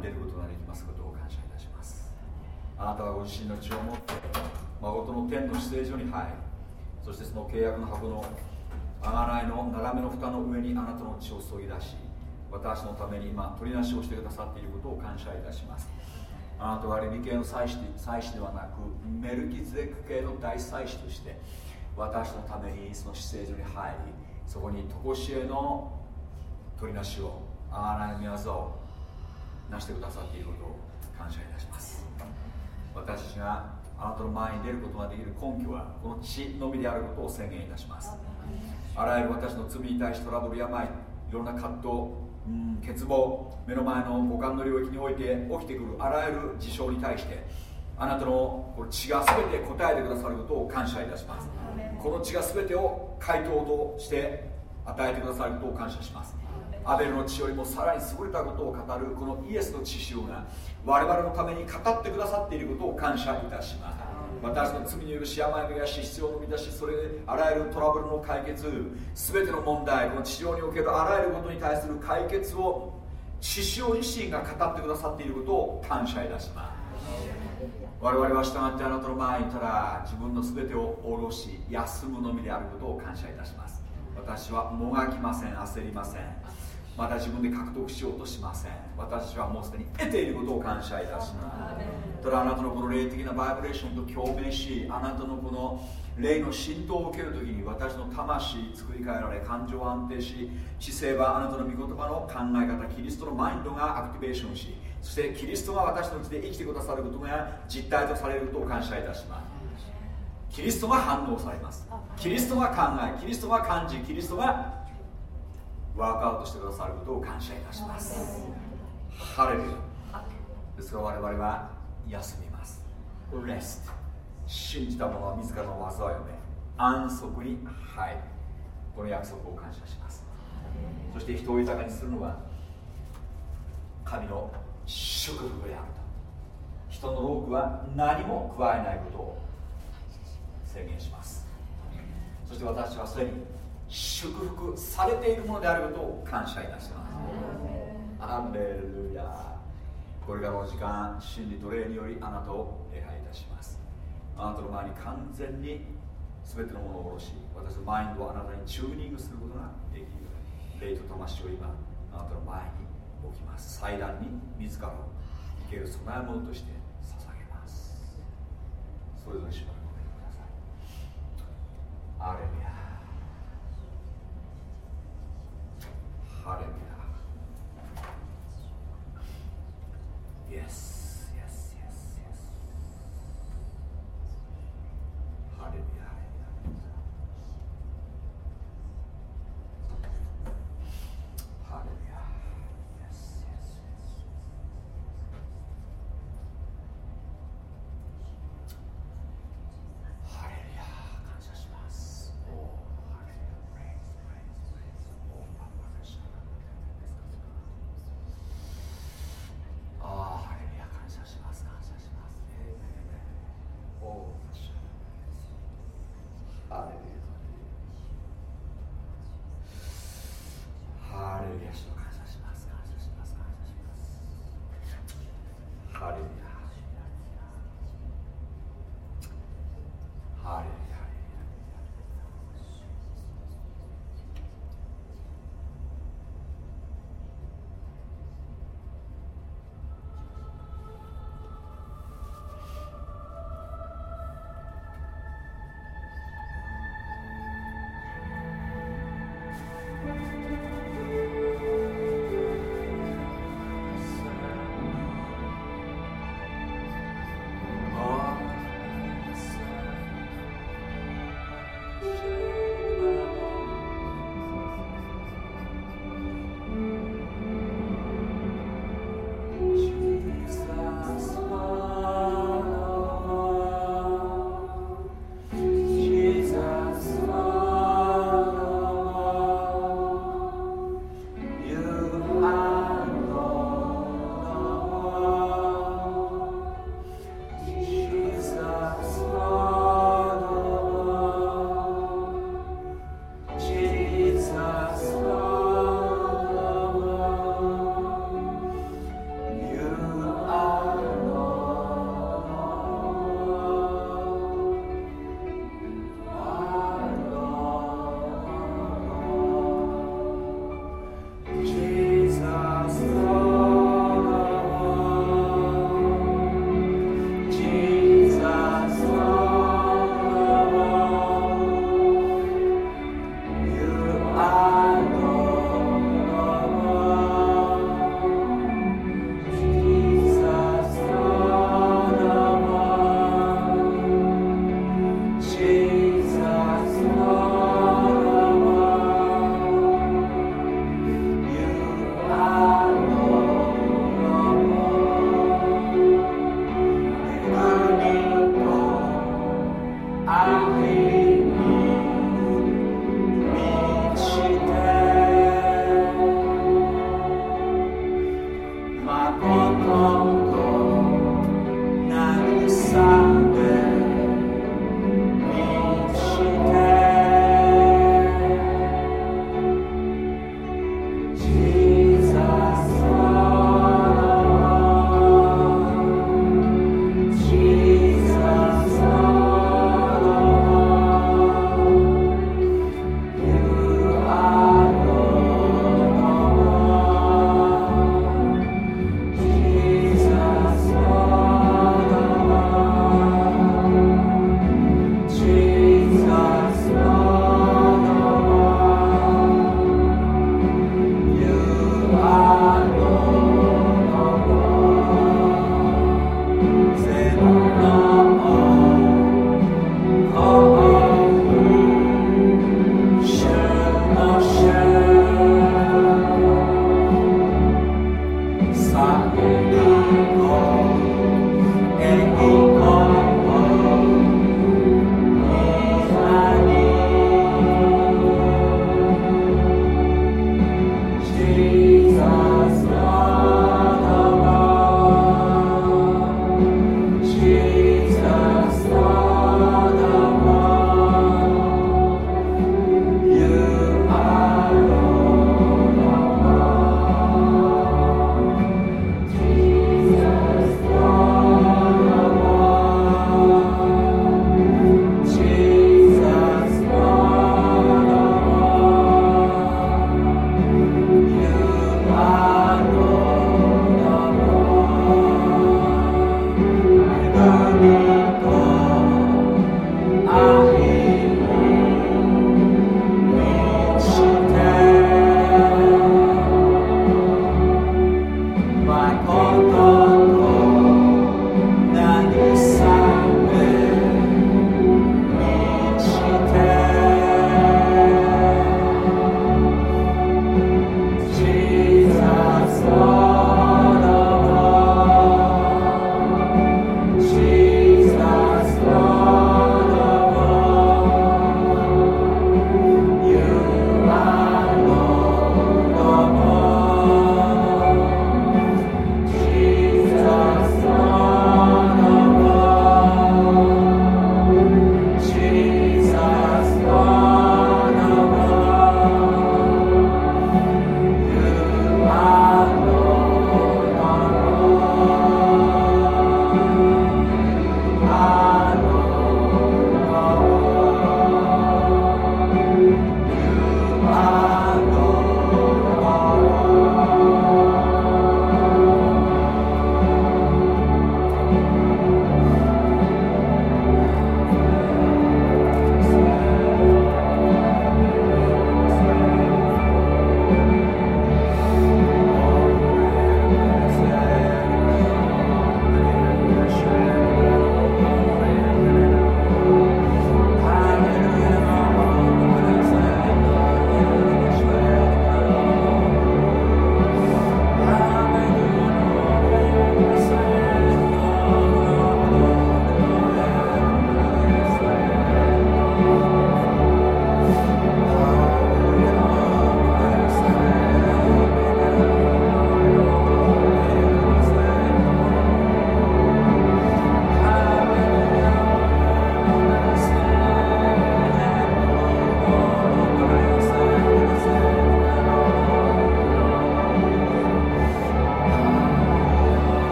に出ることができますことを感謝いたします？あなたはご自身の血を持って誠の天の姿勢所に入りそしてその契約の箱のあがないの斜めの蓋の上にあなたの血を注ぎ出し私のために今取りなしをしてくださっていることを感謝いたします。あなたはレビ系の祭司祭司ではなくメルキゼク系の大祭司として私のためにその姿勢所に入りそこに常しえの取りなしをあがないの御業を成してくださっていることを感謝いたします。私たちがあなたの前に出ることができる根拠はこの血のみであることを宣言いたします。あらゆる私の罪に対してトラブル病いろんな葛藤うん欠乏目の前の五感の領域において起きてくるあらゆる事象に対してあなたの血が全て答えてくださることを感謝いたします。この血が全てを回答として与えてくださることを感謝します。アベルの血よりもさらに優れたことを語るこのイエスの血潮が我々のために語ってくださっていることを感謝いたします。私の罪によるし甘いがし必要の満たしそれであらゆるトラブルの解決全ての問題この地上におけるあらゆることに対する解決を血潮自身が語ってくださっていることを感謝いたします。我々は従ってあなたの前にただ自分の全てを下ろし休むのみであることを感謝いたします。私はもがきません焦りませんまた自分で獲得しようとしません。私はもうすでに得ていることを感謝いたします。ただあなたのこの霊的なバイブレーションと共鳴しあなたのこの霊の浸透を受けるときに私の魂作り変えられ感情安定し知性はあなたの御言葉の考え方キリストのマインドがアクティベーションしそしてキリストが私のうちで生きてくださることが実体とされることを感謝いたします。キリストが反応されます。キリストが考えキリストが感じキリストがワークアウトしてくださることを感謝いたします。ハレルヤ。ですから我々は休みます。レスト信じた者は自らの技を読め。安息に入る。この約束を感謝します。そして人を豊かにするのは神の祝福であると。人の労苦は何も加えないことを宣言します。そして私はすでに祝福されているものであることを感謝いたします。アレルヤこれからの時間真理と霊によりあなたを礼拝いたします。あなたの前に完全に全てのものを下ろし私のマインドをあなたにチューニングすることができる霊と魂を今あなたの前に置きます。祭壇に自らを生ける供え物として捧げます。それぞれしばらくお願いください。アレルヤハレルヤ Yes. ハ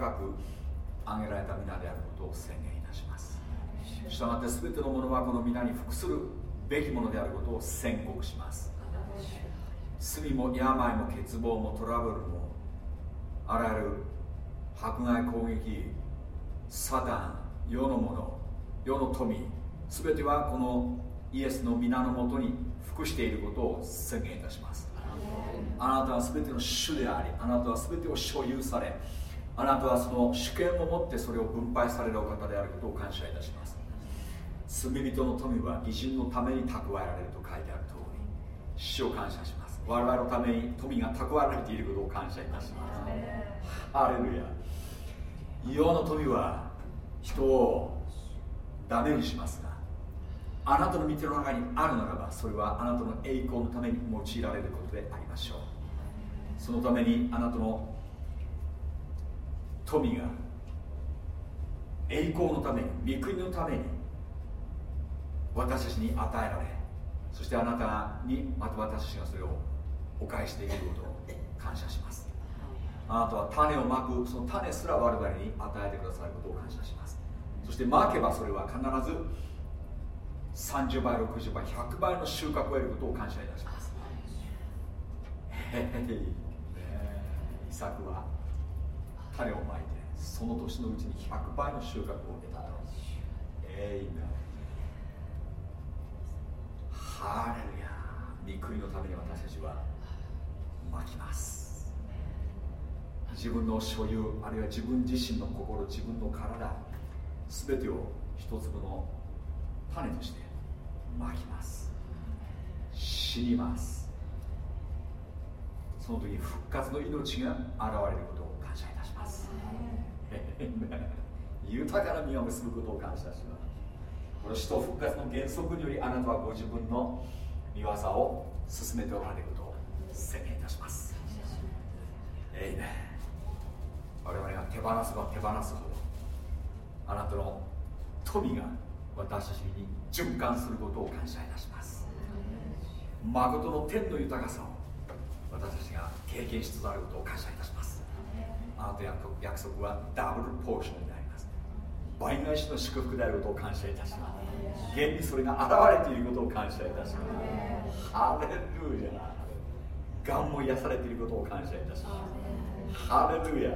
高く挙げられた皆であることを宣言いたします。したがって全てのものはこの皆に服するべきものであることを宣告します。罪も病も欠乏もトラブルもあらゆる迫害攻撃サタン世のもの世の富全てはこのイエスの皆のもとに服していることを宣言いたします。あなたは全ての主でありあなたは全てを所有されあなたはその主権を持ってそれを分配されるお方であることを感謝いたします。罪人の富は偉人のために蓄えられると書いてある通り主を感謝します。我々のために富が蓄えられていることを感謝いたします。ハレルヤ。世の富は人をダメにしますがあなたの見ての中にあるならばそれはあなたの栄光のために用いられることでありましょう。そのためにあなたの富が栄光のために御国のために私たちに与えられそしてあなたにまた私たちがそれをお返しできることを感謝します。あなたは種をまくその種すら我々に与えてくださることを感謝します。そしてまけばそれは必ず30倍60倍100倍の収穫を得ることを感謝いたします。イサクは種をまいてその年のうちに100倍の収穫を得たとえいめハレルヤ御国のために私たちはまきます。自分の所有あるいは自分自身の心自分の体全てを一粒の種としてまきます。死にます。その時復活の命が現れること。ま す豊かな実を結ぶことを感謝します。この死と復活の原則によりあなたはご自分の見業を進めておられることを宣言いたします。えいめ我々が手放せば手放すほどあなたの富が私たちに循環することを感謝いたします。誠の天の豊かさを私たちが経験しつつあることを感謝いたしますあなた約束はダブルポーションになります。倍返しの祝福であることを感謝いたします。現にそれが現れていることを感謝いたします。ハレルヤ。がんも癒されていることを感謝いたします。ハレルヤ。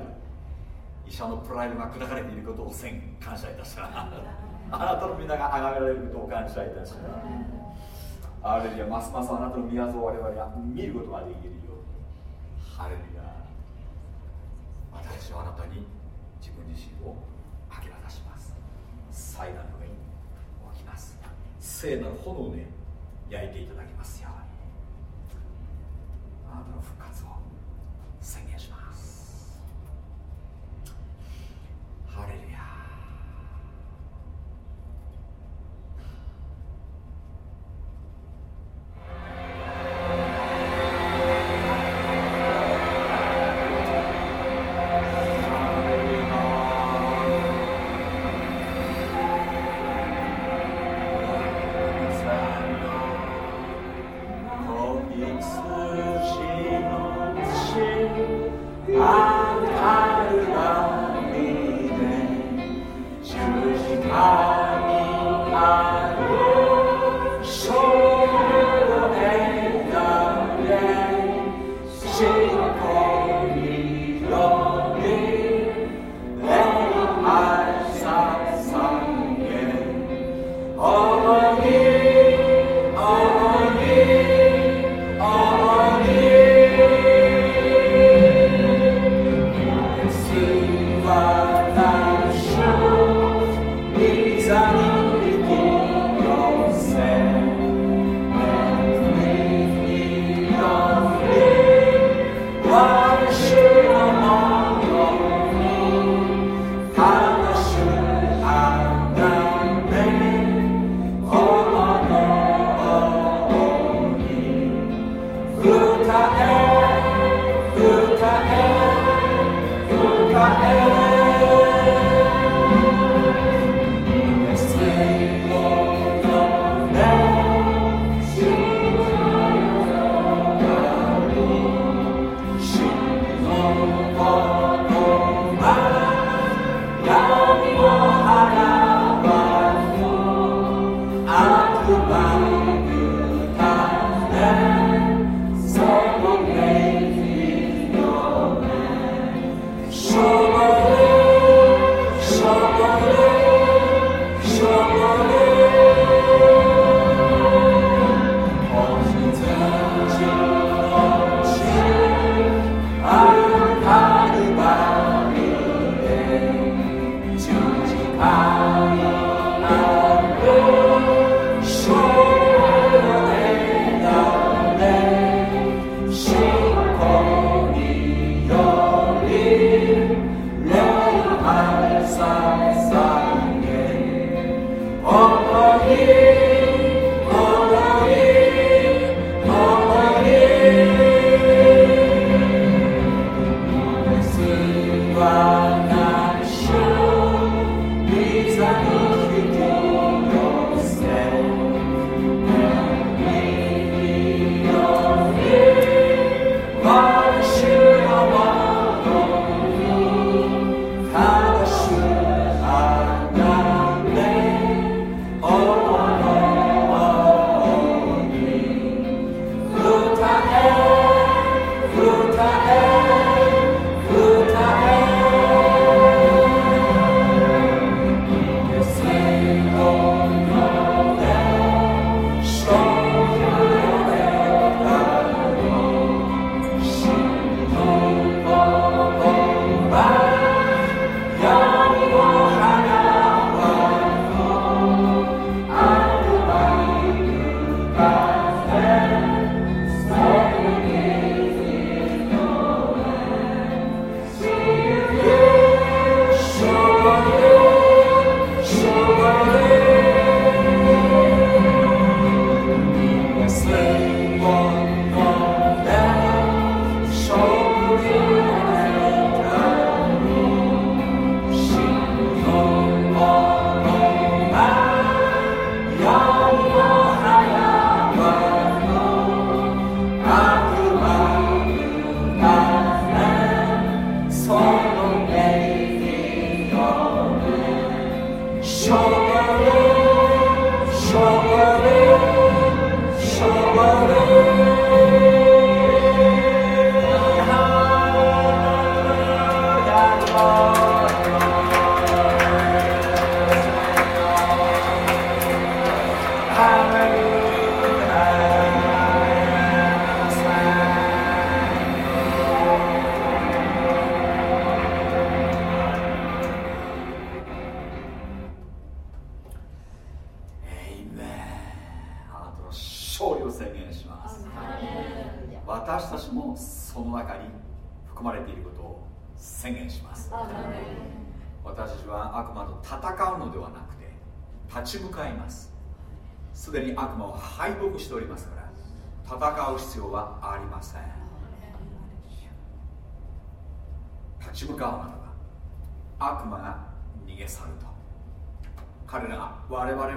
医者のプライドが砕かれていることを感謝いたします。あなたの皆が崇められることを感謝いたします。ハレルヤ。ますますあなたの宮を我々が見ることができるように。ハレルヤ。私はあなたに自分自身を明け渡します。祭壇の上に置きます。聖なる炎で焼いていただきます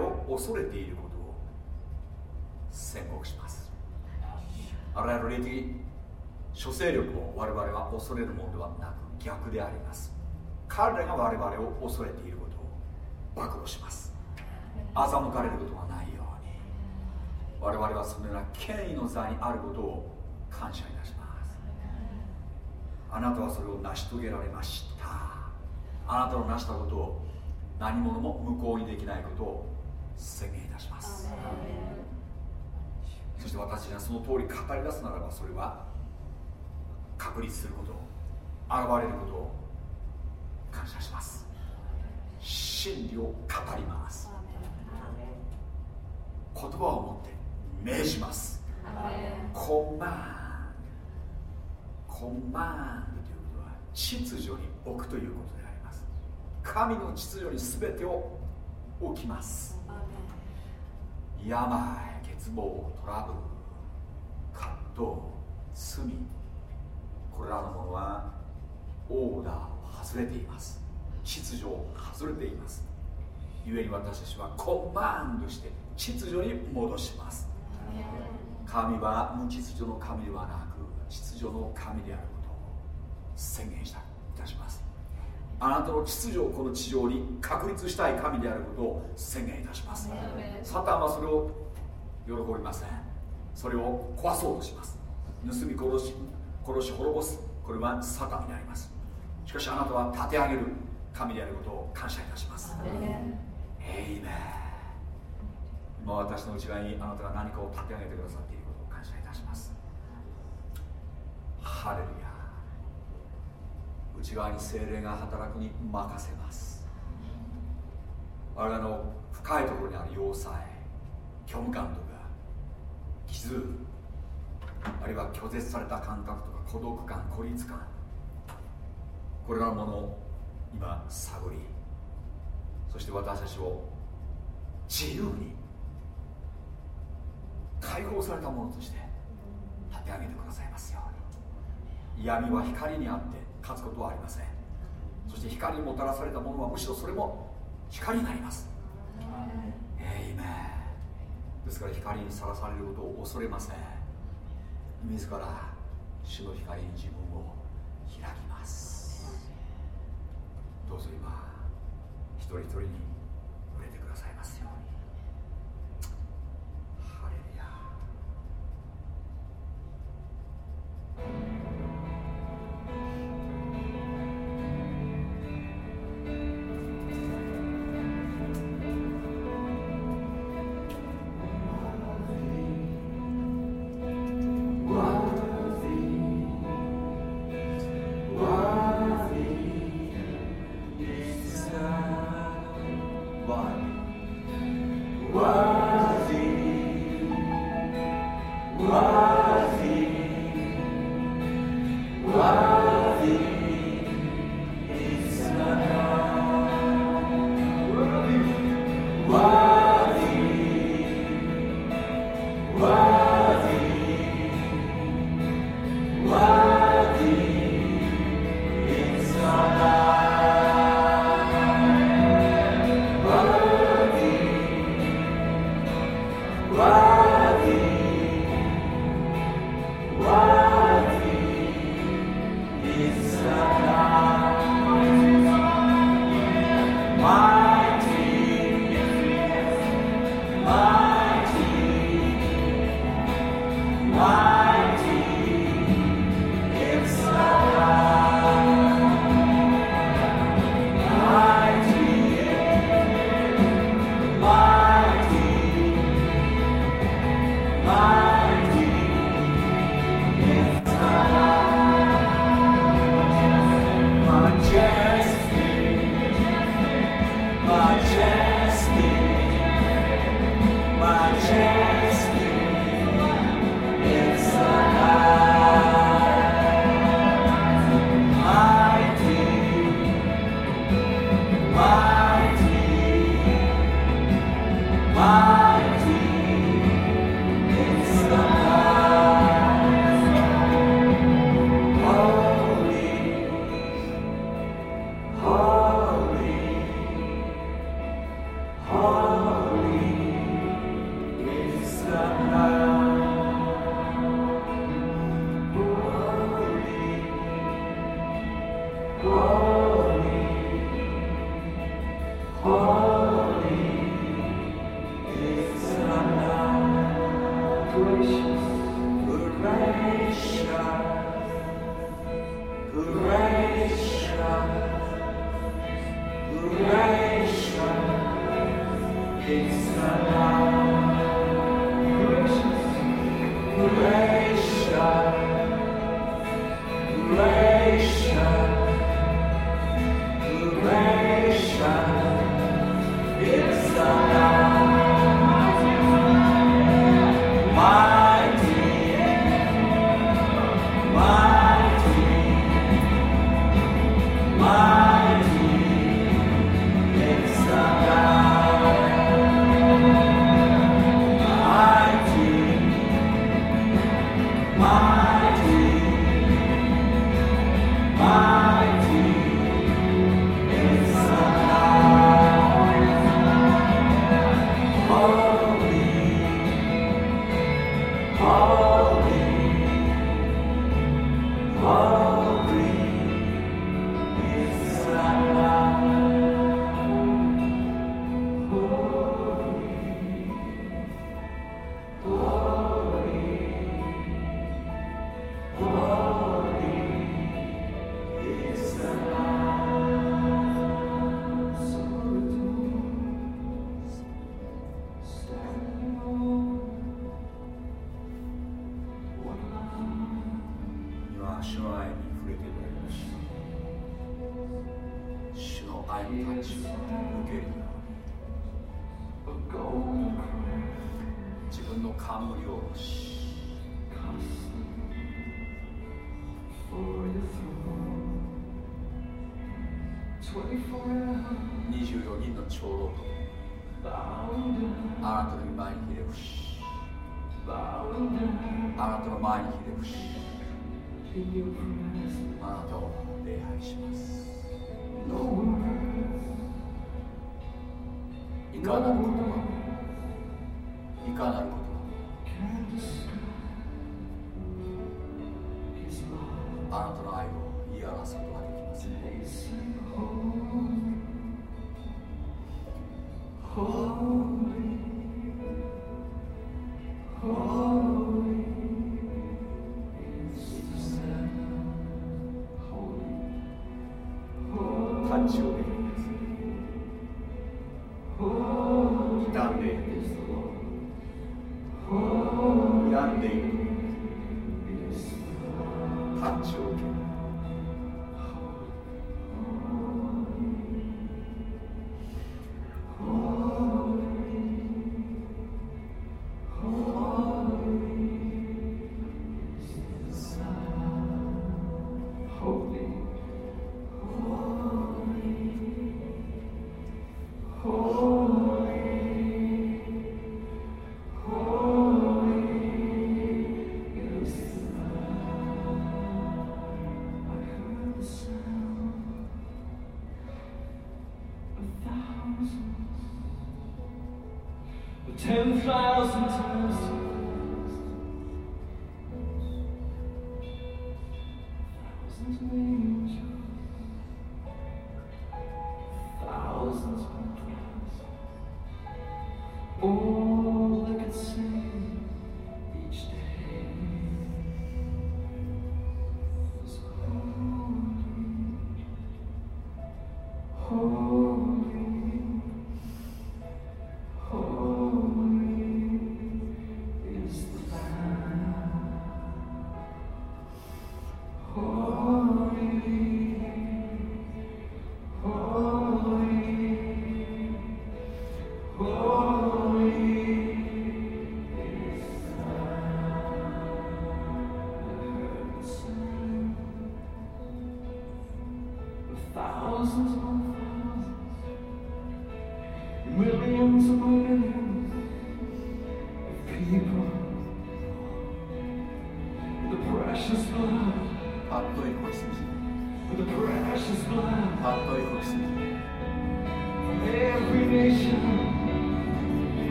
を恐れるものではなく逆であります。彼らが我々を恐れていることを暴露します。欺かれることがないように。我々はそのような権威の座にあることを感謝いたします。あなたはそれを成し遂げられました。あなたの成したことを何者も無効にできないことを宣言いたします。そして私がその通り語り出すならばそれは確立すること現れることを感謝します。真理を語ります。言葉を持って命じます。コマン。コマンということは秩序に置くということであります。神の秩序に全てを置きます病欠乏トラブル葛藤罪。これらのものはオーダーを外れています。秩序を外れています。故に私たちはコマンドして秩序に戻します。神は無秩序の神ではなく秩序の神であることを宣言した。あなたの秩序をこの地上に確立したい神であることを宣言いたします。サタンはそれを喜びません。それを壊そうとします。盗み殺し殺し滅ぼす。これはサタンになります。しかしあなたは立て上げる神であることを感謝いたします。エイメン今私の内側にあなたが何かを立て上げてくださっていることを感謝いたします。ハレルヤ内側に精霊が働くに任せます。我々の深いところにある要塞虚無感とか傷あるいは拒絶された感覚とか孤独感孤立感これらのものを今探りそして私たちを自由に解放されたものとして立て上げてくださいますように。闇は光にあって勝つことはありません。そして光にもたらされたものはむしろそれも光になります。エイメン。ですから光にさらされることを恐れません。自ら主の光に自分を開きます。どうぞ今一人一人に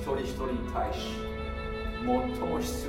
一人一人に対し最も必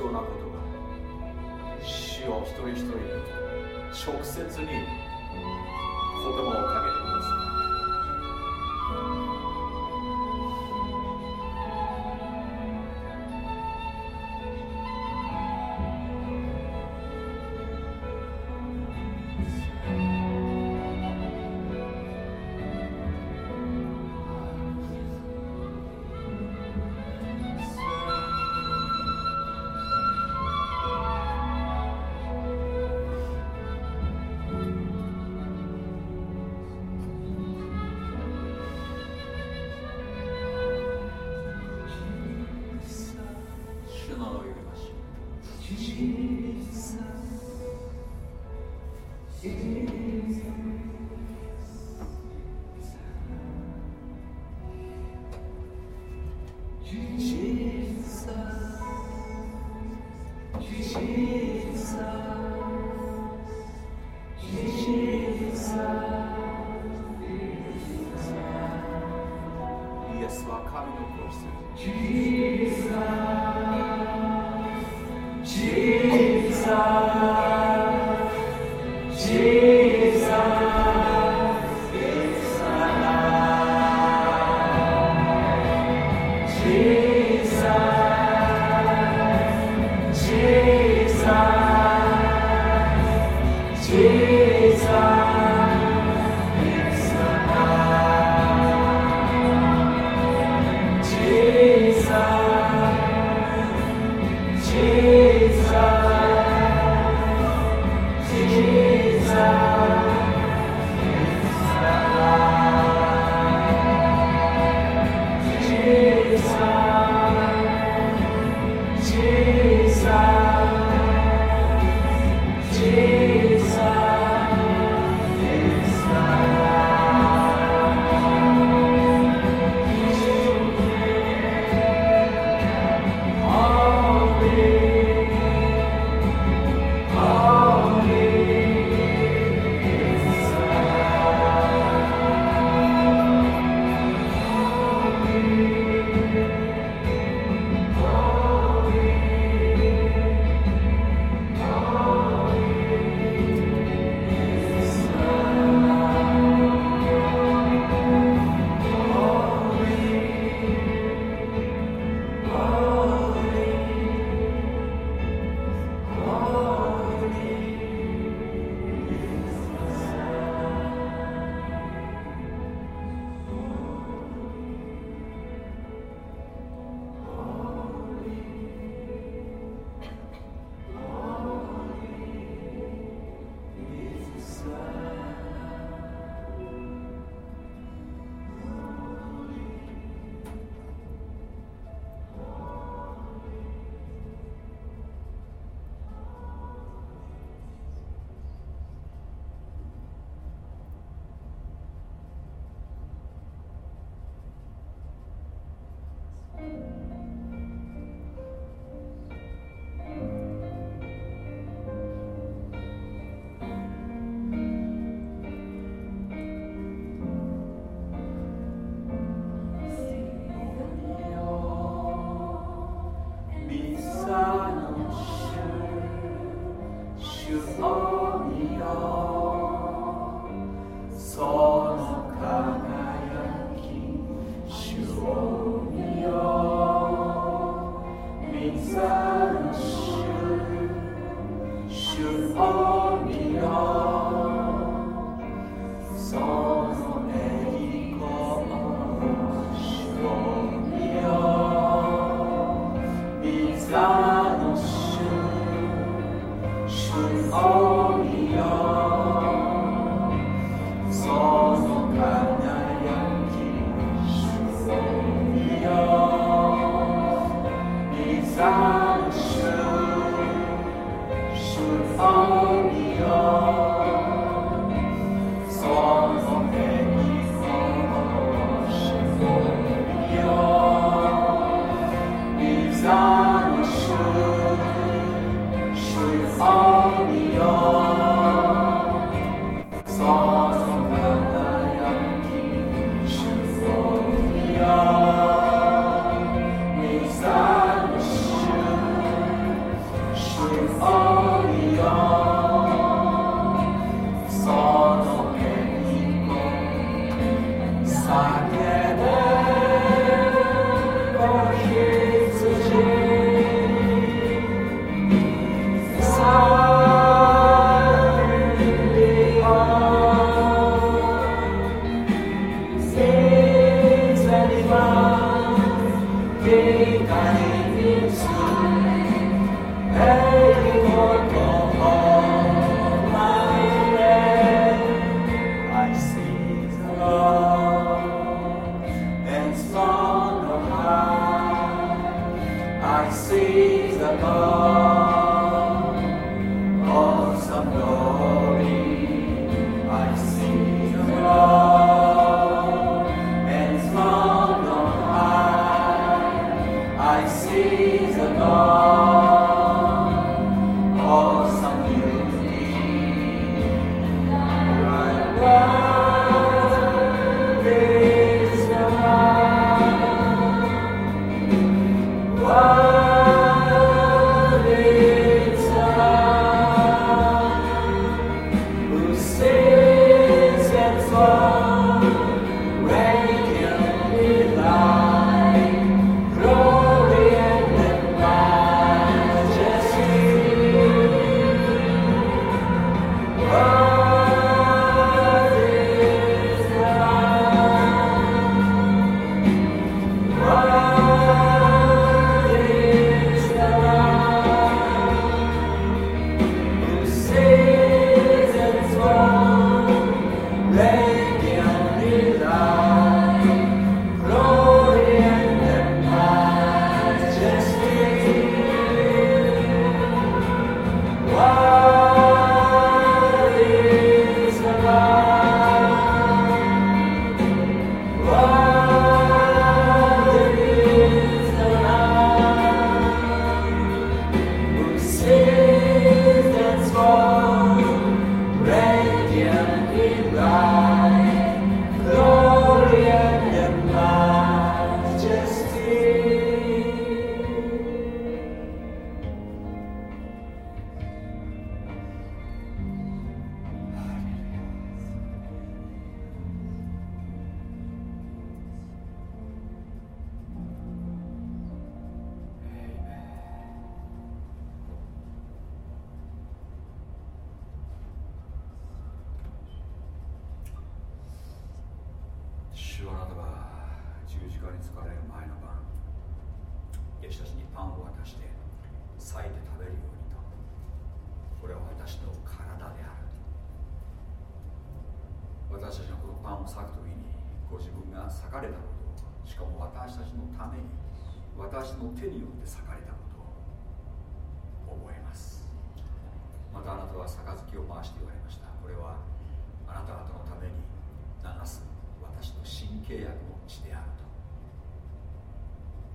契約の地であると。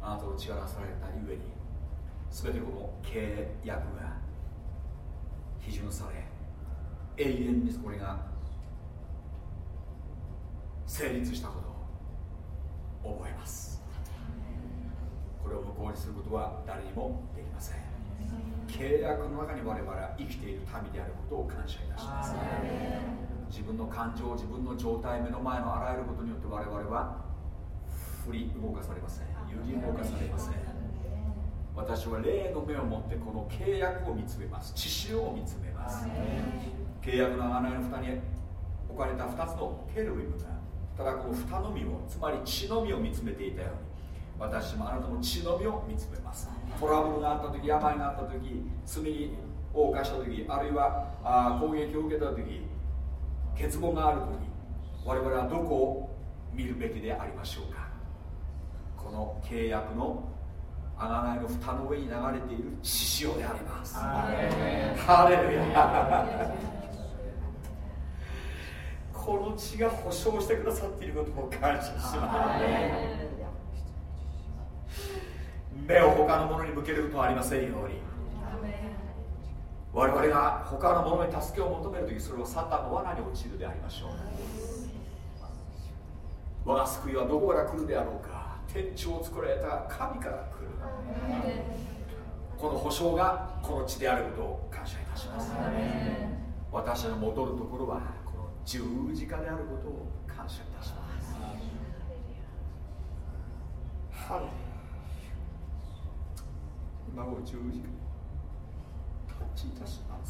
あなたの血がなされたゆえに全てこの契約が批准され永遠にこれが成立したことを覚えます。これを無効にすることは誰にもできません。契約の中に我々は生きている民であることを感謝いたします。情自分の状態目の前のあらゆることによって我々は振り動かされません。揺り動かされません。私は霊の目を持ってこの契約を見つめます。血潮を見つめます。契約の穴の蓋に置かれた2つのケルビムがただこの蓋のみをつまり血のみを見つめていたように私もあなたの血のみを見つめます。トラブルがあった時病があった時罪を犯した時あるいはあ攻撃を受けた時欠乏がある時我々はどこを見るべきでありましょうか？この契約の贖いの蓋の上に流れている血潮であります。ハレルヤ。この血が保証してくださっていることを感謝します。目を他のものに向けることはありませんように我々が他の者に助けを求める時それをサタンの罠に陥るでありましょう。我が救いはどこから来るであろうか。天地を作られた神から来る。この保証がこの地であることを感謝いたします。私の戻るところはこの十字架であることを感謝いたします。ハレ今を十字架。ちいたしま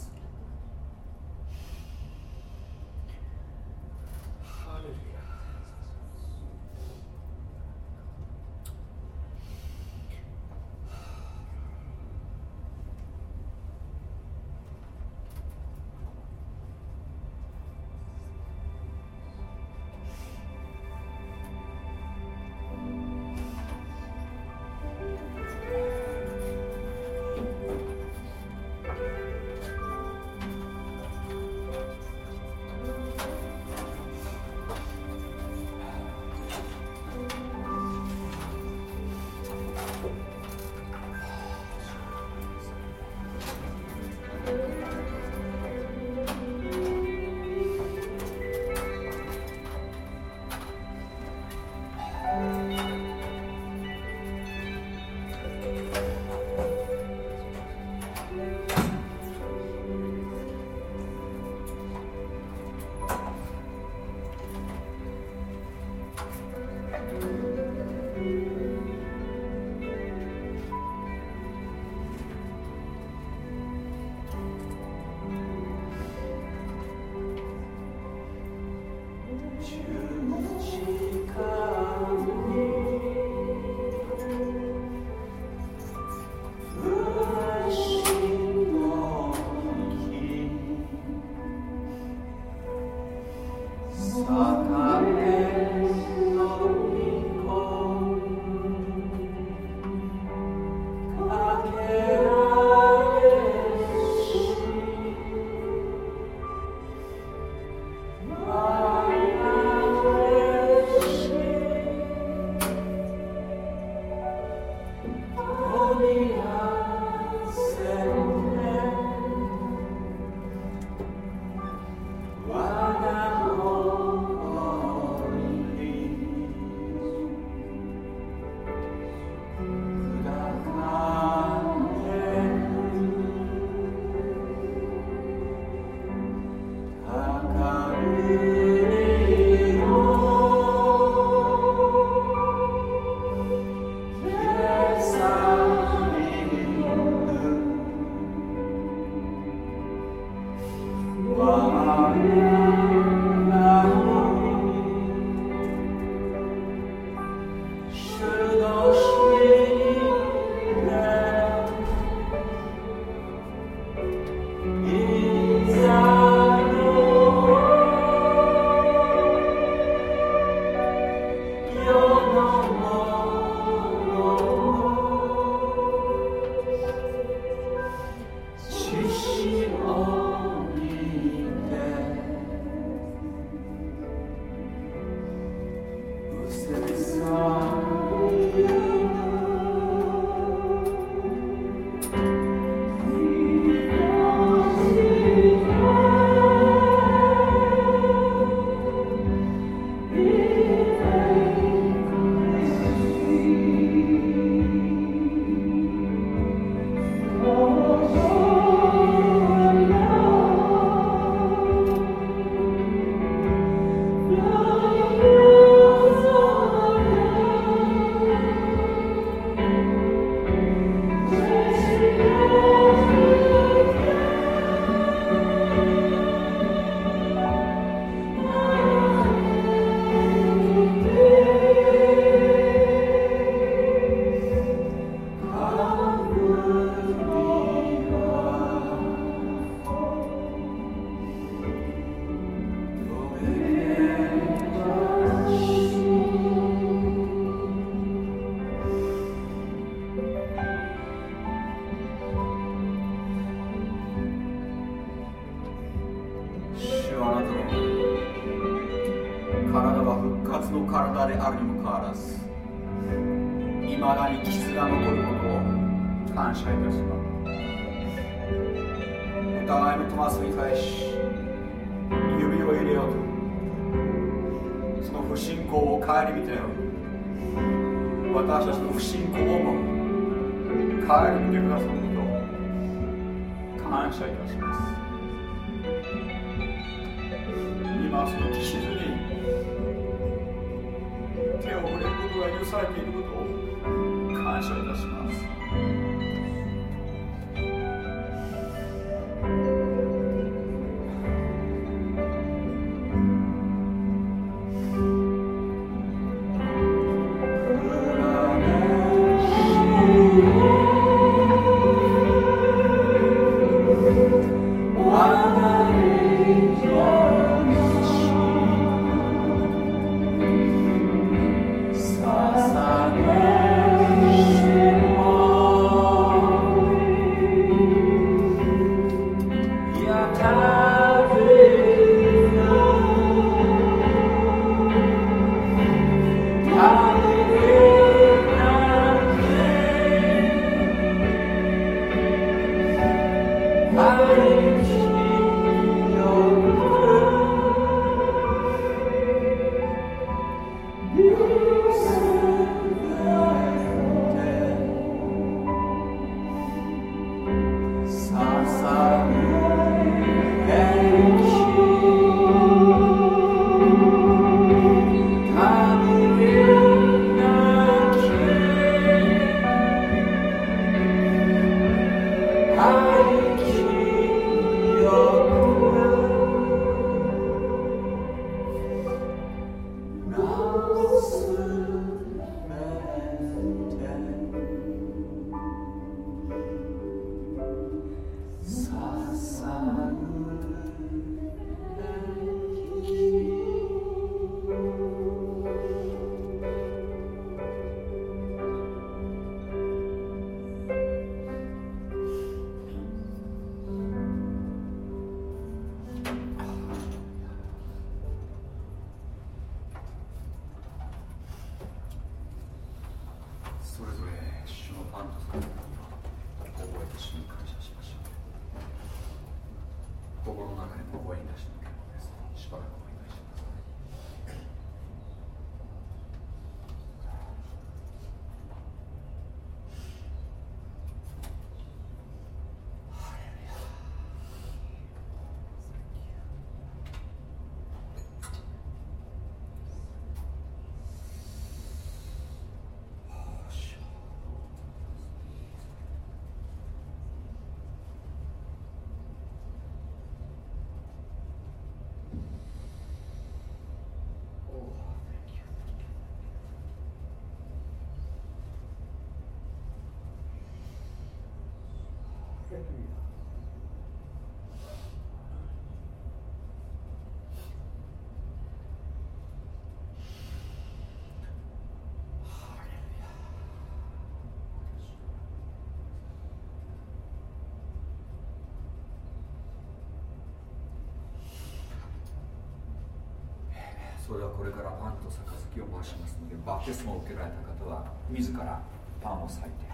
それではこれからパンと杯を回しますのでバプテスマを受けられた方は自らパンを裂いて。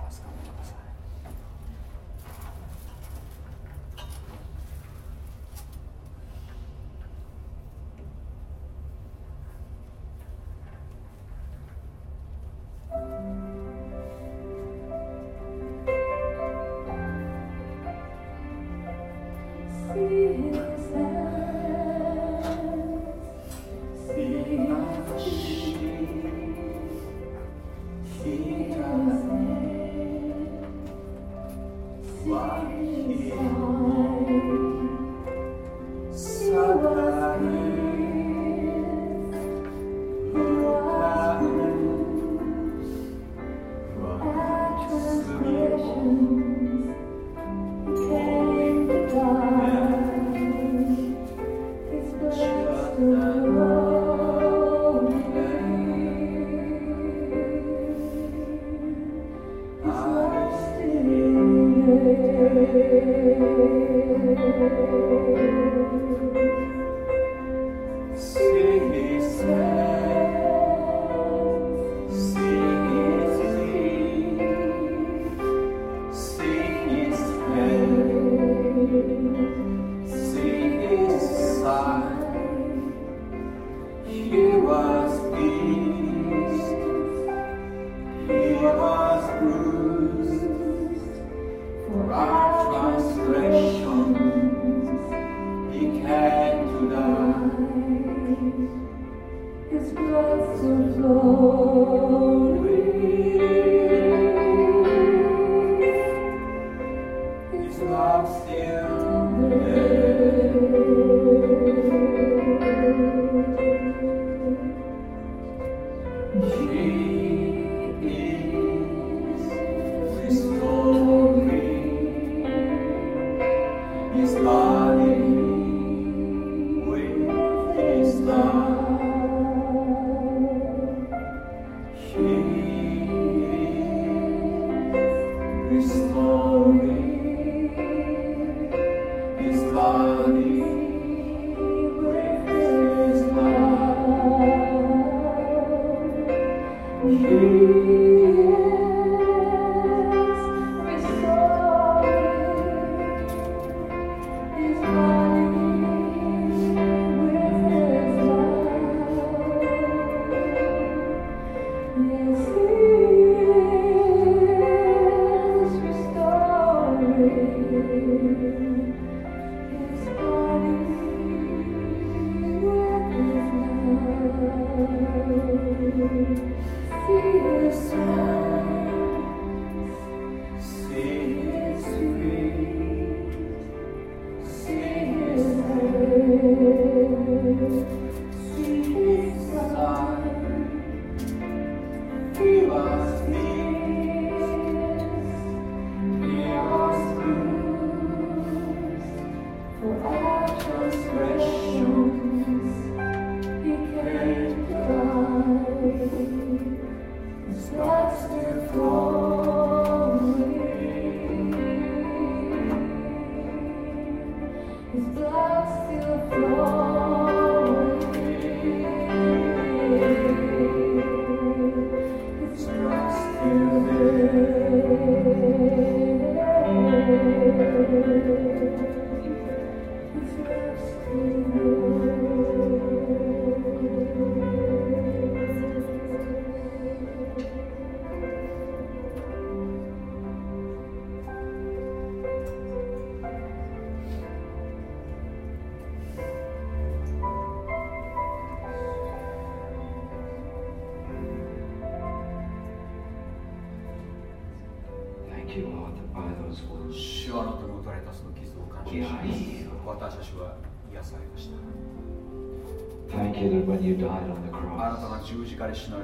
私たちの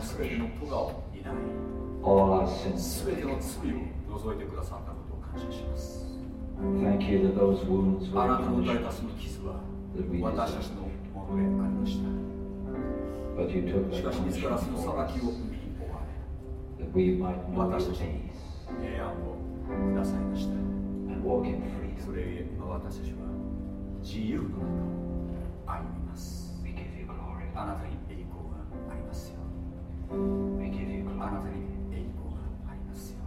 全ての咎を担い全ての罪を除いてくださったことを感謝します。あなたの打たれたその傷は私たちのものでありました。しかし自らその裁きを身に追われ私たちの平安をくださいました。それゆえ今私たちは自由の中を歩みます。あなたに栄光がありますよあなたに栄光がありますよ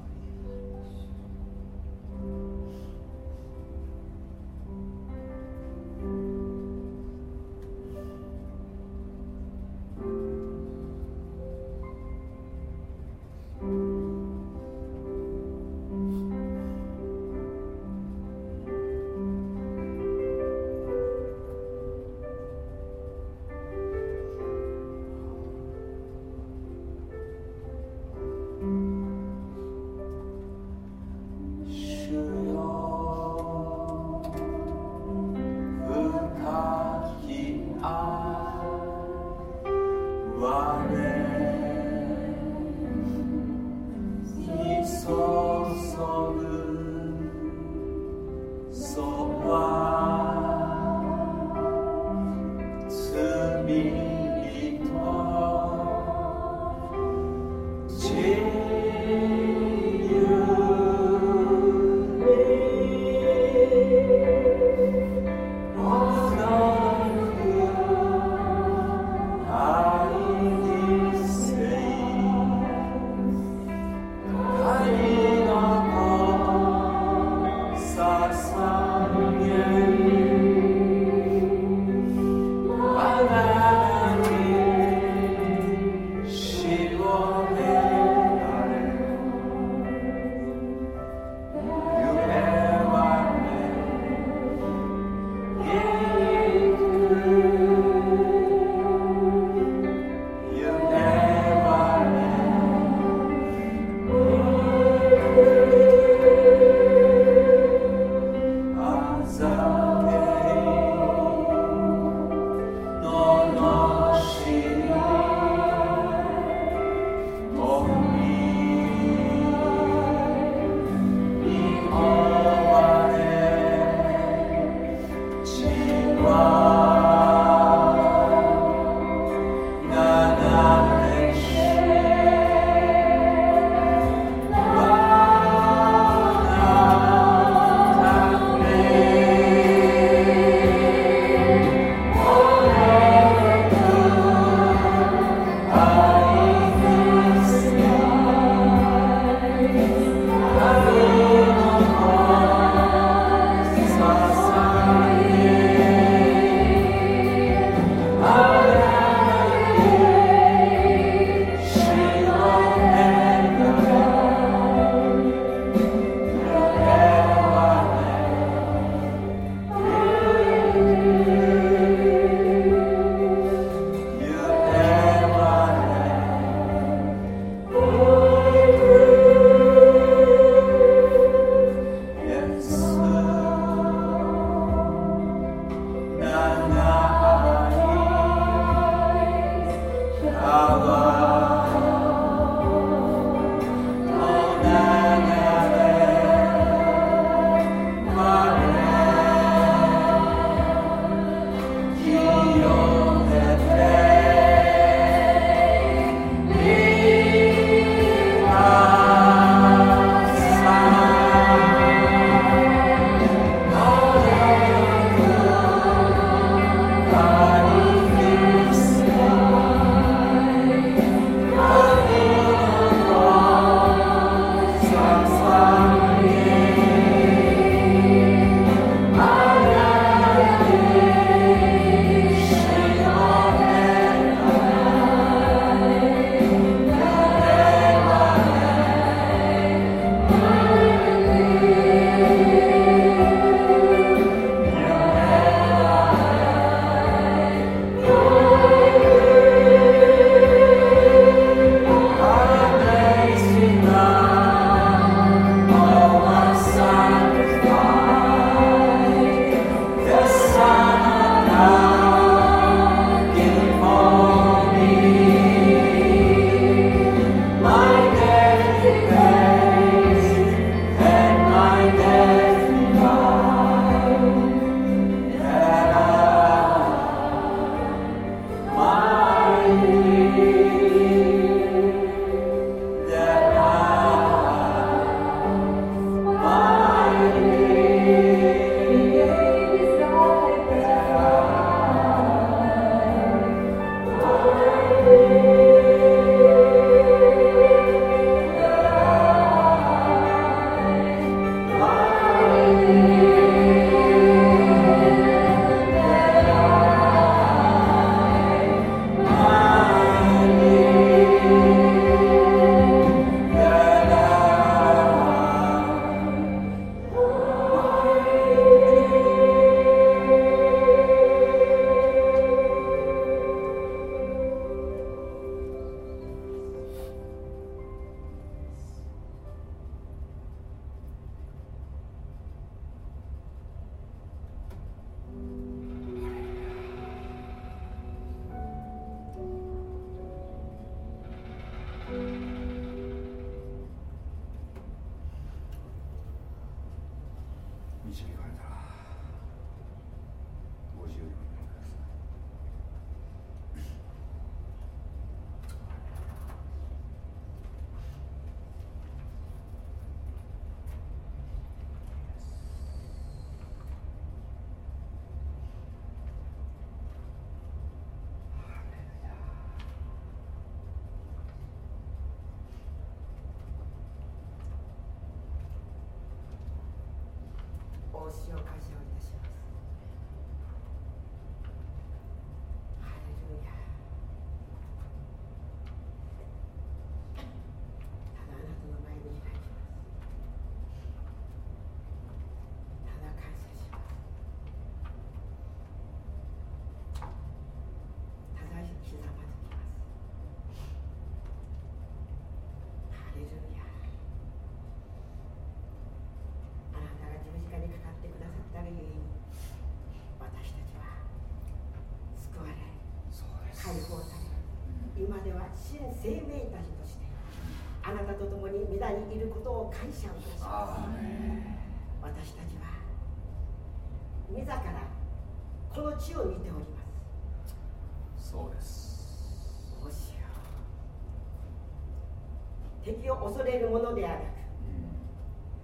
を恐れるものではなく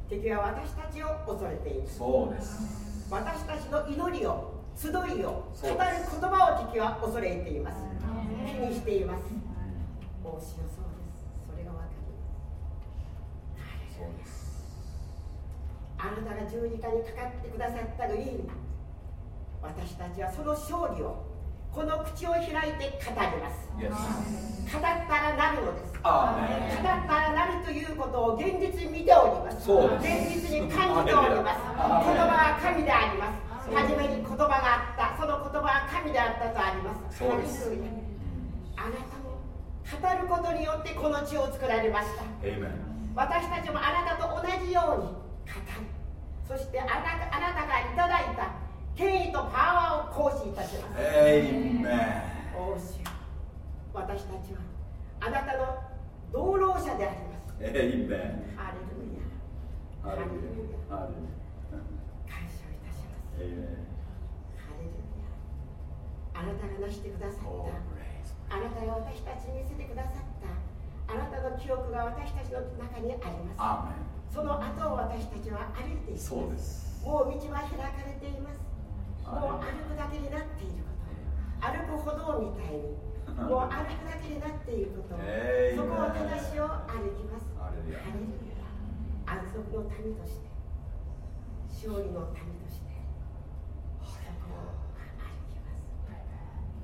敵は私たちを恐れている。そうです。私たちの祈りを集いを語る言葉を敵は恐れています。気にしています。おうしよそうです。それがわかりますそうです。あなたが十字架にかかってくださったがゆえに私たちはその勝利をこの口を開いて語ります。Yes 語ったらなるのですア語ーメンったらなるということを現実に見ております。現実に感じております。言葉は神であります。初めに言葉があった。その言葉は神であったとあります。そうです。あなたも語ることによってこの地を作られました。私たちもあなたと同じように語りそしてあなあなたがいただいた。権威とパワーを行使いたします。私たちはあなたの同労者でありますエイメンハレルヤハレルヤハレル感謝いたします。ハレルヤあなたが成してくださっ Oh, たあなたが私たちに見せてくださった。あなたの記憶が私たちの中にあります。その後を私たちは歩いていきます。そうです。もう道は開かれています。もう歩くだけになっていること。歩く歩道みたいに。もう歩くだけになっていること。そこを正しを歩きます安息の民として勝利の民としてそこを歩きます。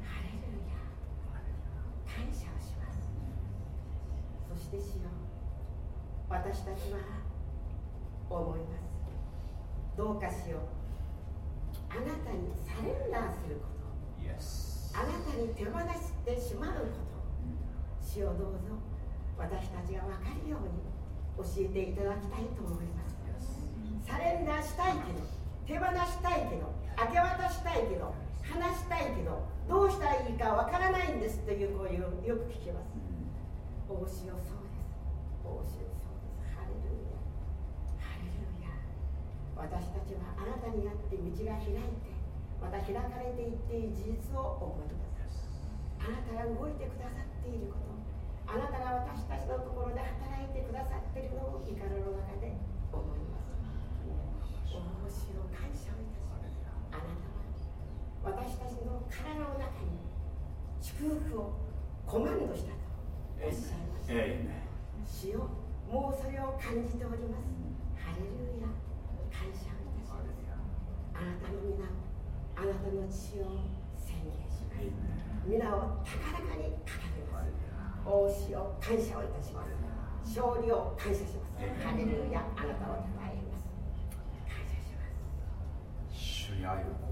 ハレルヤ感謝をします。そして主よ。私たちは思います。どうかしよう。あなたにサレンダーすること。あなたに手放してしまうこと。主をどうぞ。私たちが分かるように教えていただきたいと思います。サレンダーしたいけど手放したいけど明け渡したいけど話したいけどどうしたらいいかわからないんですという声をよく聞きます。おしよそうです。おしよそうです。ハレルヤ。ハレルヤ。私たちはあなたにあって道が開いてまた開かれていっている事実を思います。あなたが動いてくださっていることあなたが私たちのところで働いてくださっているのを怒りの中で思います。お主を感謝をいたします。あなたは私たちの体の中に祝福をコマンドしたとおっしゃいます。エイメン主よもうそれを感じております。ハレルヤ。感謝をいたします。あなたの皆をあなたの血を宣言します。皆を高らかに掲げます奉仕を感謝をいたします。勝利を感謝します。ハレルヤあなたを称えます。感謝します。主に愛を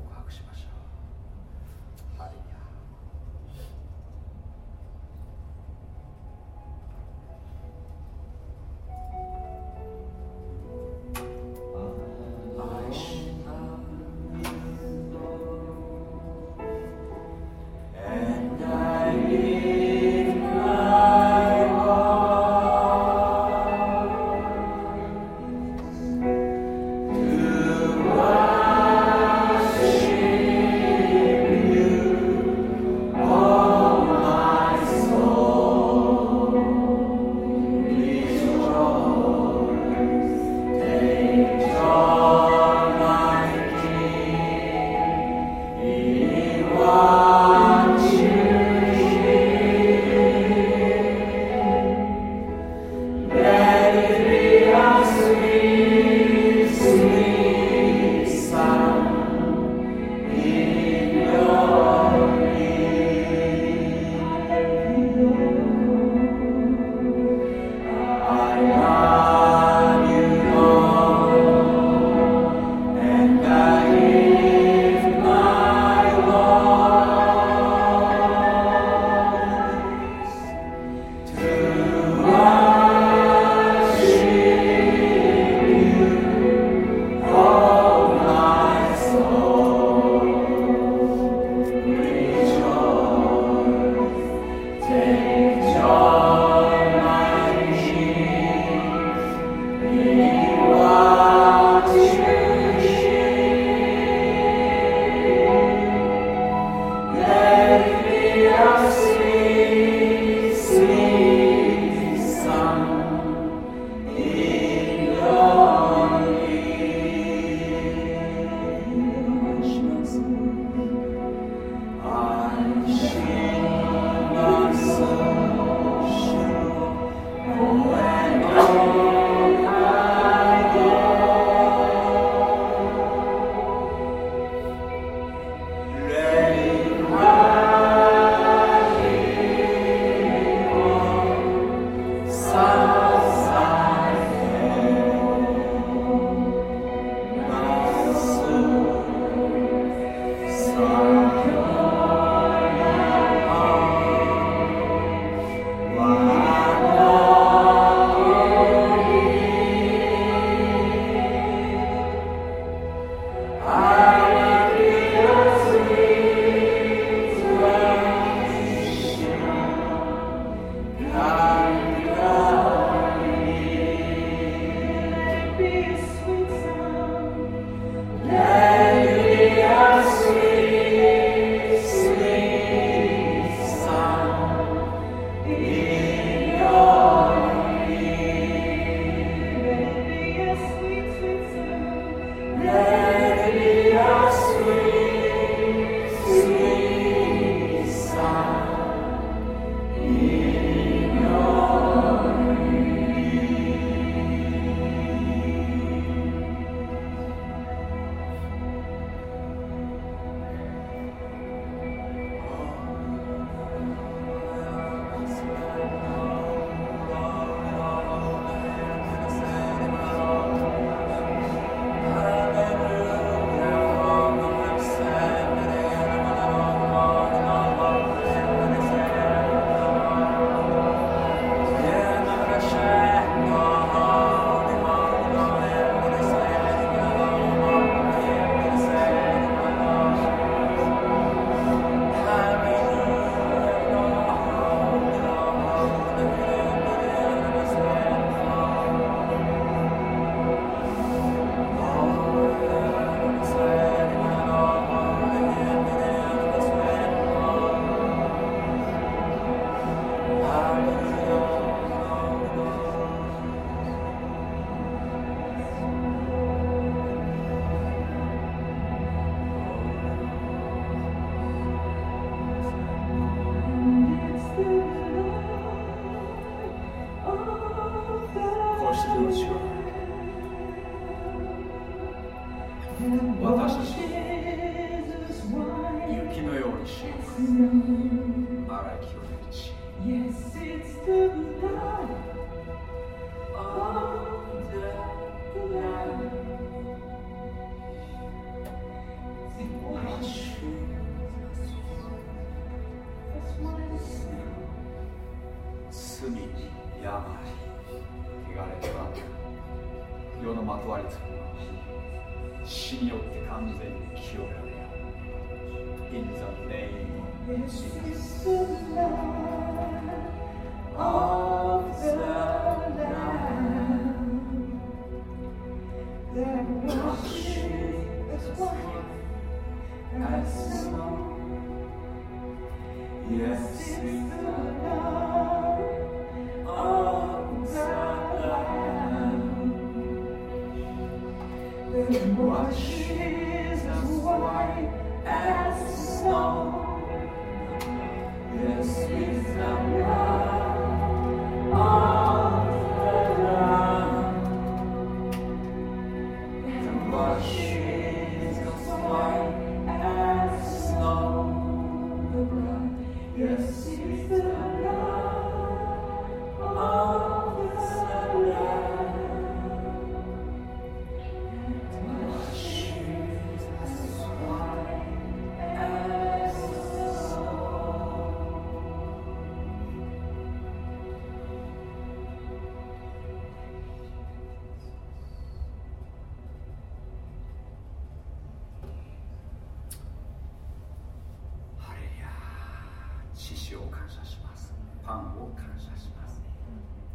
パンを感謝します。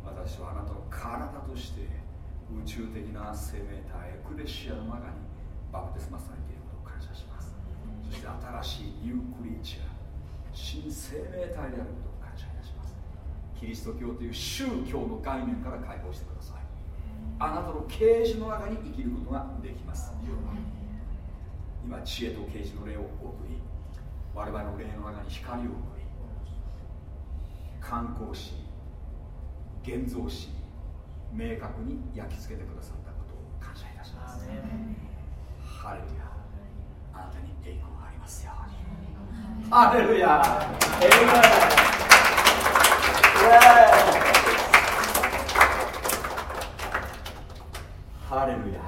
私はあなたを体として宇宙的な生命体エクレシアの中にバプテスマされていることを感謝します。そして新しいニュークリーチャー新生命体であることを感謝いたします。キリスト教という宗教の概念から解放してください。あなたの啓示の中に生きることができます。今知恵と啓示の霊を送り我々の霊の中に光を送り観光し現像し明確に焼き付けてくださったことを感謝いたします。ハレルヤ。あなたに栄光がありますように。ハレルヤ。エイメン。ハレルヤ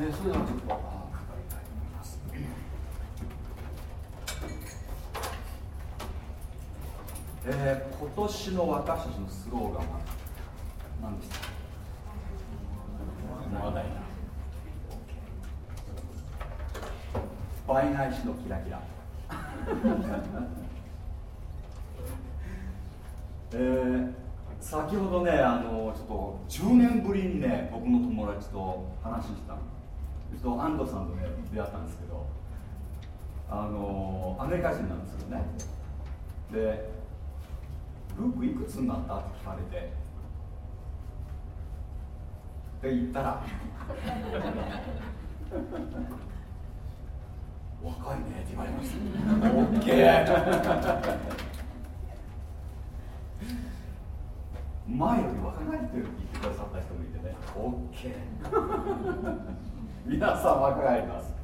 えー、それではちょっと語りたいと思います。えー、今年の私たちのスローガンは何ですか？倍返しのキラキラ。えー、先ほどねあのちょっと10年ぶりにね僕の友達と話した。のと安藤さんとね出会ったんですけど。あのアメリカ人なんですよね。でルークいくつになった？って聞かれて。って言ったら若いねって言われました。オッケー。前より若返ってるって言ってくださった人もいてね、オッケー。皆さん若返ります。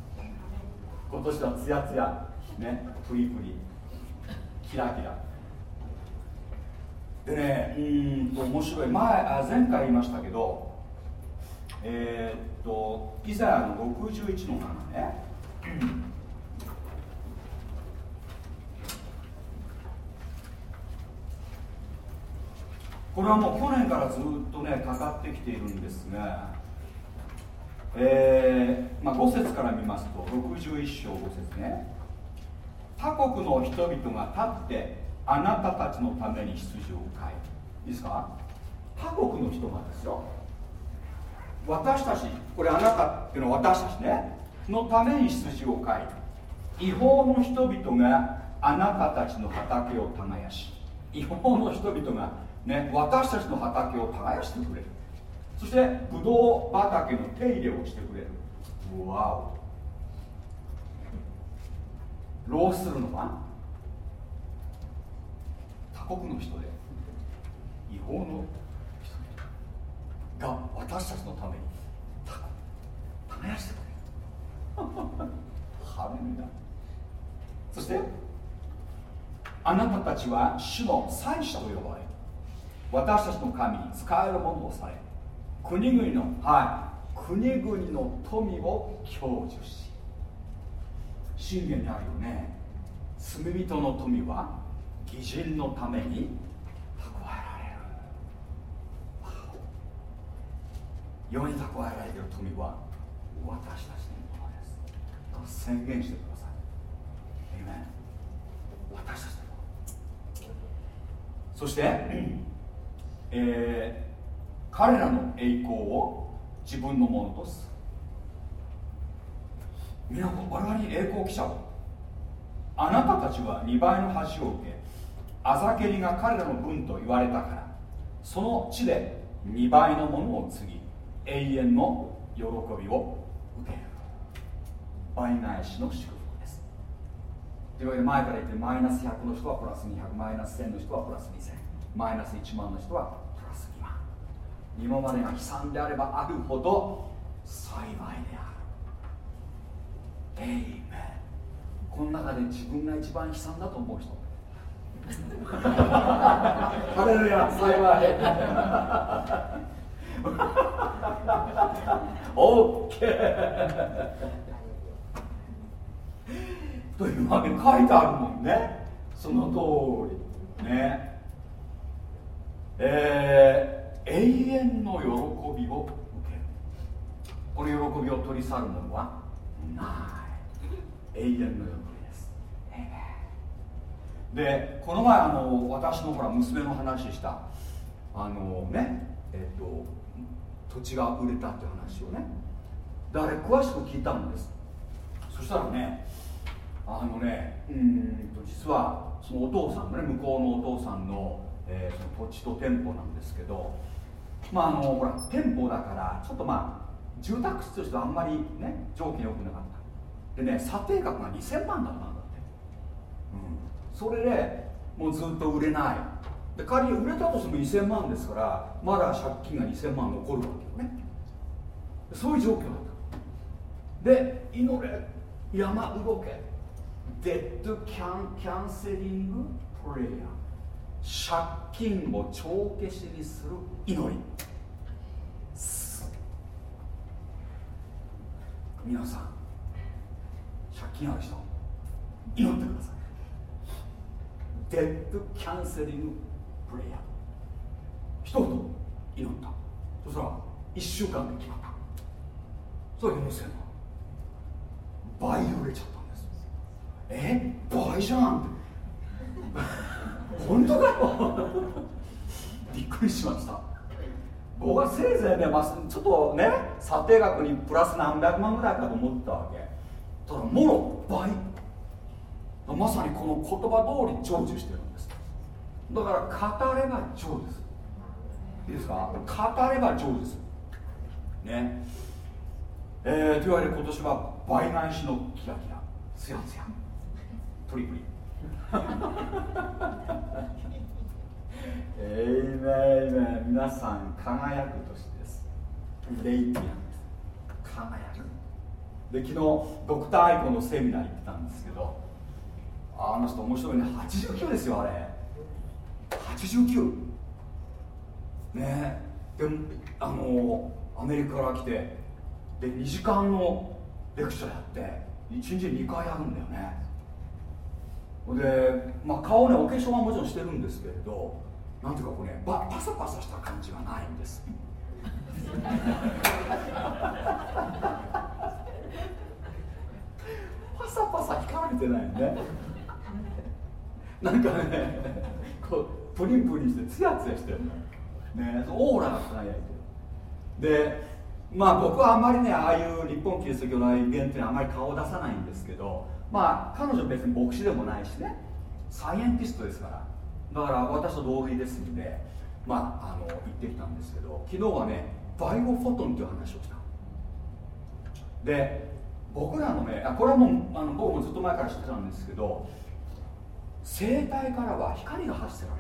今年はツヤツヤ、ね、プリプリ、キラキラ。でね、うんと面白い、前あ前回言いましたけど、えー、っと、イザヤの61の7ね。これはもう去年からずっとねかかってきているんですが、えーまあ、5節から見ますと61章5節ね他国の人々が立ってあなたたちのために羊を飼いいいですか？他国の人がですよ。私たちこれあなたっていうのは私たちね。のために羊を飼い違法の人々があなたたちの畑を耕し。違法の人々がね、私たちの畑を耕してくれる。そしてブドウ畑の手入れをしてくれる。わお。労するのは他国の人で違法の人が私たちのために耕してくれる。ハレルヤ。そしてあなたたちは主の祭司と呼ばれ私たちの神に使えるものをされ国々のはい国々の富を享受し信玄にあるよね。罪人の富は義人のために蓄えられる。世に蓄えられている富は私たちのものです。と宣言してください。私たちのもの。そしてえー、彼らの栄光を自分のものとす。る皆我々に栄光記者をあなたたちは2倍の恥を受けあざけりが彼らの分と言われたからその地で2倍のものを継ぎ永遠の喜びを受ける。倍返しの祝福です。というわけで前から言ってマイナス100の人はプラス200マイナス1000の人はプラス2000マイナス1万の人はプラス2万。今までが悲惨であればあるほど幸いである。エイメンこの中で自分が一番悲惨だと思う人。ハレルヤ幸いオッケーというわけで書いてあるもんね。その通りね。えー永遠の喜びを受ける。この喜びを取り去るものはない。永遠の喜び。でこの前あの私のほら娘の話した。あのねえっ、と土地が売れたって話をね。であれ詳しく聞いたんです。そしたらねあのねうんと実はそのお父さんのね向こうのお父さんの,、えー、その土地と店舗なんですけどまああのほら店舗だからちょっとまあ住宅地としてはあんまりね条件良くなかった。でね査定額が2000万だった、ん、それでもうずっと売れない。で仮に売れたとしても2000万ですからまだ借金が2000万残るわけよね。そういう状況だったで祈れ山動け。デッドキャンキャンセリングプレイヤー。借金を帳消しにする祈り。皆さん借金ある人祈ってください。デッドキャンセリングプレイヤー。一言祈った。そしたら1週間で決まった。それ4000万倍売れちゃったんです。え？倍じゃん。っ て本当か？よびっくりしました。僕はせいぜいね、まあ、ちょっとね査定額にプラス何百万ぐらいかと思ったわけ。ただもろ倍まさにこの言葉通り成就してるんです。だから語れば成就です。いいですか？語れば成就です。ね。えー、というわけで今年は倍返しのキラキラ。ツヤツヤ。プリプリえいめいめ皆さん輝く年です。レイティアン輝く。で昨日ドクターアイコのセミナー行ってたんですけどあの人面白いね。89ですよあれ。89ねえ。であのアメリカから来てで2時間のレクチャーやって1日2回やるんだよね。で、まあ、顔ねお化粧はもちろんしてるんですけれどなんていうかこうねパサパサした感じはないんです。パサパサ光られてないよね。なんかねこうプリンプリンしてツヤツヤしてる。ねオーラが輝いてる。でまあ僕はあんまりねああいう日本キリスト教のイベントにあまり顔を出さないんですけどまあ彼女別に牧師でもないしねサイエンティストですから。だから私と同類ですんでまああの行ってきたんですけど昨日はねバイオフォトンという話をした。で僕らのねあこれはもうあの僕もずっと前から知ってたんですけど生体からは光が発せられ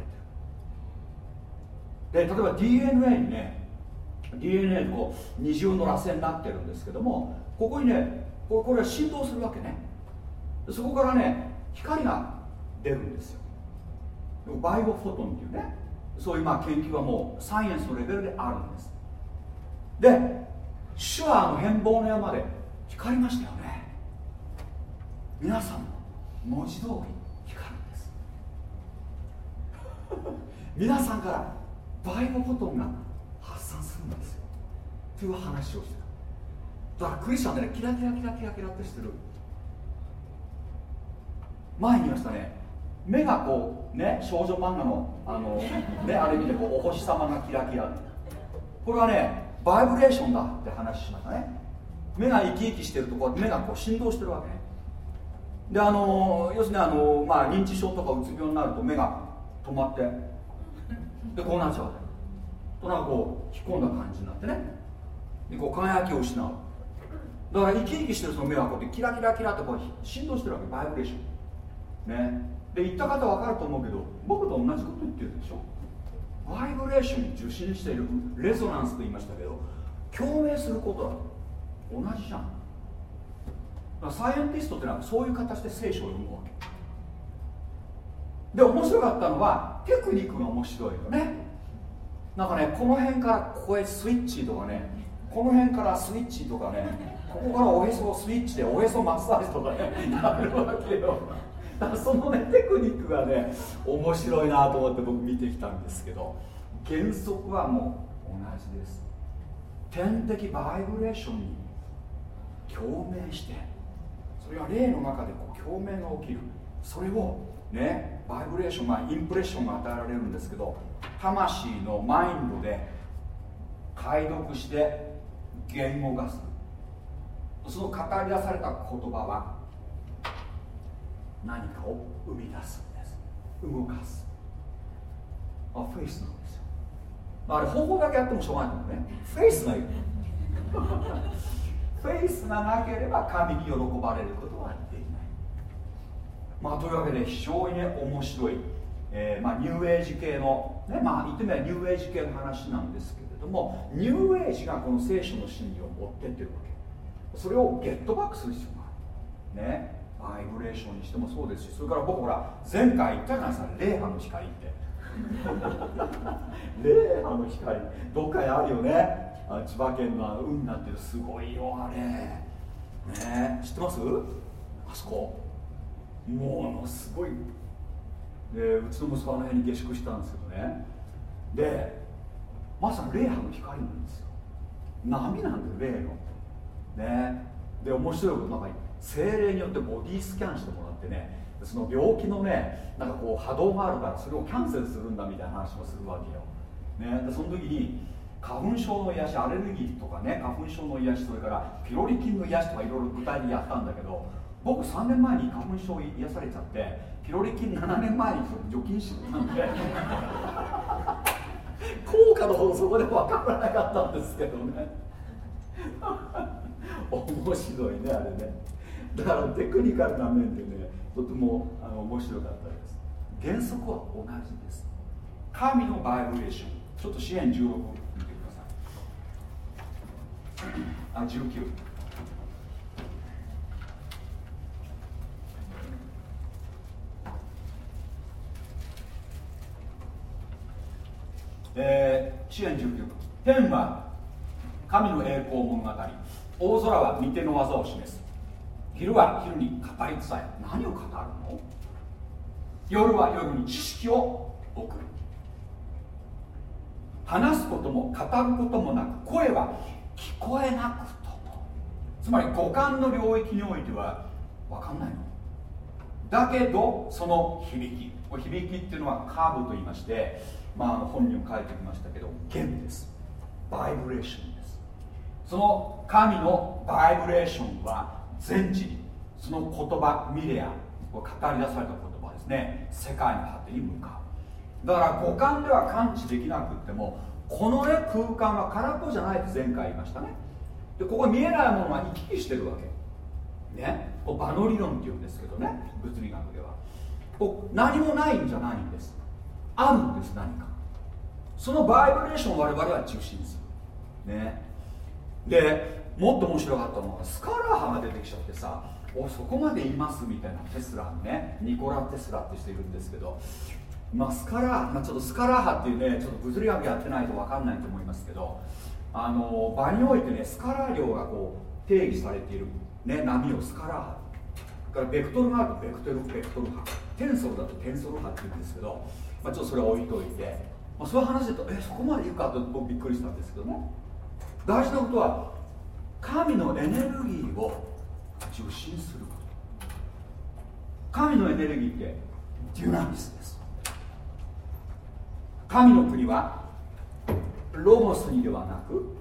てる。で例えば DNA にね DNA のこう二重の螺旋になってるんですけどもここにねこれこれは振動するわけね。そこからね光が出るんですよ。バイオフォトンっていうね。そういうまあ研究はもうサイエンスのレベルであるんです。で手話の変貌の山で光りましたよね。皆さんも文字通り。皆さんからバイオフォトンが発散するんですよ。という話をしてた。だからクリスチャンでねキラキラキラキラキラってしてる。前に言いましたね。目がこうね少女漫画のあのねあれ見てこうお星様がキラキラ。これはねバイブレーションだって話しましたね。目が生き生きしてるとこう目がこう振動してるわけね。であの要するにあの、まあ、認知症とかうつ病になると目が止まって。でこうなっちゃうとなんかこう引っ込んだ感じになってね。でこう輝きを失う。だから生き生きしてるその目はこうやってキラキラキラってこう振動してるわけ。バイブレーション。ね。で言った方分かると思うけど僕と同じこと言ってるでしょ。バイブレーションに受信しているレゾナンスと言いましたけど共鳴することは同じじゃん。サイエンティストってのはそういう形で聖書を読むわで面白かったのはテクニックが面白いよね。なんかねこの辺からここへスイッチとかねこの辺からスイッチとかねここからおへそをスイッチでおへそマッサージとかねやるわけよ。だからそのねテクニックがね面白いなと思って僕見てきたんですけど原則はもう同じです。天的バイブレーションに共鳴してそれは霊の中でこう共鳴が起きる。それをねバイブレーションまあインプレッションが与えられるんですけど魂のマインドで解読して言語化する。その語り出された言葉は何かを生み出すんです。動かす。あフェイスなんですよ。まああれ方法だけやってもしょうがないもんね。フェイスがいるフェイスがなければ神に喜ばれることはない。まあというわけで非常にね面白い、えー、まあ、ニューエイジ系の、ね、まあ言ってみればニューエイジ系の話なんですけれどもニューエイジがこの聖書の真理を持ってってるわけ。それをゲットバックする必要がある。ね。バイブレーションにしてもそうですしそれから僕ほら前回言ったじゃないですか霊波の光って。霊波の光。どっかにあるよね。あ千葉県の海になってるすごいよあれ。ね。知ってます？あそこ。ものすごい。でうちの息子あの辺に下宿したんですけどね。でまさに霊波の光なんですよ。波なんだよ霊の。ね。で面白いことなんか精霊によってボディスキャンしてもらってねその病気のねなんかこう波動があるからそれをキャンセルするんだみたいな話もするわけよ、ね、でその時に花粉症の癒しアレルギーとかね花粉症の癒しそれからピロリ菌の癒しとかいろいろ具体的にやったんだけど僕3年前に花粉症癒されちゃってピロリ菌7年前に除菌してたんで。効果のほどそこで分からなかったんですけどね。面白いねあれね。だからテクニカルな面でねとてもあの面白かったです。原則は同じです。神のバイブレーション。ちょっと支援16見てください。あ19えー、支援19天は神の栄光物語。大空は御手の技を示す。昼は昼に語り伝え。何を語るの？夜は夜に知識を送る。話すことも語ることもなく声は聞こえなくと。もつまり五感の領域においては分かんないの。だけどその響き。響きっていうのはカーブと言いまして、まあ、本にも書いてきましたけど弦です。バイブレーションです。その神のバイブレーションは全地にその言葉ミレア語り出された言葉ですね。世界の果てに向かう。だから五感では感知できなくってもこの、ね、空間は空っぽじゃないって前回言いましたね。でここ見えないものが行き来してるわけ。ね。場の理論っていうんですけどね物理学では。こう何もないんじゃないんです。あるんです何か。そのバイブレーションを我々は中心にするね。でもっと面白かったのがスカラー派が出てきちゃってさおそこまでいますみたいなテスラね。ニコラ・テスラって人いるんですけどまあスカラー、まあ、ちょっとスカラー派っていうねちょっと物理学やってないと分かんないと思いますけどあの場においてねスカラー量がこう定義されている、ね、波をスカラー派からベクトルがあるとベクトルベクトル派テンソルだとテンソル派って言うんですけど、まあ、ちょっとそれは置いといて、まあ、そういう話でとえそこまで言うかと僕びっくりしたんですけどね。大事なことは神のエネルギーを受信すること。神のエネルギーってデュナミスです。神の国はロゴスにではなく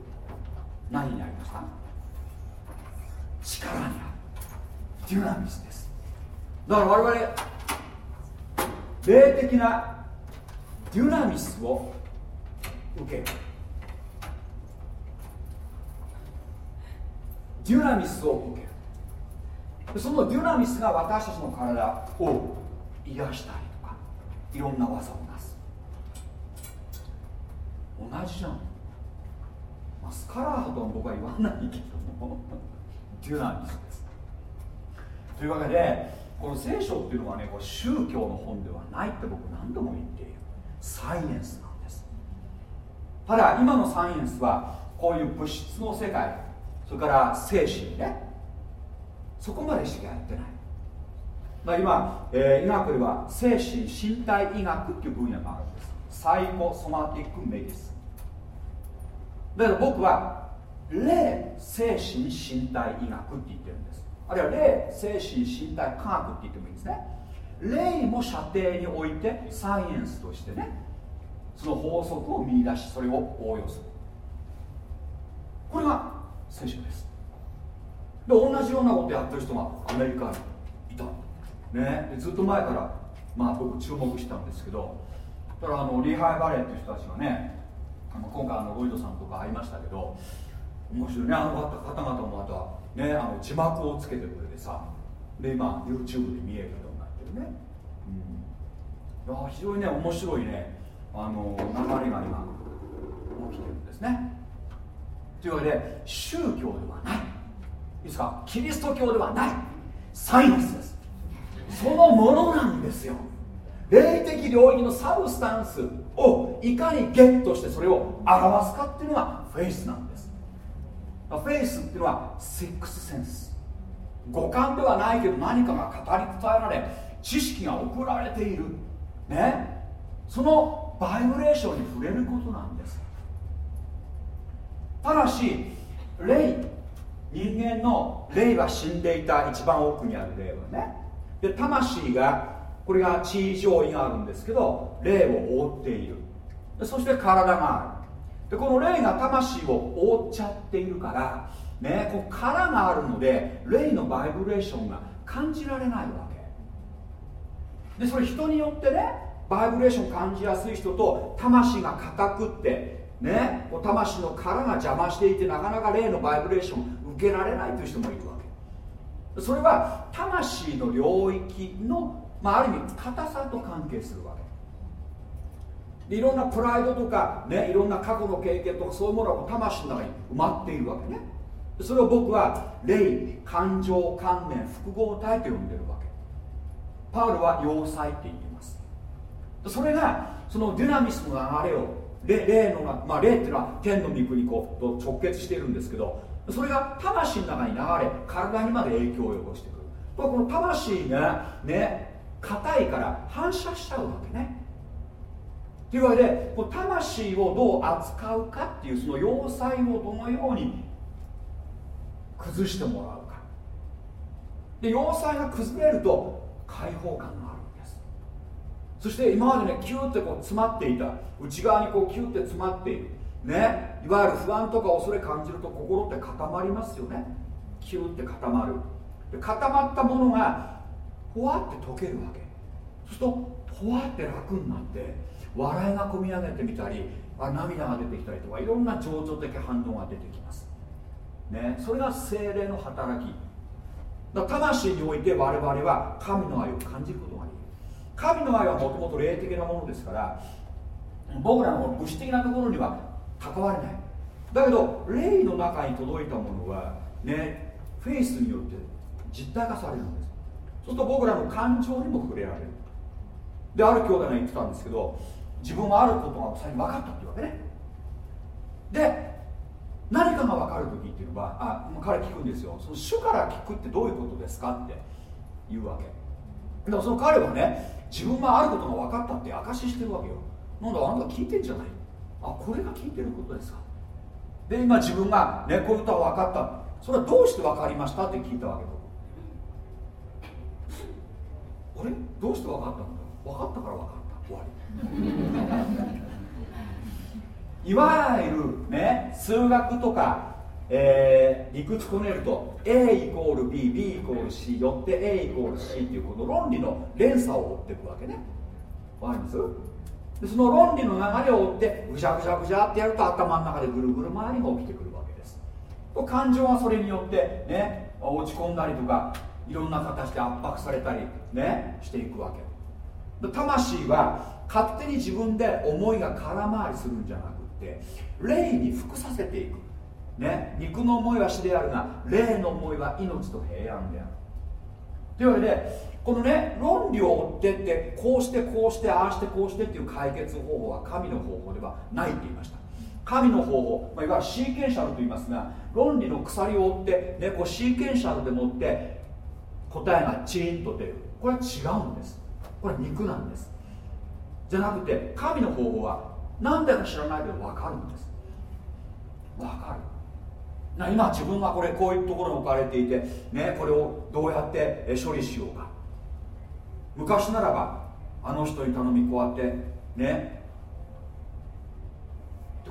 何にありました？力にある。デュナミスです。だから我々霊的なデュナミスを受け。るデュナミスを受け。るそのデュナミスが私たちの体を癒したりとかいろんな技をなす。同じじゃん、まあ、スカラーとは僕は言わないけども。デュナミスです。というわけでこの聖書っていうのはねこれ宗教の本ではないって僕何度も言っている。サイエンスなんです。ただ今のサイエンスはこういう物質の世界それから精神ねそこまでしかやってない。まあ今、えー、医学では精神身体医学っていう分野があるんです。 psychosomatic medicine。だから僕は霊精神身体医学って言ってるんです。あるいは霊精神身体科学って言ってもいいんですね。霊も射程においてサイエンスとしてねその法則を見出しそれを応用する。これが聖書です。で同じようなことやってる人がアメリカにいた。ね。ずっと前からまあ僕注目したんですけどだからあのリーハイバレーっていう人たちがねあの今回あのロイドさんとか会いましたけど面白いね。あの方々もまたねあの字幕をつけてくれてさで今 YouTube で見える。ね、うん、いや非常にね面白いね。あの流れが今起きてるんですね。というわけで宗教ではない。いいですか？キリスト教ではない。サイエンスです。そのものなんですよ。霊的領域の substance をいかにゲットしてそれを表すかっていうのがフェイスなんです。 faith っていうのは sixth sense。五感ではないけど何かが語り伝えられ知識が送られている。ね。そのバイブレーションに触れることなんです。ただし霊。人間の霊は死んでいた一番奥にある霊はね。で魂がこれが地位上位があるんですけど霊を覆っている。そして体がある。でこの霊が魂を覆っちゃっているからねこう殻があるので霊のバイブレーションが感じられないわでそれ人によってねバイブレーション感じやすい人と魂が硬くってね魂の殻が邪魔していてなかなか霊のバイブレーション受けられないという人もいるわけ。それは魂の領域の、まあ、ある意味硬さと関係するわけ。いろんなプライドとか、ね、いろんな過去の経験とかそういうものが魂の中に埋まっているわけね。それを僕は霊感情観念複合体と呼んでるわけ。パウルは要塞って言います。それがそのデュナミスの流れを霊の、まあ、霊っていうのは天の御国こうと直結しているんですけどそれが魂の中に流れ体にまで影響を及ぼしてくる。この魂がね硬いから反射しちゃうわけね。というわけで魂をどう扱うかっていうその要塞をどのように崩してもらうか。で要塞が崩れると解放感があるんです。そして今までねキューってこう詰まっていた。内側にこうキューって詰まっている。ね。いわゆる不安とか恐れ感じると心って固まりますよね。キューって固まる。で固まったものがほわって溶けるわけ。そうするとほわって楽になって笑いがこみ上げてみたりあ涙が出てきたりとかいろんな情緒的反応が出てきます。ね。それが精霊の働き。だ魂において我々は神の愛を感じることができる。神の愛はもともと霊的なものですから僕らの物質的なところには関われない。だけど霊の中に届いたものはねフェイスによって実体化されるんです。そうすると僕らの感情にも触れられる。である兄弟が言ってたんですけど自分はあることが最近分かったっていうわけね。で何かが分かる時っていうのはあ彼聞くんですよ。その主から聞くってどういうことですかって言うわけ。でもその彼はね自分があることが分かったって証ししてるわけよ。なんだあなた聞いてんじゃない。あこれが聞いてることですか。で今自分がねこういうことは分かった。それはどうして分かりましたって聞いたわけあれ？どうして分かったんだ？分かったから分かった。終わり。いわゆるね数学とか、えー、理屈こねると A イコール BB イコール C よって A イコール C っていうこの論理の連鎖を追っていくわけね。わかります？でその論理の流れを追ってぐしゃぐしゃぐしゃってやると頭の中でぐるぐる回りが起きてくるわけです。感情はそれによってね落ち込んだりとかいろんな形で圧迫されたりねしていくわけ。魂は勝手に自分で思いが空回りするんじゃなくって霊に服させていく。ね肉の思いは死であるが霊の思いは命と平安である。というわけでこのね論理を追ってってこうしてこうしてああしてこうしてっていう解決方法は神の方法ではないって言いました。神の方法、まあ、いわゆるシーケンシャルと言いますが論理の鎖を追って、ね、こうシーケンシャルでもって答えがチーンと出る。これは違うんです。これは肉なんです。じゃなくて神の方法は何だか知らないけど分かるんです。分かる。な今自分はこれこういうところに置かれていて、ね、これをどうやって処理しようか。昔ならばあの人に頼みこうやってね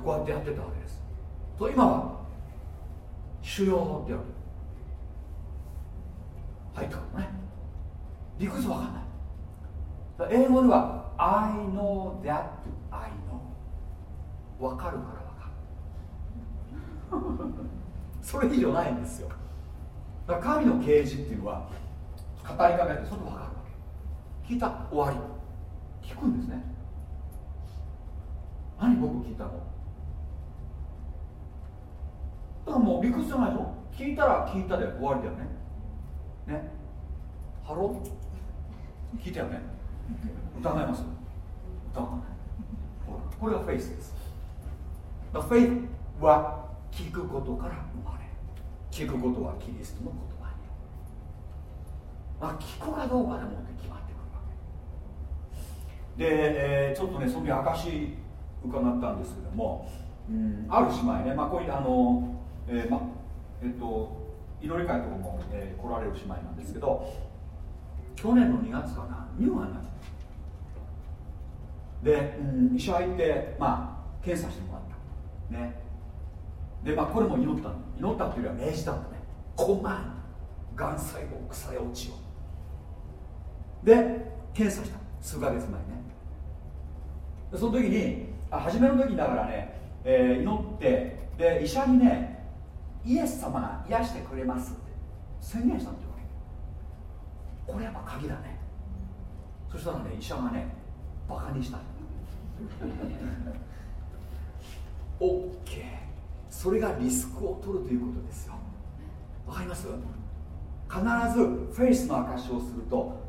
こうやってやってたわけです。と今は主要ってやる。入ったからね理屈わかんない。英語では I know that わかるからわかる。それ以上ないんですよ。だから神の啓示っていうのは語りかけてそれ分かるわけ。聞いた？終わり。聞くんですね。何僕聞いたの？だからもう理屈じゃないでしょ聞いたら聞いたで終わりだよね。ね？ハロー？聞いたよね？疑います？疑わない。これがフェイスです。フェイスは聞くことから生まれ聞くことはキリストの言葉に。まあ、聞くかどうかでもって決まってくるわけ。で、えー、ちょっとねその時証伺ったんですけども、うん、ある姉妹ね、まあ、こういうあの、えー、まえっと祈り会とかも、えー、来られる姉妹なんですけど去年の2月かな乳がんになっちゃったで、うん、医者行ってまあ検査してもらった。ね。でまあこれも祈った祈ったっていうよりは命じたんだね。コマンがん細胞腐れ落ちよで検査した。数ヶ月前ね。その時にあ初めの時だからね、えー、祈ってで医者にねイエス様が癒してくれますって。宣言したってわけ。これやっぱ鍵だね。そしたらね医者がねバカにしたオッケーそれがリスクを取るということですよ。わかります？必ずフェイスの証しをすると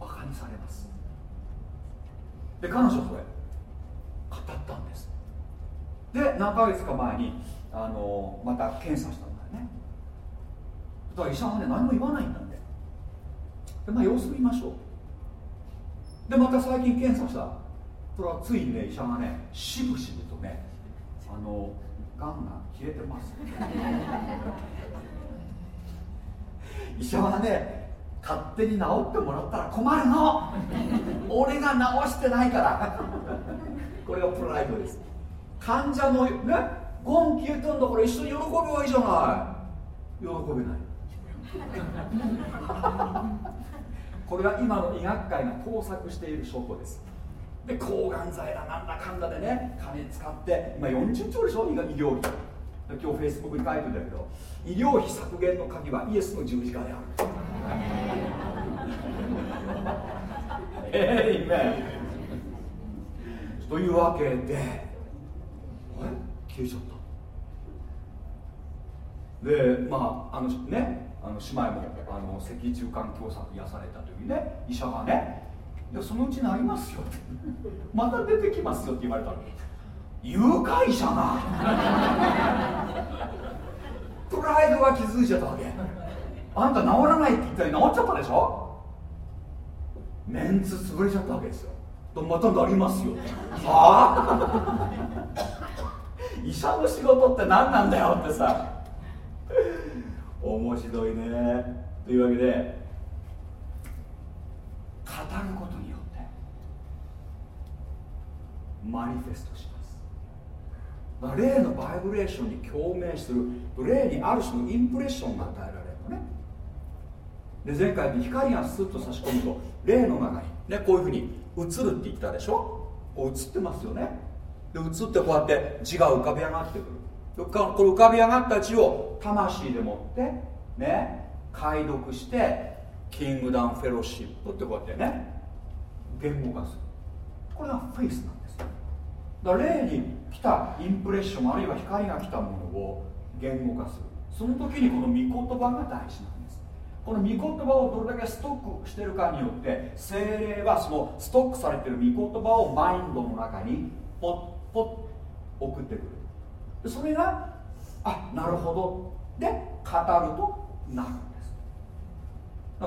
バカにされます。で彼女それ語ったんです。で何ヶ月か前にあのまた検査したんだよね。だから医者はね何も言わないんだって。でまあ様子見ましょう。でまた最近検査した。これはついにね医者がねしぶしぶとねあのがんが消えてます。医者はね勝手に治ってもらったら困るの。俺が治してないから。これがプライドです。患者のねゴン消えたんだから一緒に喜べばいいじゃない。喜べない。これは今の医学界が盗作している証拠です。で抗がん剤だなんだかんだでね金使って今40兆でしょ？医療費。今日フェイスブックに書いてるんだけど医療費削減の鍵はイエスの十字架である。えいめというわけであれ？消えちゃった。でまああのねあの姉妹もあの脊柱管狭窄癒された時ね医者がねでそのうちなりますよ。また出てきますよって言われたの。誘拐者がプライドが気づいちゃったわけ。あんた治らないって言ったら治っちゃったでしょ。メンツ潰れちゃったわけですよ。またなりますよ。はあ？医者の仕事って何なんだよってさ。面白いね。というわけでることによってマニフェストします。霊のバイブレーションに共鳴する霊にある種のインプレッションが与えられるのね。で前回光がスッと差し込むと霊の中に、ね、こういうふうに映るって言ったでしょ？こう映ってますよね。で映ってこうやって字が浮かび上がってくる。これ浮かび上がった字を魂でもってね解読してキングダムフェロシップってこうやってね言語化する。これがフェイスなんですだから霊に来たインプレッションあるいは光が来たものを言語化する。その時にこの御言葉が大事なんです。この御言葉をどれだけストックしてるかによって精霊はそのストックされてる御言葉をマインドの中にポッポッ送ってくる。でそれがあなるほど。で語るとなる。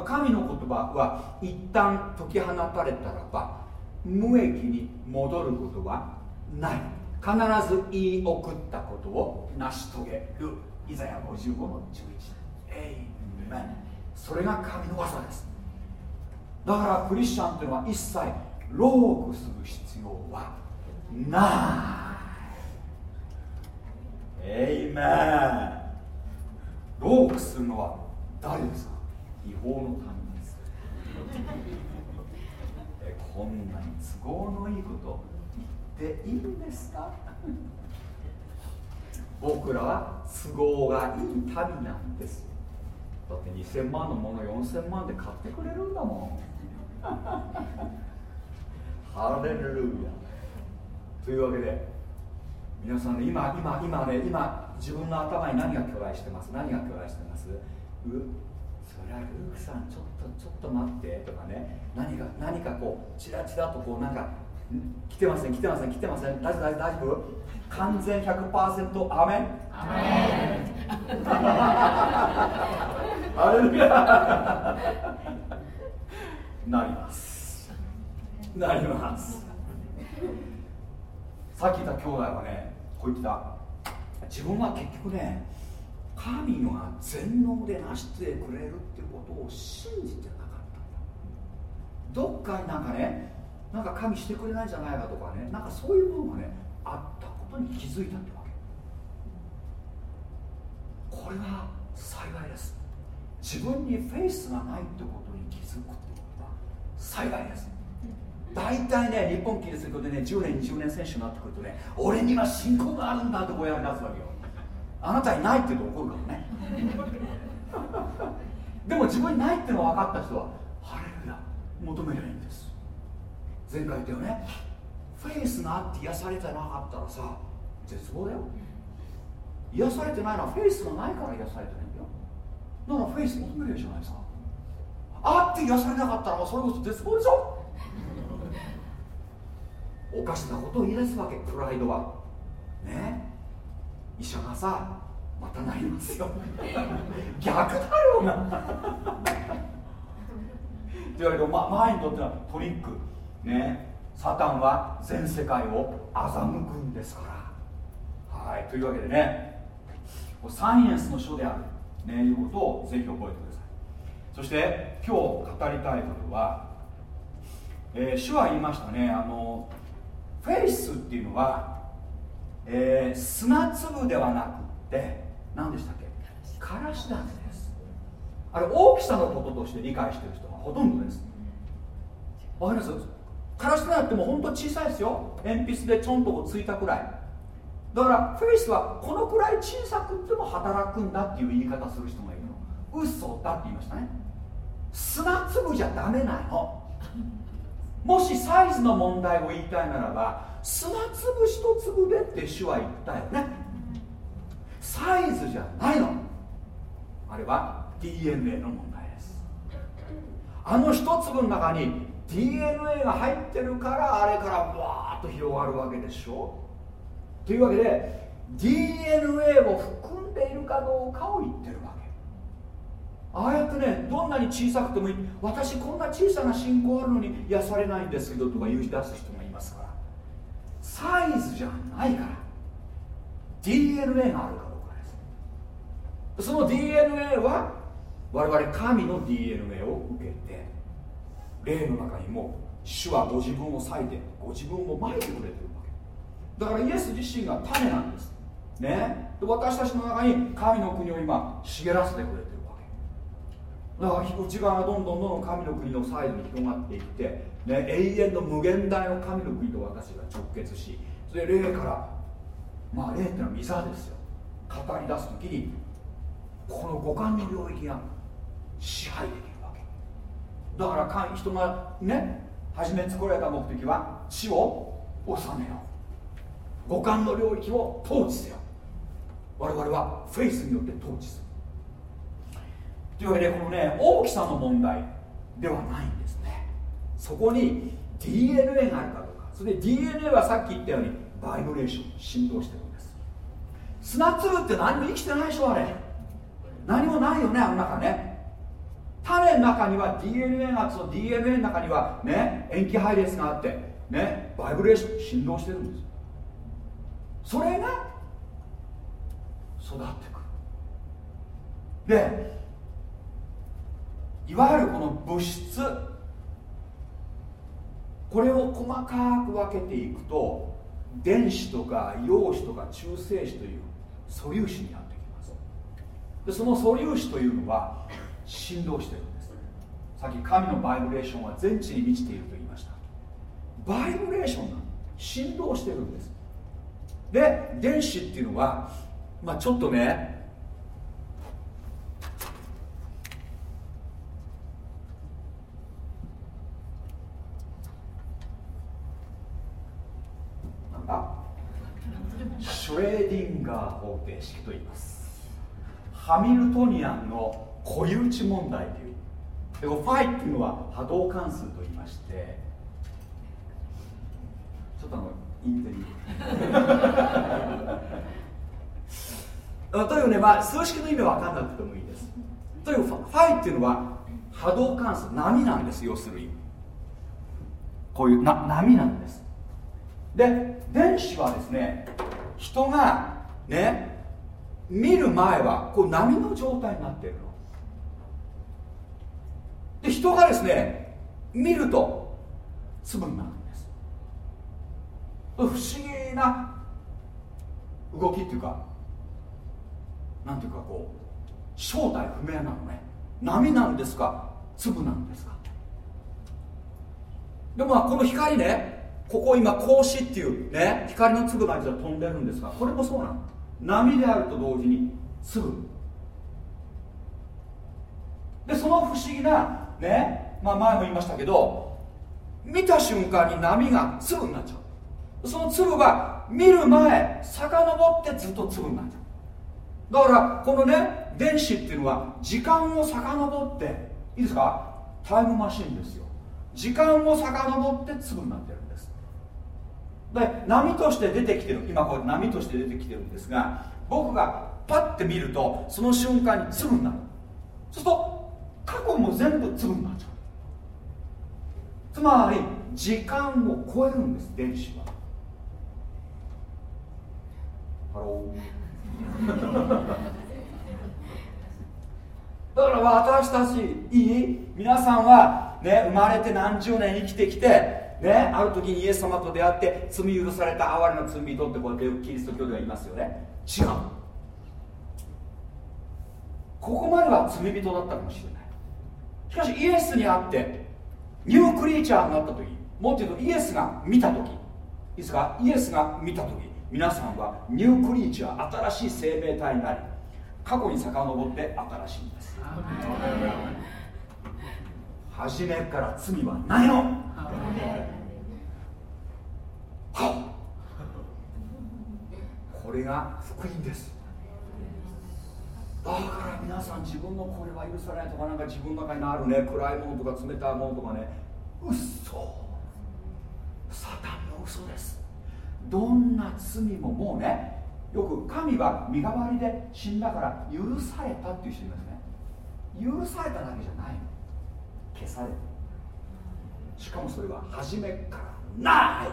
神の言葉は一旦解き放たれたらば無益に戻ることはない。必ず言い送ったことを成し遂げる。イザヤ55の11エイメンそれが神の技です。だからクリスチャンっていうのは一切ローグする必要はない。エイメンローグするのは誰ですか？違法の民です。えこんなに都合のいいこと言っていいんですか？僕らは都合がいい民なんです。だって2000万のもの4000万で買ってくれるんだもん。ハレルヤ。というわけで皆さんね今今今ね今自分の頭に何が巨来してます？何が巨来してます？ルークさんちょっとちょっと待ってとかね。何か何かこうチラチラとこうなんか来てません来てません来てません。大丈夫大丈夫完全100%アメン。アメン。あれなります。なります。さっき言った兄弟はねこう言ってた。自分は結局ね神が全能で成してくれるってを信じてなかった。んだどっかになんかねなんか神してくれないんじゃないかとかねなんかそういうものがねあったことに気づいたってわけ。これは幸いです。自分にフェイスがないってことに気づくってことは幸いです。大体ね日本キリスト教でね10年20年選手になってくるとね俺には信仰があるんだってこうやり出すわけよ。あなたにないって言うと怒るかもね。でも自分にないってのが分かった人はハレルヤ求めりゃいいんです。前回言ったよね。フェイスがあって癒されてなかったらさ絶望だよ。癒されてないのはフェイスがないから癒されてないんだよ。だからフェイス求めるじゃないですか。あって癒されなかったらそれこそ絶望でしょ。おかしなことを言い出すわけプライドは。ね。医者がさまたなりますよ。逆だろうな。というわけで、ま、マインドってのはトリックね。サタンは全世界を欺くんですから。はい。というわけでね。サイエンスの書である、ね、いうことをぜひ覚えてください。そして今日語りたいことは、えー、主は言いましたね。あのフェイスっていうのは、えー、砂粒ではなくって何でしたっけ？からし種です。あれ大きさのこととして理解してる人がほとんどです。わかります？からし種ってもうほんと小さいですよ。鉛筆でちょんとこついたくらい。だからフェイスはこのくらい小さくても働くんだっていう言い方する人がいるの。嘘だって言いましたね。砂粒じゃダメなの。もしサイズの問題を言いたいならば砂粒一粒でって主は言ったよね。サイズじゃないの。あれは DNA の問題です。あの一粒の中に DNA が入ってるからあれからわーっと広がるわけでしょ。というわけで DNA を含んでいるかどうかを言ってるわけ。ああやってねどんなに小さくてもいい。私こんな小さな信仰あるのに癒されないんですけどとか言い出す人がいますから。サイズじゃないから。DNA があるかどうかですその DNA は我々神の DNA を受けて霊の中にも主はご自分を裂いてご自分をまいてくれてるわけ。だからイエス自身が種なんです。ね。私たちの中に神の国を今茂らせてくれてるわけ。だから内側がどんどんどんどん神の国のサイドに広がっていって、ね、永遠の無限大の神の国と私が直結しそれ霊からまあ霊ってのは御座ですよ。語り出す時にこの五感の領域が支配できるわけ。だから人がね初め作られた目的は地を治めよう。五感の領域を統治せよ。我々はフェイスによって統治する。というわけでこのね大きさの問題ではないんですね。そこに DNA があるかどうか。それで DNA はさっき言ったようにバイブレーション振動してるんです。砂粒って何も生きてないでしょあれ。何もないよねあの中ね。種の中には DNA がその DNA の中にはね塩基配列があってねバイブレーション振動してるんですそれが育ってくる。でいわゆるこの物質これを細かく分けていくと電子とか陽子とか中性子という素粒子になってきますでその素粒子というのは振動してるんです。さっき神のバイブレーションは全地に満ちていると言いました。バイブレーションなの振動してるんです。で電子っていうのは、まあ、ちょっとねシュレーディンガー方程式と言います。ハミルトニアンの固有値問題という。でファイっていうのは波動関数と言いまして。ちょっとあのインテリ。というね、まあ、数式の意味は分かんなくてもいいです。というファイっていうのは波動関数波なんです要するに。こういうな波なんです。で電子はですね人がね見る前はこう波の状態になっているの。で人がですね見ると粒になるんです。不思議な動きっていうかなんていうかこう正体不明なのね。波なんですか？粒なんですか？でもこの光ねここ今格子っていうね光の粒が実は飛んでるんですがこれもそうなの波であると同時に粒でその不思議なね、まあ、前も言いましたけど見た瞬間に波が粒になっちゃう。その粒が見る前遡ってずっと粒になっちゃう。だからこのね電子っていうのは時間を遡っていいですか？タイムマシンですよ。時間を遡って粒になってる。で波として出てきてる。今これ波として出てきてるんですが僕がパッて見るとその瞬間に粒になる。そうすると過去も全部粒になっちゃう。つまり時間を超えるんです電子は。ハロー。だから私たちいい？皆さんはね生まれて何十年生きてきてねある時にイエス様と出会って罪許された哀れな罪人ってこうやってキリスト教では言いますよね。違う。ここまでは罪人だったかもしれない。しかしイエスに会ってニュークリーチャーになった時もっと言うとイエスが見た時。いいですかイエスが見た時皆さんはニュークリーチャー新しい生命体になり過去に遡って新しいんです。初めから罪はないの。これが福音です。だから皆さん自分のこれは許さないとかなんか自分の中にあるね。暗いものとか冷たいものとかね。嘘。サタンの嘘です。どんな罪ももうねよく神は身代わりで死んだから許されたっていう人いますね。許されただけじゃないの消されるしかもそれは初めからない。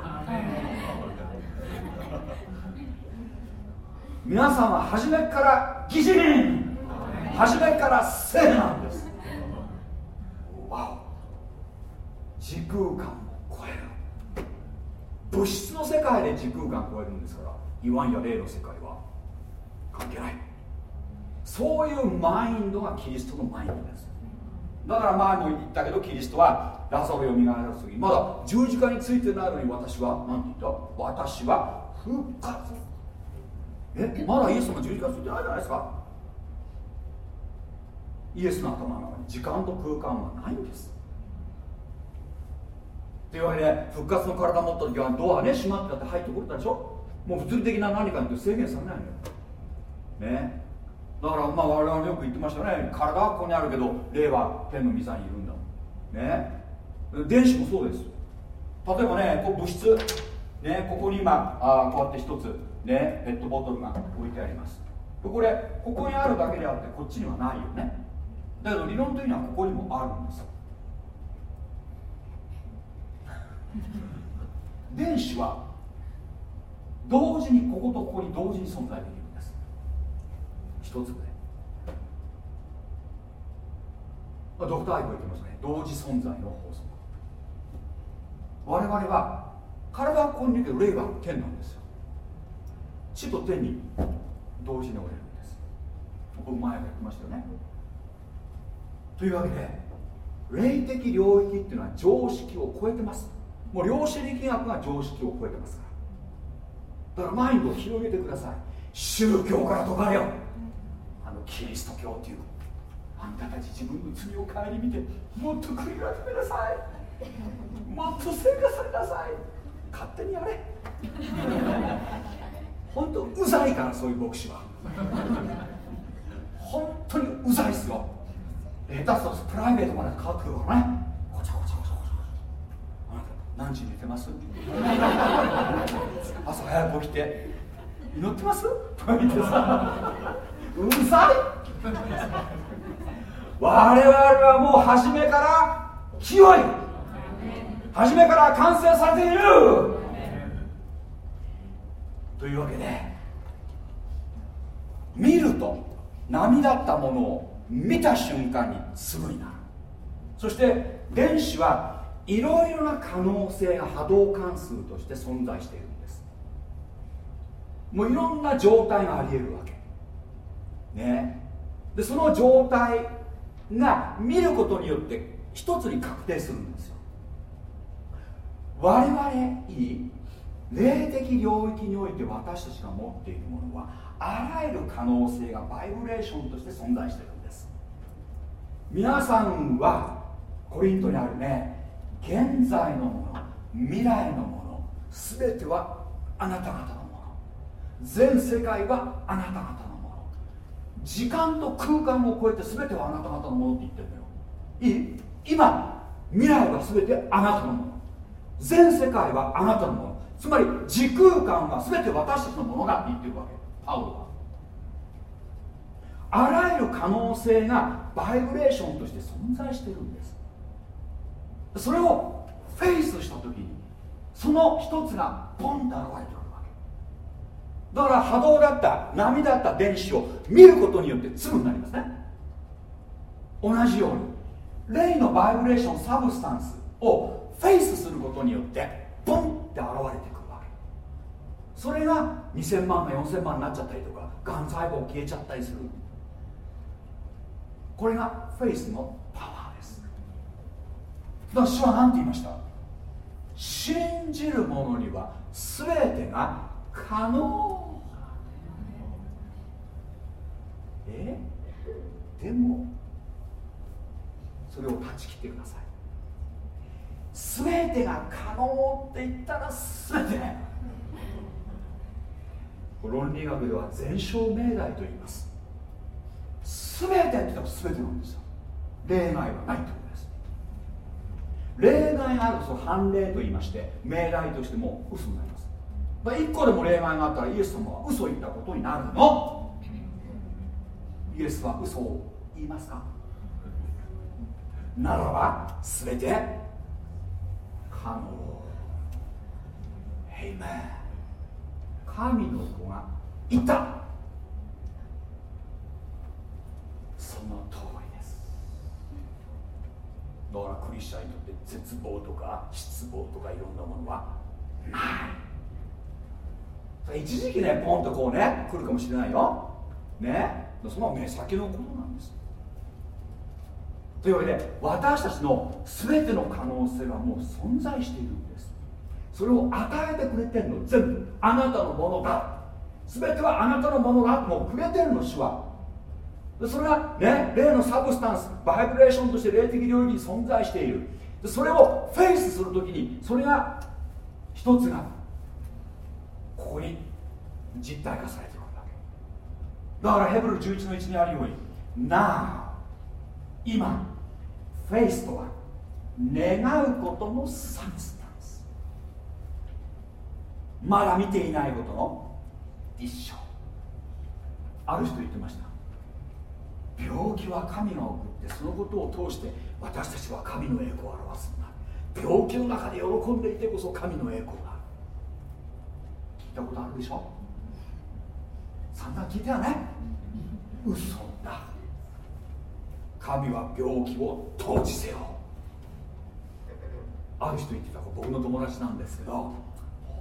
皆さんは初めから義人。初めから聖なんです。わお。時空間を超える。物質の世界で時空間を超えるんですから言わんや霊の世界は。関係ない。そういうマインドがキリストのマインドです。だから前も言ったけどキリストはラサロよみがえらす時まだ十字架についてないのに私は何て言った私は復活。えまだイエス様十字架ついてないじゃないですか。イエスの頭の中に時間と空間はないんです。というわけで復活の体持った時はドアね閉まってたって入ってこれたでしょ。もう物理的な何かに制限されないのよ。ね。だからまあ我々よく言ってましたね。体はここにあるけど霊は天の御座にいるんだね。電子もそうです。例えばねこう物質。ねここに今あこうやって一つねペットボトルが置いてあります。これここにあるだけであってこっちにはないよね。だけど理論的にはここにもあるんです。電子は同時にこことここに同時に存在できる。んです一つでドクター・アイコ言ってますね。同時存在の法則。我々は体はここにいるけど霊は天なんですよ。地と天に同時におれるんです。僕前も言ってましたよね。というわけで霊的領域っていうのは常識を超えてます。もう量子力学が常識を超えてますから。だからマインドを広げてください。宗教から解かれよ。キリスト教っていうあんたたち自分の罪を顧みてもっと悔い改めなさい。もっと生活されなさい。勝手にやれ。本当うざいからそういう牧師は。本当にうざいっすよ。下手すとプライベートまで変わってくるからね。こちゃこちゃこちゃこちゃ何時寝てます？朝早く起きて。祈ってます？とか言ってさうるさい。我々はもう初めから清い。初めから完成されている。というわけで見ると波だったものを見た瞬間にすぐになる。そして電子はいろいろな可能性が波動関数として存在しているんです。もういろんな状態がありえるわけ。ね。でその状態が見ることによって一つに確定するんですよ。我々いい霊的領域において私たちが持っているものはあらゆる可能性がバイブレーションとして存在してるんです。皆さんはコリントにあるね。現在のもの未来のもの全てはあなた方のもの。全世界はあなた方のもの。時間と空間を超えて全てはあなた方のものって言ってるのよ。いい今未来は全てあなたのもの。全世界はあなたのもの。つまり時空間は全て私たちのものだって言ってるわけ。パウロは。あらゆる可能性がバイブレーションとして存在してるんです。それをフェイスした時にその一つがポンと現れてるだから波動だった波だった電子を見ることによって粒になりますね。同じように霊のバイブレーション substance を faith することによってポンって現れてくるわけ。それが2000万が4000万になっちゃったりとかがん細胞消えちゃったりする。これがフェイスのパワーです。だから主は何て言いました？信じる者には全てが可能。え？でもそれを断ち切ってください。全てが可能って言ったら全て。論理学では全証命題と言います。全てって言ったら全てなんですよ。例外はないってことです。例外があるとその判例と言いまして命題としても嘘になります。だ1個でも例外があったらイエス様は嘘を言ったことになるの。イエスは嘘を言いますか？ならば全て可能。ヘイメン神の子がいた。その通りです。だからクリスチャンにとって絶望とか失望とかいろんなものはない。一時期ねポンとこうね来るかもしれないよ。ね？その目先のことなんです。というわけで私たちの全ての可能性はもう存在しているんです。それを与えてくれてるの全部あなたのものだ全てはあなたのものだもうくれてるの主は。それがね例のサブスタンスバイブレーションとして霊的領域に存在している。それをフェイスするときにそれが一つがここに実体化される。だからヘブル11の1にあるように Now 今フェイスとは願うことのサブスタンスまだ見ていないことの一緒ある人言ってました。病気は神が送ってそのことを通して私たちは神の栄光を表すんだ。病気の中で喜んでいてこそ神の栄光が聞いたことあるでしょ？散々聞いたよね嘘だ。神は病気を統治せよ。ある人言ってた僕の友達なんですけど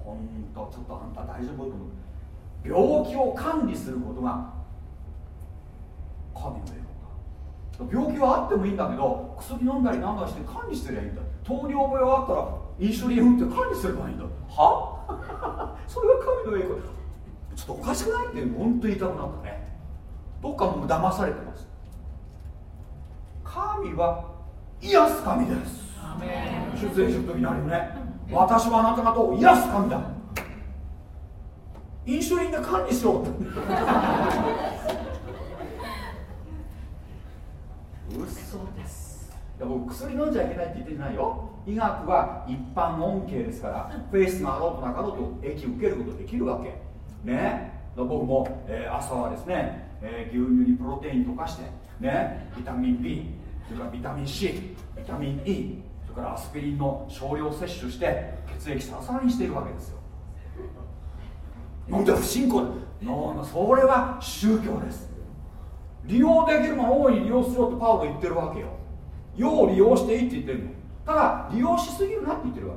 本当ちょっとあんた大丈夫と思う。病気を管理することが神の栄光だ。病気はあってもいいんだけど薬飲んだりなんだりして管理してりゃいいんだ。糖尿病があったらインシュリン打って管理すればいいんだ。は？それが神の栄光ちょっとおかしくない？って本当言いたくなったね。どっかもう騙されてます。神は癒す神です。出演する時にあるよね。私はあなた方を癒す神だ。インシュリンで管理しろ。嘘です。いや僕薬飲んじゃいけないって言ってないよ。医学は一般恩恵ですからフェイスがあろうとなかろうと液受けることできるわけね。僕も、えー、朝はですねえー、牛乳にプロテイン溶かしてね。ビタミン B それからビタミン C ビタミン E それからアスピリンの少量摂取して血液サラサラにしているわけですよ。なんで不信仰のそれは宗教です。利用できるものを大いに利用するとパウロ言ってるわけよ。要利用していいって言ってるの。ただ利用しすぎるなって言ってるわ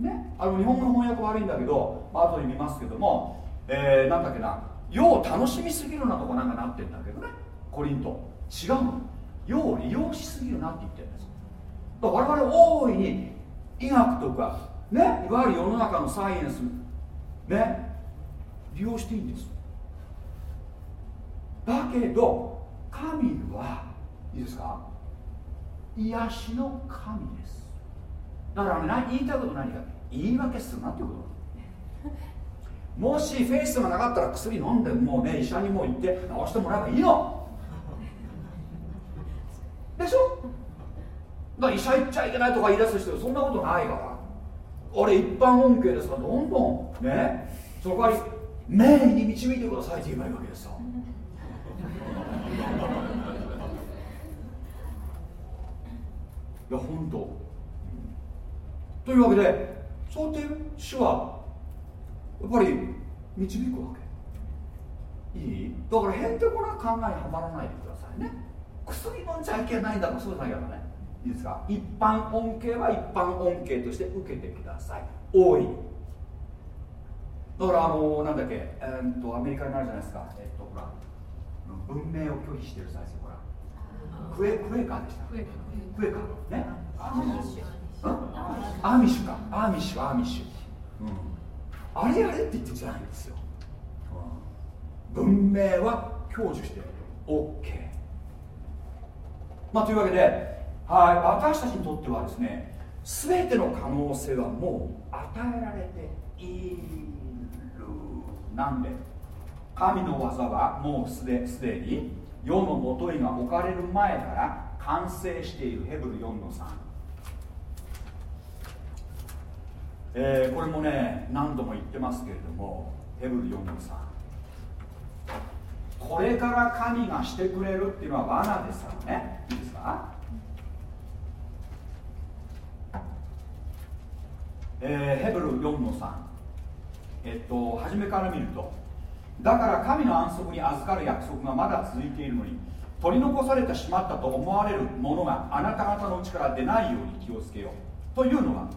け。ね。あの日本語の翻訳悪いんだけど、まあ後で見ますけども、えー、だっけな。世を楽しみすぎるなとかなんかなってんだけどね。コリント違うの。世を利用しすぎるなって言ってるんですだから我々大いに医学とかねいわゆる世の中のサイエンスね利用していいんです。だけど神はいいですか。癒しの神です。だからね言いたいこと何か言い訳するなっていうこと。もしフェイスがなかったら薬飲んでもうね医者にも行って治してもらえばいいの。でしょ？だから医者行っちゃいけないとか言い出す人そんなことないから俺一般恩恵ですからどんどんねその代わり名に導いてくださいって言えばいいわけですよ。いや本当。というわけでそうやって主はっぱり導くわけ。いい？だからへんてこな考えにはまらないでくださいね。薬飲んじゃいけないんだとそうじゃないからね。いいですか？一般恩恵は一般恩恵として受けてください。大い。にだからあのなんだっけ、えー、っとアメリカになるじゃないですか。えっとほら文明を拒否してる最初ほら。クエクエーカーでした。クエーカー。ね。アーミッシュ。アーミッシュか。アーミッシュアーミッシュ、うん、あれやれって言ってるんじゃないんですよ、うん、文明は享受して OK まあというわけではい私たちにとってはですね全ての可能性はもう与えられている。なんで神の技はもうすですでに世のもといが置かれる前から完成している。ヘブル4の3、えー、これもね何度も言ってますけれどもヘブル4の3これから神がしてくれるっていうのは罠ですからね。いいですか？えー、ヘブル4の3えっと、初めから見るとだから神の安息に預かる約束がまだ続いているのに取り残されてしまったと思われるものがあなた方のうちから出ないように気をつけようというのは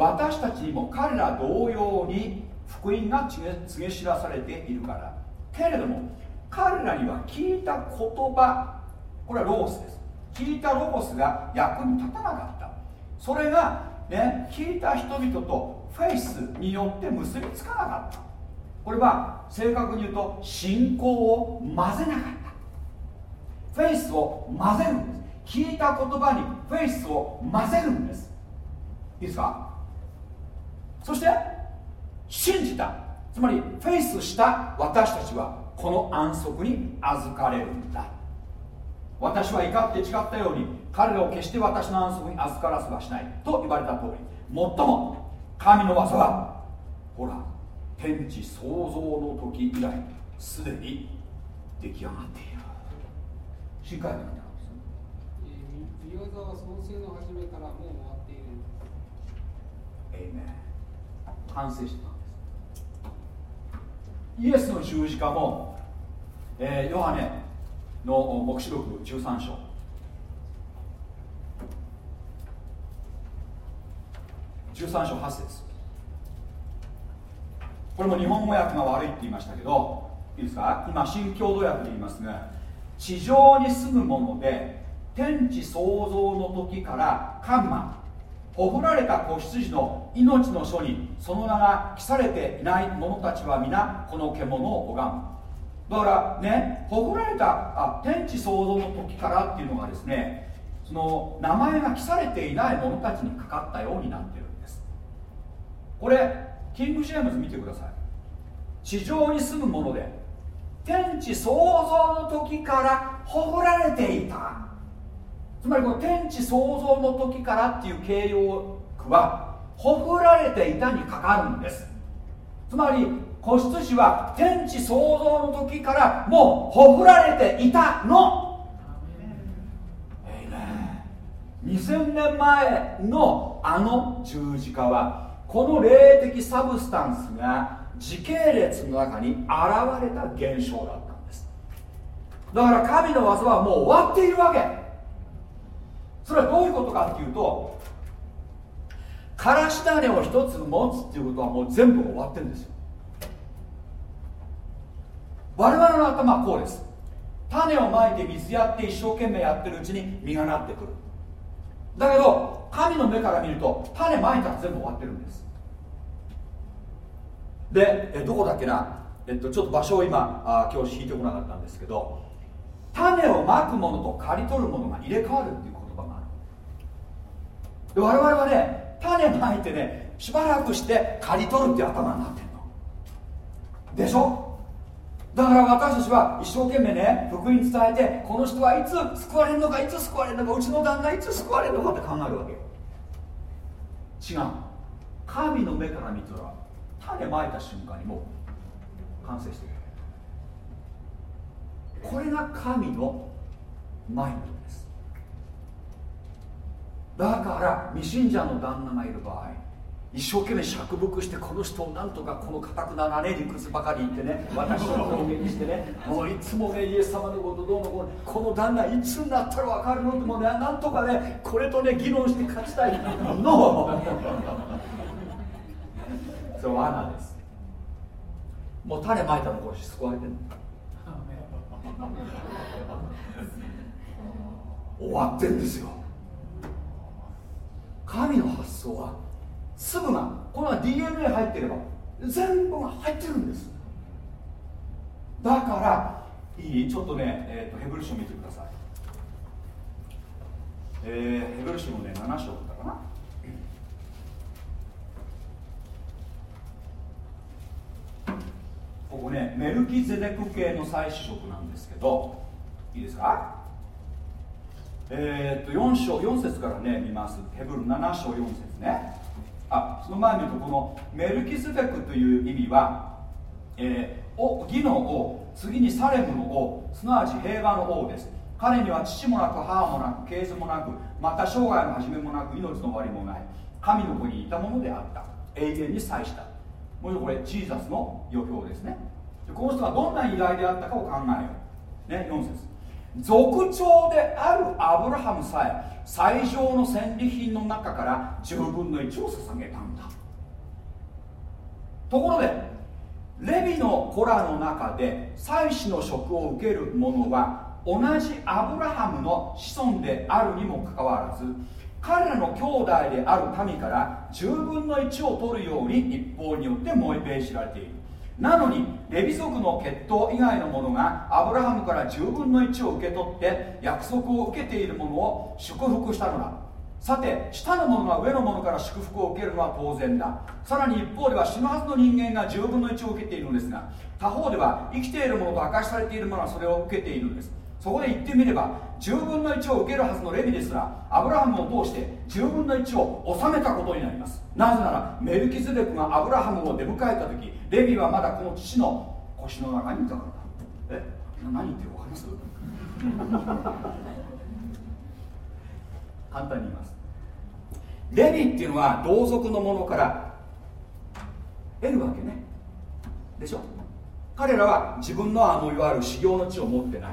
私たちにも彼ら同様に福音が告げ知らされているから。けれども彼らには聞いた言葉これはロースです。聞いたロゴスが役に立たなかった。それがね聞いた人々とフェイスによって結びつかなかった。これは正確に言うと信仰を混ぜなかった。フェイスを混ぜるんです。聞いた言葉にフェイスを混ぜるんです。いいですか？そして信じた。つまりフェイスした私たちはこの安息に預かれるんだ。私は怒って誓ったように彼らを決して私の安息に預からせはしない。と言われた通り最も神の技はほら天地創造の時以来すでに出来上がっている。新海なんです御業は創世の初めからもう終わっているエイメン完成してたんです。イエスの十字架も、えー、ヨハネの黙示録13章。13章8節。これも日本語訳が悪いって言いましたけどいいですか？今新共同訳で言いますが地上に住むもので天地創造の時からカンマほふられた子羊の命の書にその名が記されていない者たちは皆この獣を拝む。だからねほられたあ天地創造の時からっていうのがですねその名前が記されていない者たちにかかったようになっているこれキング・ジェームズ見てください。地上に住むもので天地創造の時からほられていた。つまりこの天地創造の時からっていう形容句はほぐられていたにかかるんです。つまり子羊は天地創造の時からもうほふられていたの。えいね2000年前のあの十字架はこの霊的サブスタンスが時系列の中に現れた現象だったんです。だから神の技はもう終わっているわけ。それはどういうことかっていうとからし種を一つ持つっていうことはもう全部終わってるんですよ。我々の頭はこうです。種をまいて水やって一生懸命やってるうちに実がなってくる。だけど神の目から見ると種まいたら全部終わってるんです。でえどこだっけな、えっと、ちょっと場所を今あ今日引いてこなかったんですけど種をまくものと刈り取るものが入れ替わるっていう。で我々はね種まいてねしばらくして刈り取るって頭になってんの。でしょ？だから私たちは一生懸命ね福音伝えてこの人はいつ救われるのかいつ救われるのかうちの旦那いつ救われるのかって考えるわけ違う。神の目から見たら種まいた瞬間にもう完成してる。これが神のマインドだから未信者の旦那がいる場合一生懸命釈伏してこの人をなんとかこのかたくななね理屈ばかり言ってね私を公言にしてねもういつもねイエス様のことどうのこうのこの旦那いつになったら分かるのってもうねなんとかねこれとね議論して勝ちたい。のそれは罠です。もう種まいたのこれ救われてる終わってんですよ神の発想は粒がこの DNA 入ってれば全部が入ってるんです。だからいいちょっとね、えーと、ヘブル書見てください。えー、ヘブル書のね7章だったかな。ここねメルキゼデク系の再試食なんですけどいいですか？えー、っと4章4節からね見ます。ヘブル7章4節ね。あその前に言うとこのメルキスデクという意味は、えー、お義の王次にサレムの王すなわち平和の王です。彼には父もなく母もなく系図もなくまた生涯の始めもなく命の終わりもない。神の子にいたものであった。永遠に際した。もうこれジーザスの予表ですね。この人がどんな偉大であったかを考えよう。ね4節。族長であるアブラハムさえ最上の戦利品の中から10分の1を捧げたんだ。ところでレビの子らの中で祭司の職を受ける者は同じアブラハムの子孫であるにもかかわらず彼らの兄弟である民から10分の1を取るように一方によって燃え命じられている。なのにレビ族の血統以外の者がアブラハムから10分の1を受け取って約束を受けている者を祝福したのだ。さて下の者が上の者から祝福を受けるのは当然だ。さらに一方では死ぬはずの人間が10分の1を受けているのですが他方では生きている者と明かしされている者はそれを受けているんです。そこで言ってみれば10分の1を受けるはずのレビですらアブラハムを通して10分の1を収めたことになります。なぜならメルキズデクがアブラハムを出迎えた時レビはまだこの父の腰の中にいたからだ。え何言ってるか分かります？簡単に言います。レビっていうのは同族のものから得るわけね。でしょ？彼らは自分のあのいわゆる修行の地を持ってない。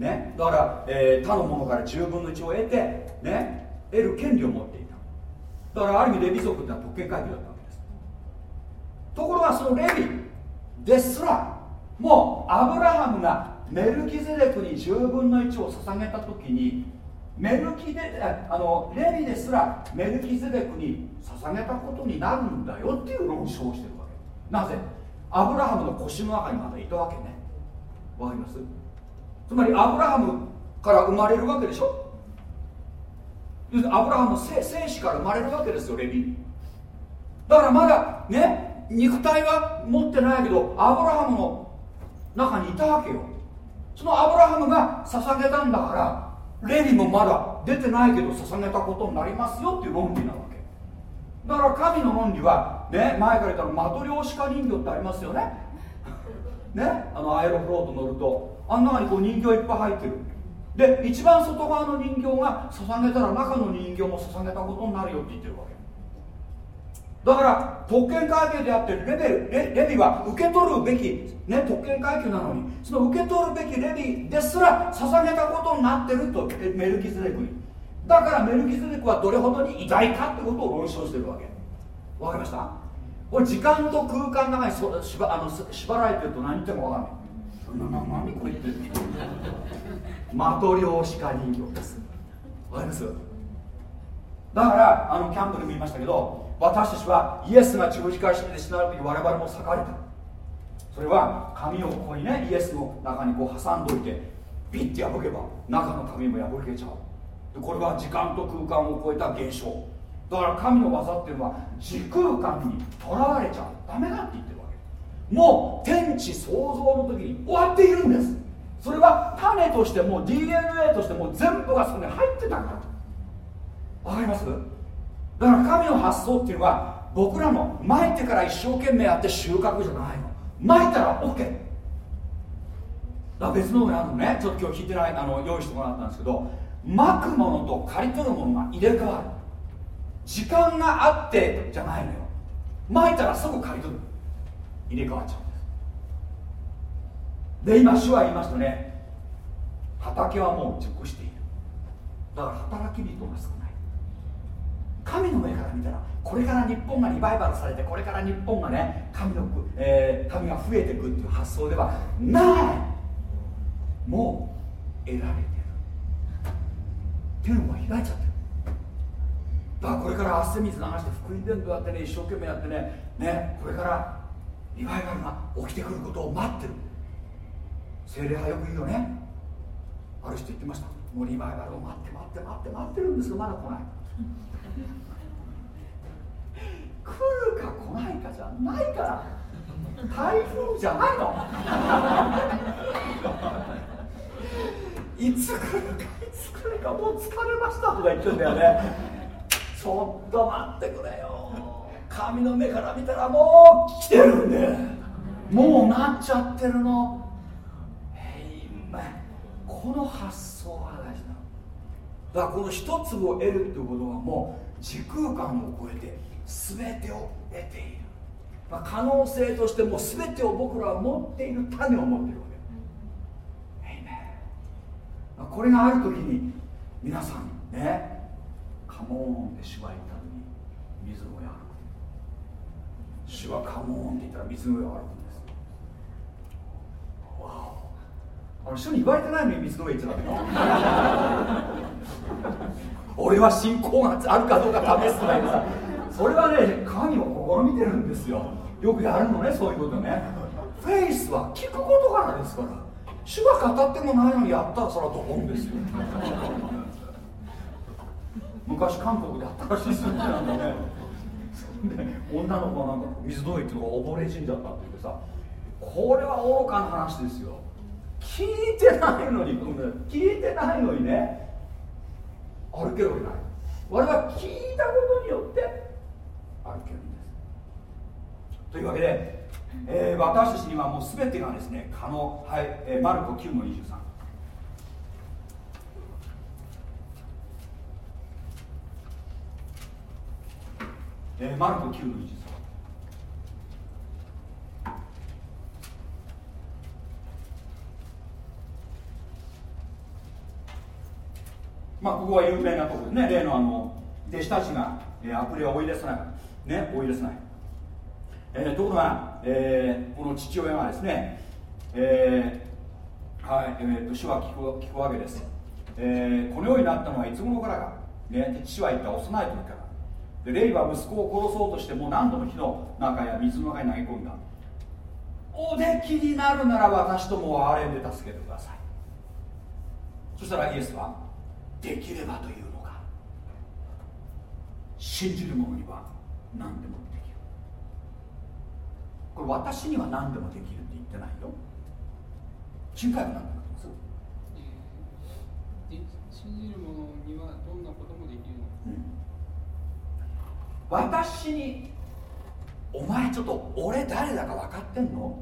ね、だから、えー、他のものから10分の1を得て、ね、得る権利を持っていた。だからある意味レビ族ってのは特権階級だったわけです。ところがそのレビですらもうアブラハムがメルキゼレクに10分の1を捧げた時にメルキデあのレビですらメルキゼレクに捧げたことになるんだよっていう論証をしてるわけ。なぜ？アブラハムの腰の中にまだいたわけね。わかります？つまりアブラハムから生まれるわけでしょ？アブラハムの精子から生まれるわけですよレビ。だからまだね肉体は持ってないけどアブラハムの中にいたわけよ。そのアブラハムが捧げたんだからレビもまだ出てないけど捧げたことになりますよっていう論理なわけ。だから神の論理はね前から言ったのマトリョーシカ人形ってありますよね。ね？あのアエロフロート乗ると。あん中にこう人形いっぱい入ってる。で一番外側の人形が捧げたら中の人形も捧げたことになるよって言ってるわけ。だから特権階級であってレベルレレビは受け取るべき、ね、特権階級なのにその受け取るべきレビですら捧げたことになってるとメルキズデクに。だからメルキズデクはどれほどに偉大かってことを論証してるわけ。わかりました？これ時間と空間の中にそしばあの縛られてると何言ってもわかんない。なな何これってるマトリョーシカ人形ですわかりますだからあのキャンプでも言いましたけど私たちはイエスが十字架して死なる時我々も裂かれたそれは紙をここにねイエスの中にこう挟んどいてピッて破けば中の紙も破けちゃうでこれは時間と空間を超えた現象だから神の技っていうのは時空間にとらわれちゃうダメだって言ってるもう天地創造の時に終わっているんです。それは種としても DNA としても全部がそこに入ってたから。わかります？だから神の発想っていうのは僕らのまいてから一生懸命やって収穫じゃないの。まいたら OK だから別のがあるのね。ちょっと今日聞いてないあの用意してもらったんですけどまくものと刈り取るものが入れ替わる。時間があってじゃないのよ。まいたらすぐ刈り取る。入れ替わっちゃうんです。で今主は言いましたね。畑はもう熟している。だから働き人が少ない。神の目から見たらこれから日本がリバイバルされてこれから日本がね神の、えー、神が増えていくっていう発想ではない。もう得られてる。天は開いちゃってる。だからこれから汗水流して福音伝道やってね一生懸命やってねねこれからリバイバルが起きてくることを待ってる。精霊派よく言うよね。ある人言ってました。もうリバイバルを待って待って待って待ってるんですけどまだ来ない。来るか来ないかじゃないから。台風じゃないの。いつ来るかいつ来るかもう疲れましたとか言ってんだよね。ちょっと待ってくれよ。神の目から見たらもう来てるんでもうなっちゃってるの。この発想が大事なの。だからこの一粒を得るってことはもう時空間を超えて全てを得ている、まあ、可能性としてもう全てを僕らは持っている種を持っているわけ、まあ、これがある時に皆さんねカモーンって主は言ったのに水の上歩く主はカモーンって言ったら水の上を歩くんです。わお。あの主に言われてないのに水の上行っちゃダメよ俺は信仰があるかどうか試すとか言ってさそれはね神を試みてるんですよ。よくやるのねそういうことね。フェイスは聞くことからですから。主が語ってもないのにやったらそれはドボンですよ。昔韓国であったらしいですよねなんかね。女の子がなんか水の上っていうのが溺れ死んじゃったって言ってさこれは愚かな話ですよ。聞いてないのに聞いてないのにね歩けるわけない。我々は聞いたことによって歩けるんです。というわけで、えー、私たちにはもう全てがですね可能はい、えー、マルコ9の23えー、マルコ9の23まあ、ここは有名なところでね。例のあの弟子たちが、えー、悪霊を追い出さない。ね追い出さない、えー、ところが、えー、この父親がですね、えーはいえーと、主は聞く聞くわけです、えー、このようになったのはいつ頃からか、ね、父は言った幼い時から。でレイは息子を殺そうとしても何度も火の中や水の中に投げ込んだ。おできになるなら私とも憐れんで助けてください。そしたらイエスはできればというのが信じる者には何でもできる。これ私には何でもできるって言ってないよ。新海は何でもます信じる者にはどんなこと、私にお前ちょっと俺誰だか分かってんの？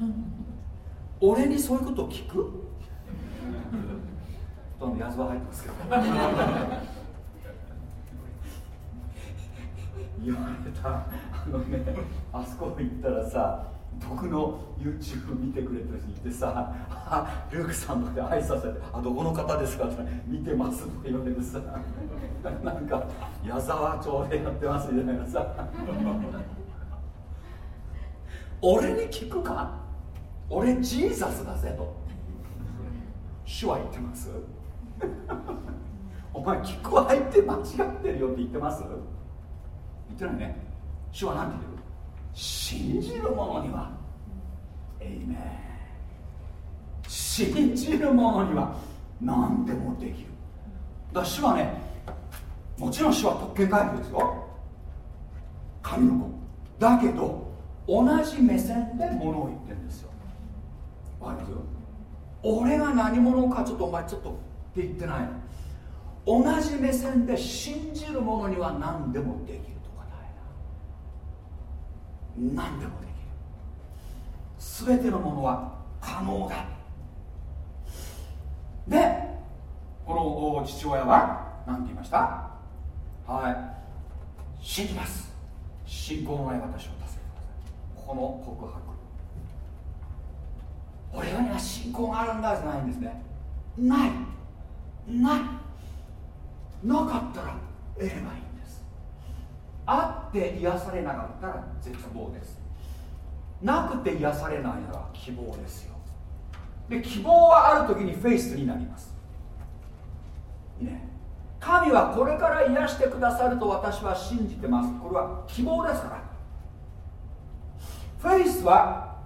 俺にそういうことを聞く？どんどん矢沢入ってますけど。言われた。あのねあそこ行ったらさ僕の YouTube 見てくれてる人いてさ「ルークさん」とかで挨拶して「あどこの方ですか?」って見てますって言われてさ なんか矢沢町でやってますみたいなさ。俺に聞くか？俺ジーザスだぜと。主は言ってます？お前聞く相手間違ってるよって言ってます？言ってないね。主は何て言ってる？信じる者には。エイメン信じる者には何でもできる。だ主はねもちろん主は特権回復ですよ。神の子。だけど同じ目線で物を言ってるんですよ。わかります？俺が何者かちょっとお前ちょっとって言ってない同じ目線で信じる者には何でもできる。何でもできる。全てのものは可能だ。でこの父親は何て言いました？はい。信じます。信仰のない私を助けてください。この告白。俺には信仰があるんだじゃないんですね。ない。ない。なかったら得ればいい。あって癒されなかったら絶望です。なくて癒されないなら希望ですよ。で希望はある時にフェイスになります。ね。神はこれから癒してくださると私は信じてます。これは希望ですから。フェイスは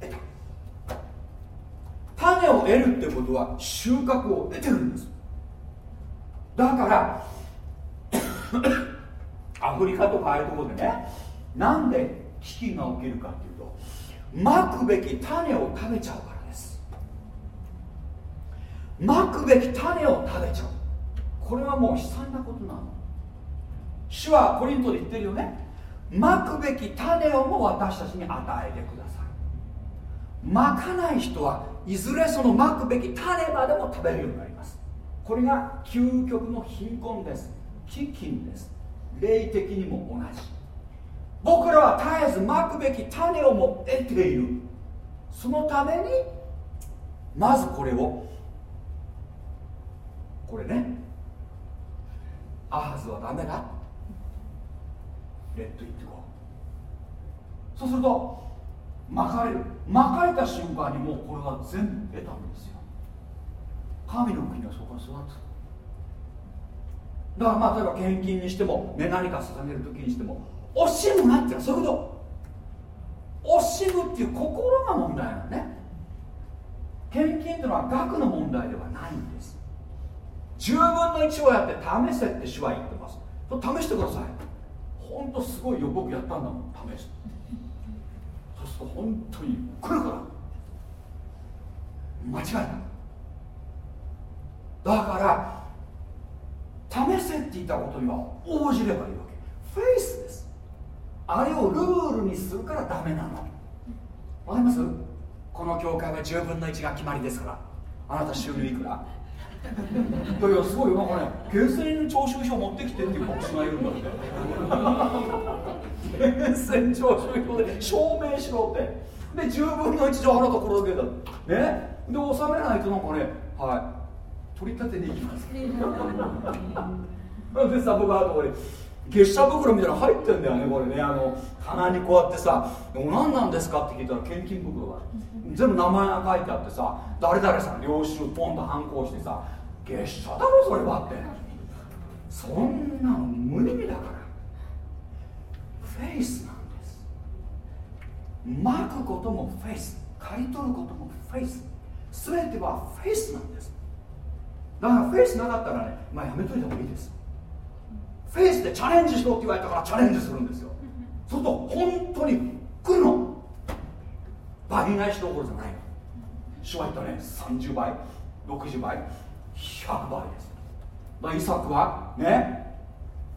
得た。種を得るってことは収穫を得てるんです。だからアフリカとかああいうところでねなんで危機が起きるかっていうとまくべき種を食べちゃうからです。まくべき種を食べちゃう。これはもう悲惨なことなの。主はコリントで言ってるよね。まくべき種をも私たちに与えてください。まかない人はいずれそのまくべき種までも食べるようになります。これが究極の貧困です。飢饉です。霊的にも同じ。僕らは絶えずまくべき種をも得ている。そのためにまずこれをこれね。アハズはダメだ。レッドイットゴーそうするとまかれる。まかれた瞬間にもうこれは全部得たんですよ。神の国はそこに育つ。だからまあ例えば献金にしても、ね、何か捧げる時にしても惜しむなっていうそういうこと。惜しむっていう心が問題なのね。献金っていうのは額の問題ではないんです。10分の1をやって試せって主は言ってます。試してください。本当すごいよ僕やったんだもん試す。そうすると本当に来るから。間違いない。だから試せって言ったことには応じればいいわけ。フェイスです。あれをルールにするからダメなの。わかります？この教会は10分の1が決まりですから。あなた収入いくら？いやいやすごいよ。なんかね厳選の徴収書持ってきてっていう牧師がいるんだって。厳選徴収書で証明しろって。で10分の1じゃあなたこれだけだ。ね？で納めないとなんかねはい。取り立てに行きます。でさ僕はこれ月謝袋みたいなの入ってんだよねこれね。あの棚にこうやってさ「何なんですか?」って聞いたら献金袋が全部名前が書いてあってさ誰々さん領収ポンと反抗してさ月謝だろそれはって。そんなの無意味だから。フェイスなんです。まくこともフェイス。刈り取ることもフェイス。全てはフェイスなんです。だからフェイスなかったらねまあやめといた方がいいです。フェイスでチャレンジしろって言われたからチャレンジするんですよ。そうすると本当に来るの。倍返しどころじゃないの。主は言ったね30倍60倍100倍です。だイサクはね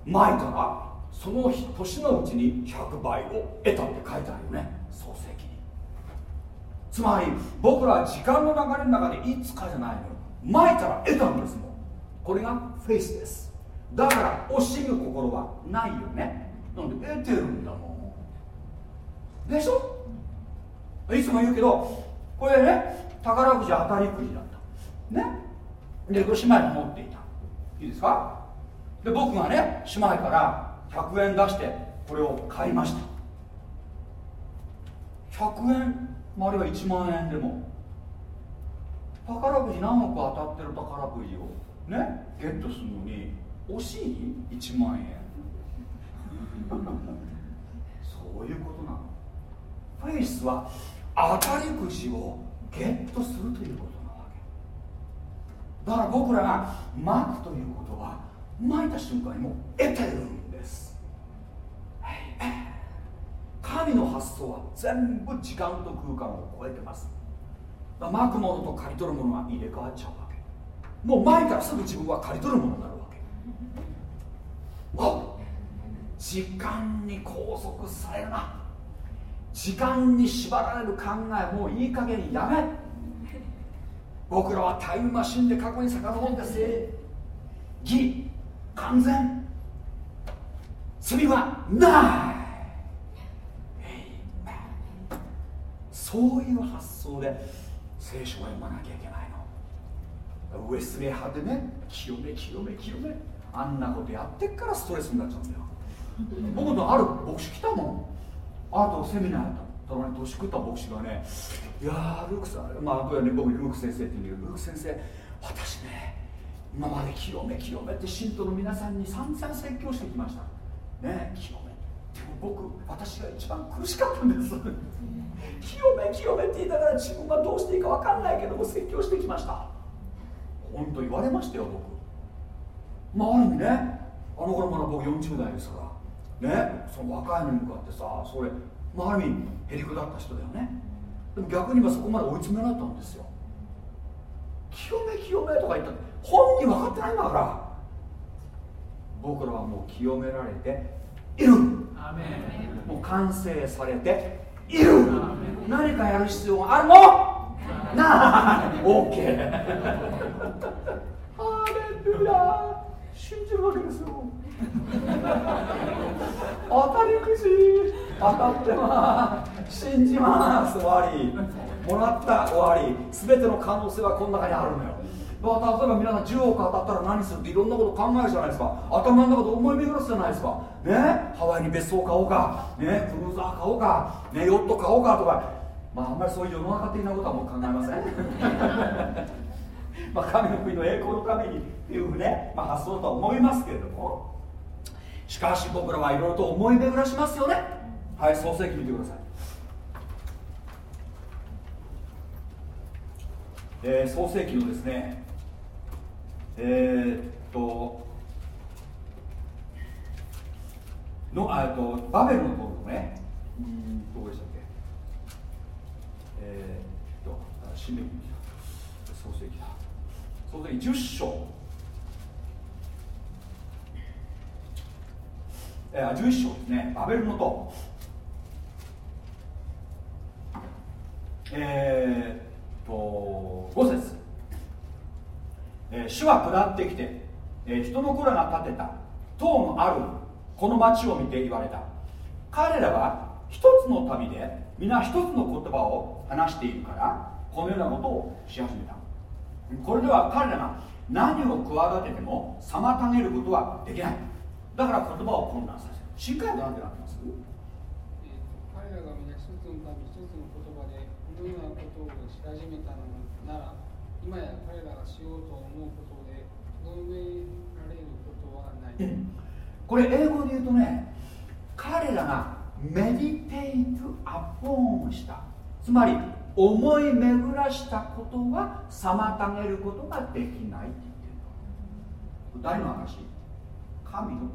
まいたらその年のうちに100倍を得たって書いてあるよね。創世記に。つまり僕らは時間の流れの中でいつかじゃないのよ。まいたら得たんですもん。これがフェイスです。だから惜しむ心はないよね。なんで得てるんだもん。でしょ？いつも言うけどこれね宝くじ当たりくじだった。ね？で姉妹が持っていた。いいですか？で僕がね姉妹から100円出してこれを買いました。100円あるいは1万円でも宝くじ何億当たってる宝くじをねゲットするのに惜しい？1万円。そういうことなの。フェイスは当たりくじをゲットするということなわけ。だから僕らがまくということはまいた瞬間にも得てるんです。神の発想は全部時間と空間を超えてます。まくものと刈り取るものが入れ替わっちゃうわけ。もう前からすぐ自分は刈り取るものになるわけ。わ時間に拘束されるな。時間に縛られる考えもういい加減やめ。僕らはタイムマシンで過去に遡って正義完全。罪はない。そういう発想で聖書を読まなきゃいけないの。ウエスレ派でね清め清め清め。あんなことやってっからストレスになっちゃうんだよ。僕のある牧師来たもん。あとセミナーやった隣に年食った牧師がねいやールークさんまあ僕はね僕ルーク先生って言うんだけどルーク先生私ね今まで清め清めって信徒の皆さんに散々説教してきました。ね清め。でも僕私が一番苦しかったんです。清め清めって言いながら自分はどうしていいか分かんないけども説教してきました。本当言われましたよ僕。まあある意味ね。あの頃まだ僕40代ですから。ね。その若いのに向かってさそれ、まあ、ある意味へりくだった人だよね。でも逆に言えばそこまで追い詰められたんですよ。清め清めとか言ったって本人分かってないんだから。僕らはもう清められている。もう完成されている。何かやる必要があるの？なあ。OK ハレルヤ。信じるわけですよ。当たりくじ。当たってます。信じます。終わり。もらった。終わり。全ての可能性はこの中にあるのよ。例えば皆さん10億当たったら何するっていろんなこと考えるじゃないですか。頭の中で思い巡らすじゃないですか。ね？ハワイに別荘買おうか。ね？クルーザー買おうか。ね？ヨット買おうか。とか。まああんまりそういう世の中的なことはもう考えません。まあ神の国の栄光のためにっていうね、まあ、発想だと思いますけれども。しかし僕らはいろいろと思い巡らしますよね。はい創世記見てください。えー、創世記のですねえー、っとのあとバベルのところねうんどこでしたっけ？えー、っと締め創世記だ創世記10章。えー、11章ですね。バベルの塔。えー、っと5節、えー、主は下ってきて、えー、人の子らが建てた。塔のある。この町を見て言われた。彼らは一つの民で皆一つの言葉を話しているからこのようなことをし始めた。これでは彼らが何を企てても妨げることはできない。だから言葉を混乱させる。新海なんてなってます、彼らが皆一つの民一つの言葉でこのようなことをし始めたのなら今や彼らがしようと思うことでとどめられることはない、これ英語で言うとね彼らがメディテイトアポーンした。つまり思い巡らしたことは妨げることができないって言ってるの。誰の話。神のこ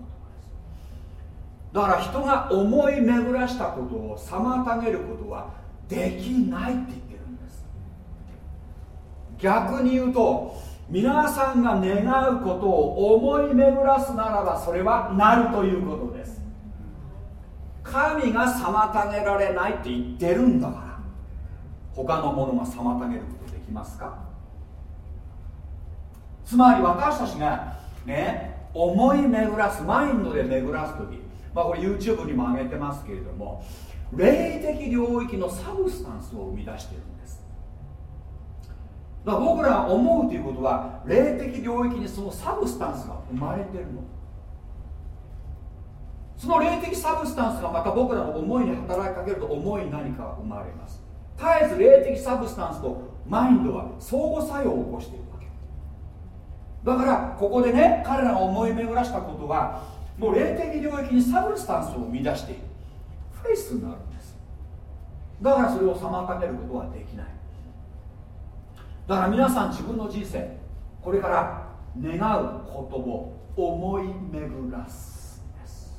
とだから人が思い巡らしたことを妨げることはできないって言ってる。逆に言うと皆さんが願うことを思い巡らすならばそれはなるということです。神が妨げられないって言ってるんだから。他のものが妨げることできますか？つまり私たちがね思い巡らすマインドで巡らす時。まあこれ YouTube にも上げてますけれども霊的領域のサブスタンスを生み出してるんです。だから僕らが思うということは霊的領域にその substance が生まれてるの。その霊的 substance がまた僕らの思いに働きかけると思いに何かが生まれます。絶えず霊的 substance とマインドは相互作用を起こしているわけ。だからここでね彼らが思い巡らしたことはもう霊的領域に substance を生み出している。フェイスになるんです。だからそれを妨げることはできない。だから皆さん自分の人生これから願うことを思い巡らすです。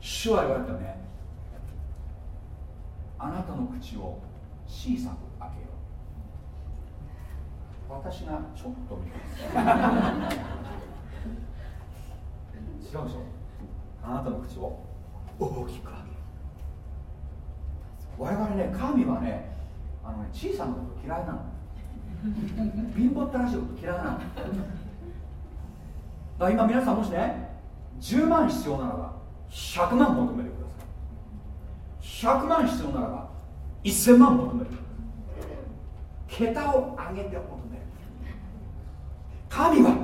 主は言われたね。あなたの口を小さく開けよう。私がちょっと見ます違うでしょ？あなたの口を大きく開けよう。我々ね神はねあのね小さなこと嫌いなの。貧乏ったらしいこと嫌いなの。だから今皆さんもしね10万必要ならば100万求めてください。100万必要ならば1000万求めてください。桁を上げて求める。神は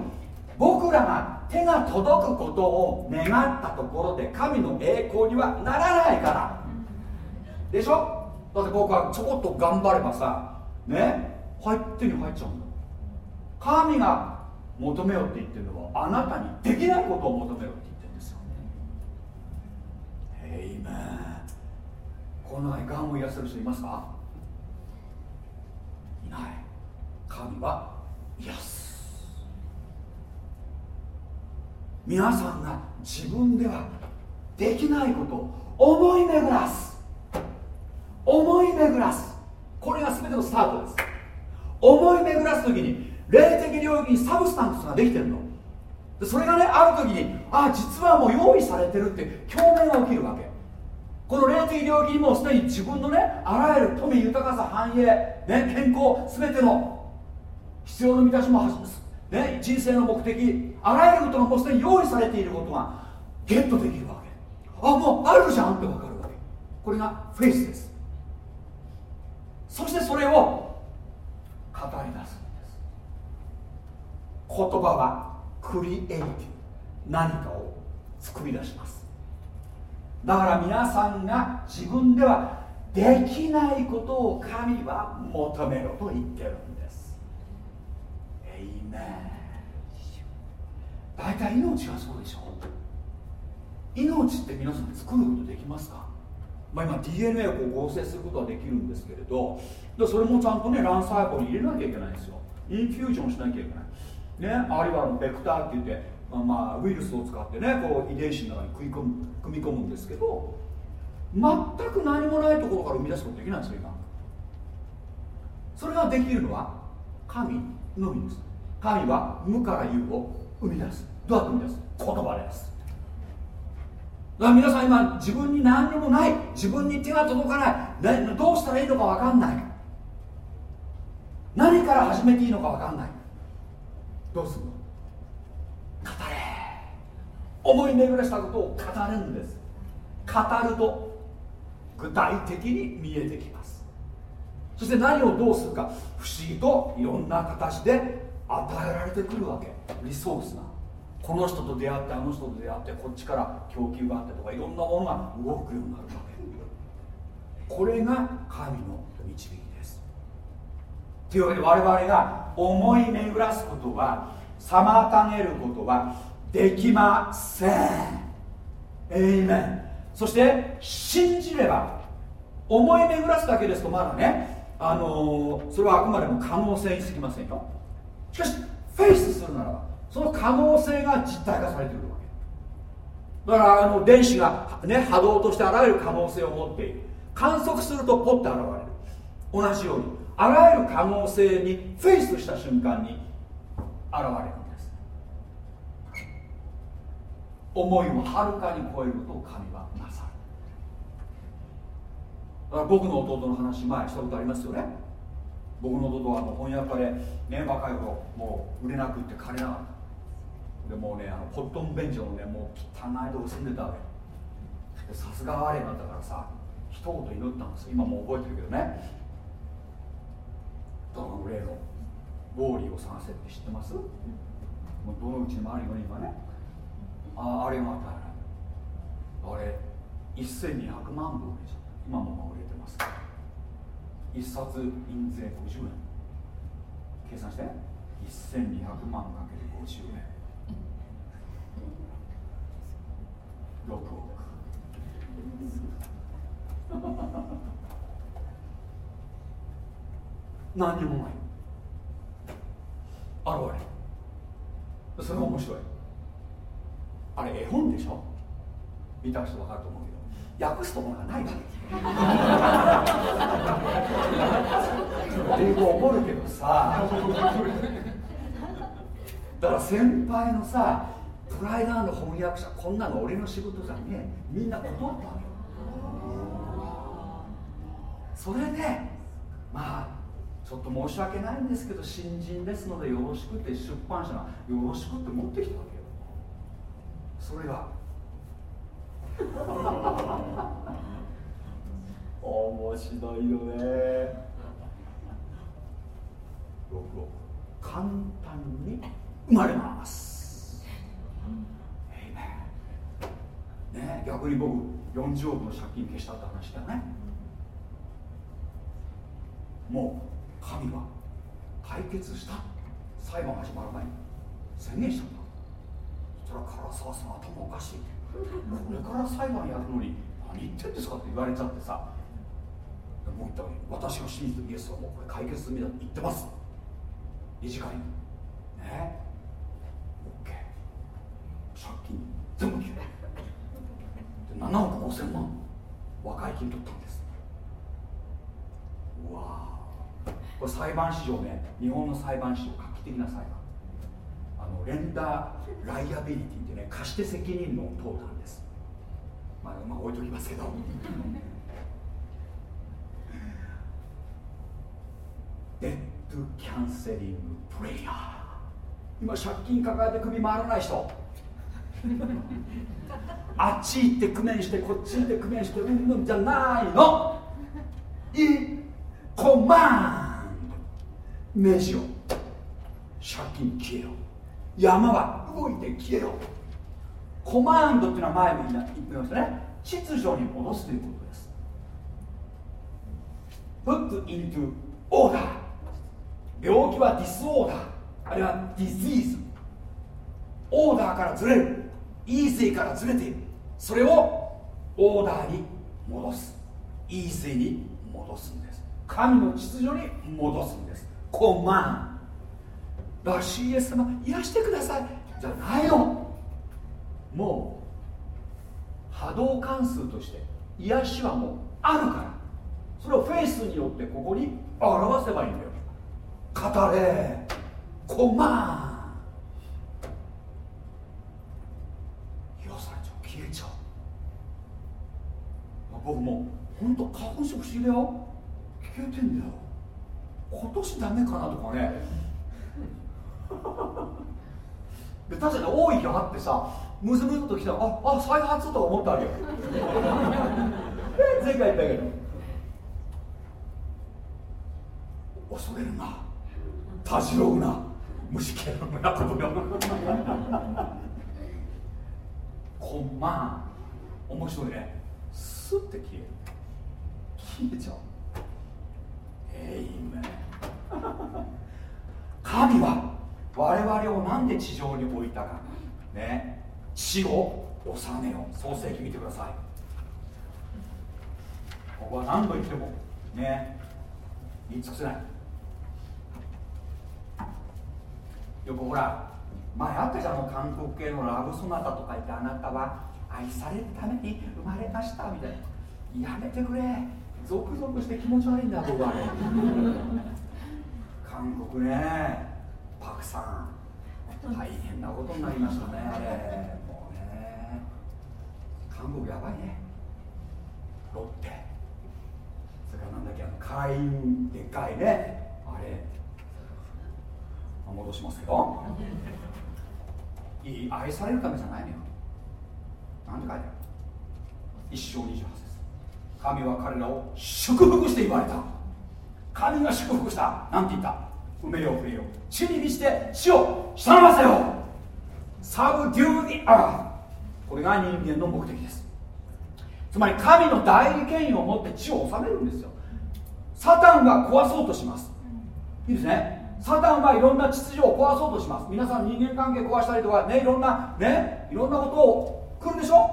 僕らが手が届くことを願ったところで神の栄光にはならないから。でしょ？だって僕はちょこっと頑張ればさね入手に入っちゃうんだ。神が求めようって言ってるのはあなたにできないことを求めろって言ってるんですよ。ねへいめこの中にがんを癒せる人いますか？いない。神は癒す。皆さんが自分ではできないことを思い巡らす。思い巡らす。これが全てのスタートです。思い巡らす時に霊的領域にサブスタンスができてるの。でそれがねある時にあ実はもう用意されてるって共鳴が起きるわけ。この霊的領域にもうすでに自分のねあらゆる富豊かさ繁栄、ね、健康全ての必要の満たしもね、人生の目的あらゆることがもうすでに用意されていることがゲットできるわけ。あもうあるじゃんって分かるわけ。これがフェイスです。そしてそれを語り出す。んです言葉はクリエイティブ何かを作り出します。だから皆さんが自分ではできないことを神は求めろと言ってるんです。エイメン大体命がそうでしょ。命って皆さん作ることできますか？まあ、今 DNA をこう合成することはできるんですけれどそれもちゃんとね卵細胞に入れなきゃいけないんですよ。インフュージョンしなきゃいけない。ねあるいはベクターって言って、まあ、まあウイルスを使ってねこう遺伝子の中に組み込む組み込むんですけど全く何もないところから生み出すことできないんですよ今。それができるのは神のみです。神は無から有を生み出す。どうやって生み出す？言葉です。だから皆さん今自分に何にもない。自分に手が届かない。どうしたらいいのか分かんない。何から始めていいのか分かんない。どうするの？語れ。思い巡らしたことを語るんです。語ると具体的に見えてきます。そして何をどうするか。不思議といろんな形で与えられてくるわけ。リソースが。この人と出会ってあの人と出会ってこっちから供給があってとかいろんなものが動くようになるわけ。これが神の導きです。というわけで我々が思い巡らすことは妨げることはできません。エイメンそして信じれば思い巡らすだけですとまだねあのー、それはあくまでも可能性にすぎませんよ。しかしフェイスするならばその可能性が実体化されているわけ。だからあの電子が、ね、波動としてあらゆる可能性を持っている観測するとポッて現れる。同じようにあらゆる可能性にフェイスした瞬間に現れるんです。思いをはるかに超えることを神はなさる。だから僕の弟の話前したことありますよね。僕の弟はもう翻訳家でね若い頃もう売れなくって金なかった。でもうねあのポットンベンチのねもう汚いとこ住んでたわけ。さすが我なんだからさ一言祈ったんです今も覚えてるけどね。どの例のウォーリーを探せって知ってます？もうどのうちにもあるよね今ね。ああれが与えら。あれ1200万部売れちゃった。今も売れてます一冊印税50円。計算して。1200万かける50円。6億何にもない。現れそれが面白い。あれ絵本でしょ？見た人分かると思うけど。訳すところがないわけ。英語覚えるけどさ。だから先輩のさプライダーの翻訳者こんなの俺の仕事じゃねえ。みんな断ったわけそれでまあちょっと申し訳ないんですけど新人ですのでよろしくって出版社がよろしくって持ってきたわけよ。それが。面白いよね。6億簡単に生まれますね逆に僕40億の借金消したって話だよね。もう神は解決した。裁判始まる前に。宣言したんだ。そしたら唐沢さん頭おかしい。これから裁判やるのに何言ってんですかって言われちゃってさ。もう言った私が信じてイエスはもうこれ解決済みだって言ってます。理事会に。ね。OK 借金全部消え7億5000万。和解金取ったんです。うわこれ裁判史上ね日本の裁判史上画期的な裁判。あのレンダーライアビリティってね貸して責任論を問うたんです。まあ、まあ、置いときますけど。デッドキャンセリングプレイヤー。今借金抱えて首回らない人。あっち行って工面してこっち行って工面してうんうんじゃないの。いコマンド命じよ借金消えよ山は動いて消えよコマンドっていうのは前も言ってましたね。秩序に戻すということです。Put into order 病気はディスオーダーあるいはディジーズオーダーからずれる。イーゼーからずれている。それをオーダーに戻す。イーゼーに戻すんです。神の秩序に戻すんです。コマン。だから CS 様癒してください。じゃないの。もう波動関数として癒しはもうあるから。それをフェイスによってここに表せばいいんだよ。語れ。コマン癒されちゃう消えちゃう僕も本当花粉症不思議だよ。消えてんだよ。今年ダメかなとかね。で確かに多い日あってさムズムズときたらああ再発とか思ったわけよ。前回言ったけど。恐れるな。たじろうな。虫けらのやことよ。こんまん。面白いね。スッて消える消えちゃう。えいめ 神は我々をなんで地上に置いたか。ね。地を治めよ創世記見てください。ここは何度言ってもね。言い尽くせない。よくほら前あったじゃん。韓国系のラブソナタとか言ってあなたは愛されるために生まれましたみたいな。やめてくれ。ゾクゾクして気持ち悪いんだ僕はね韓国ね。パクさん。大変なことになりましたね。あれもうね。韓国やばいね。ロッテ。それからなんだっけあの会員でっかいね。あれ。戻しますけど。いい愛されるためじゃないのよ。なんて書いてある一章28節。神は彼らを祝福して言われた。神が祝福した。なんて言った？埋めよう増えよう。地に満ちて地を従わせよ。subdue the earth これが人間の目的です。つまり神の代理権威を持って地を治めるんですよ。サタンが壊そうとします。いいですね。サタンはいろんな秩序を壊そうとします。皆さん人間関係壊したりとかねいろんなねいろんなことを来るでしょ？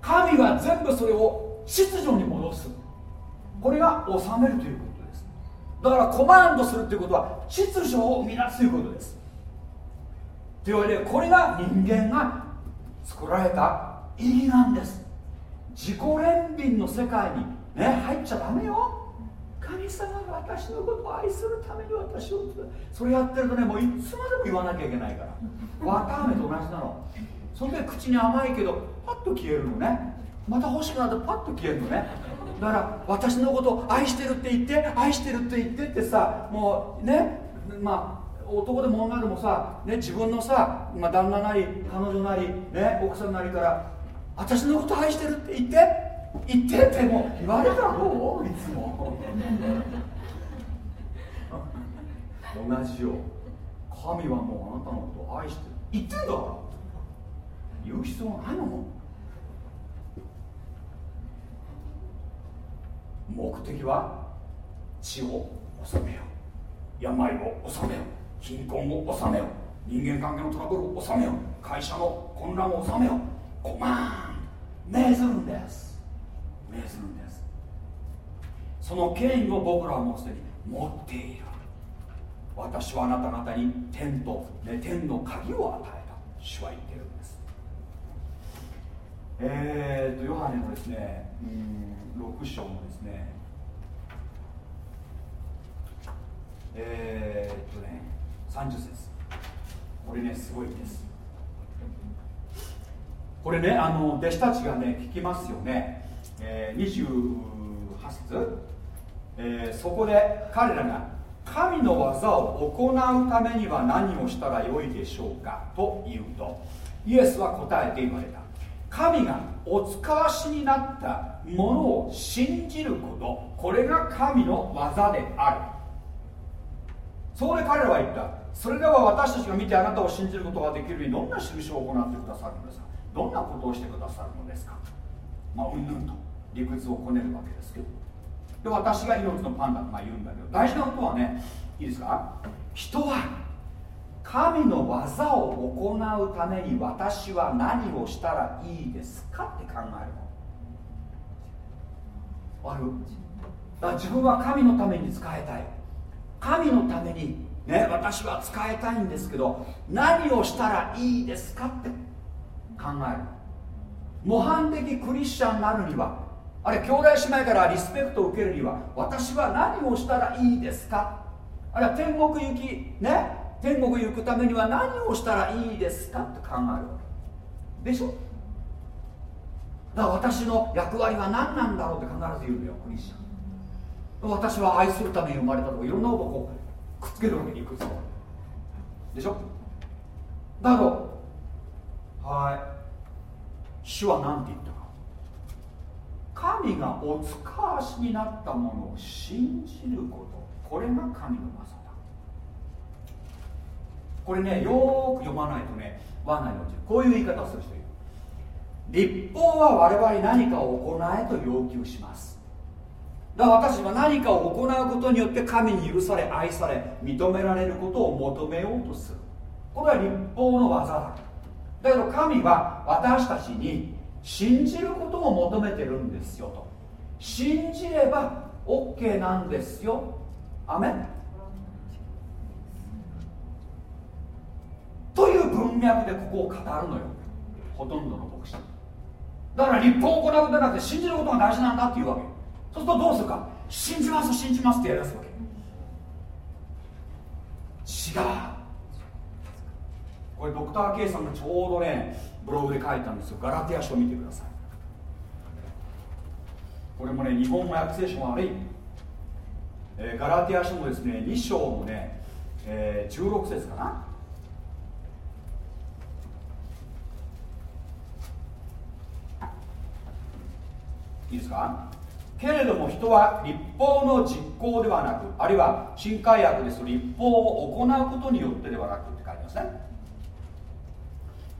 神は全部それを秩序に戻す。これが治めるということです。だからコマンドするということは秩序を生み出すということです。というわけでこれが人間が作られた意義なんです。自己憐憫の世界にね入っちゃダメよ。神様が私のことを愛するために私をそれやってるとねもういつまでも言わなきゃいけないから。綿あめと同じなの。その時口に甘いけどパッと消えるのね。また欲しくなってパッと消えるのね。だから私のことを愛してるって言って愛してるって言ってってさもうねまあ男でも女でもさ、ね、自分のさ、まあ、旦那なり彼女なり、ね、奥さんなりから私のこと愛してるって言って言ってっても言われたらどう？いつも。同じよ神はもうあなたのことを愛してる。言ってんだから言う必要ないの？目的は？地を治めよ病を治めよ貧困を治めよ人間関係のトラブルを治めよ会社の混乱を治めよコマン。命ずるんです。命ずるんです。その権威を僕らはもうすでに持っている。私はあなた方に天と、ね、天の鍵を与えた。主は言ってる。えーとヨハネのですねうん6章のですねえー、っとね30節。これねすごいです。これねあの弟子たちがね聞きますよね、えー、28節、えー、そこで彼らが神の技を行うためには何をしたらよいでしょうかと言うとイエスは答えて言われた。神がお使わしになったものを信じること。これが神の技である。そこで彼らは言った。それでは私たちが見てあなたを信じることができるようにどんな印を行ってくださるのですか？どんなことをしてくださるのですか？まあうんぬんと理屈をこねるわけですけど。で私が命のパンだとまあ言うんだけど。大事なことはねいいですか？人は神の技を行うために私は何をしたらいいですかって考えるの。ある。だ自分は神のために使いたい。神のためにね私は使いたいんですけど何をしたらいいですかって考える。模範的クリスチャンになるにはあれ兄弟姉妹からリスペクトを受けるには私は何をしたらいいですか。あれは天国行きね。天国行くためには何をしたらいいですかって考えるわけ。でしょ？だから私の役割は何なんだろうって必ず言うのよクリスチャン。私は愛するために生まれたとかいろんなことをこうくっつけるわけにいくつもでしょ？だけどはい。主は何て言ったか。神がお使わしになったものを信じること。これが神の技これねよーく読まないとね罠に落ちるこういう言い方をする人いる。立法は我々何かを行えと要求します。だから私は何かを行うことによって神に許され愛され認められることを求めようとする。これは立法の技だ。だけど神は私たちに信じることを求めてるんですよと。信じれば OK なんですよ。アメンという文脈でここを語るのよ。ほとんどの牧師。だから立法を行うことじゃなくて信じることが大事なんだっていうわけ。そうするとどうするか。信じます信じますってやりだすわけ。違う。これドクター K さんがちょうどねブログで書いたんですよ。ガラティア書見てください。これもね日本語訳聖書が悪い、えー、ガラティア書のですね2章のね、えー、16節かな。いいですか？けれども人は立法の実行ではなくあるいは新海薬ですと立法を行うことによってではなくって書いてますね。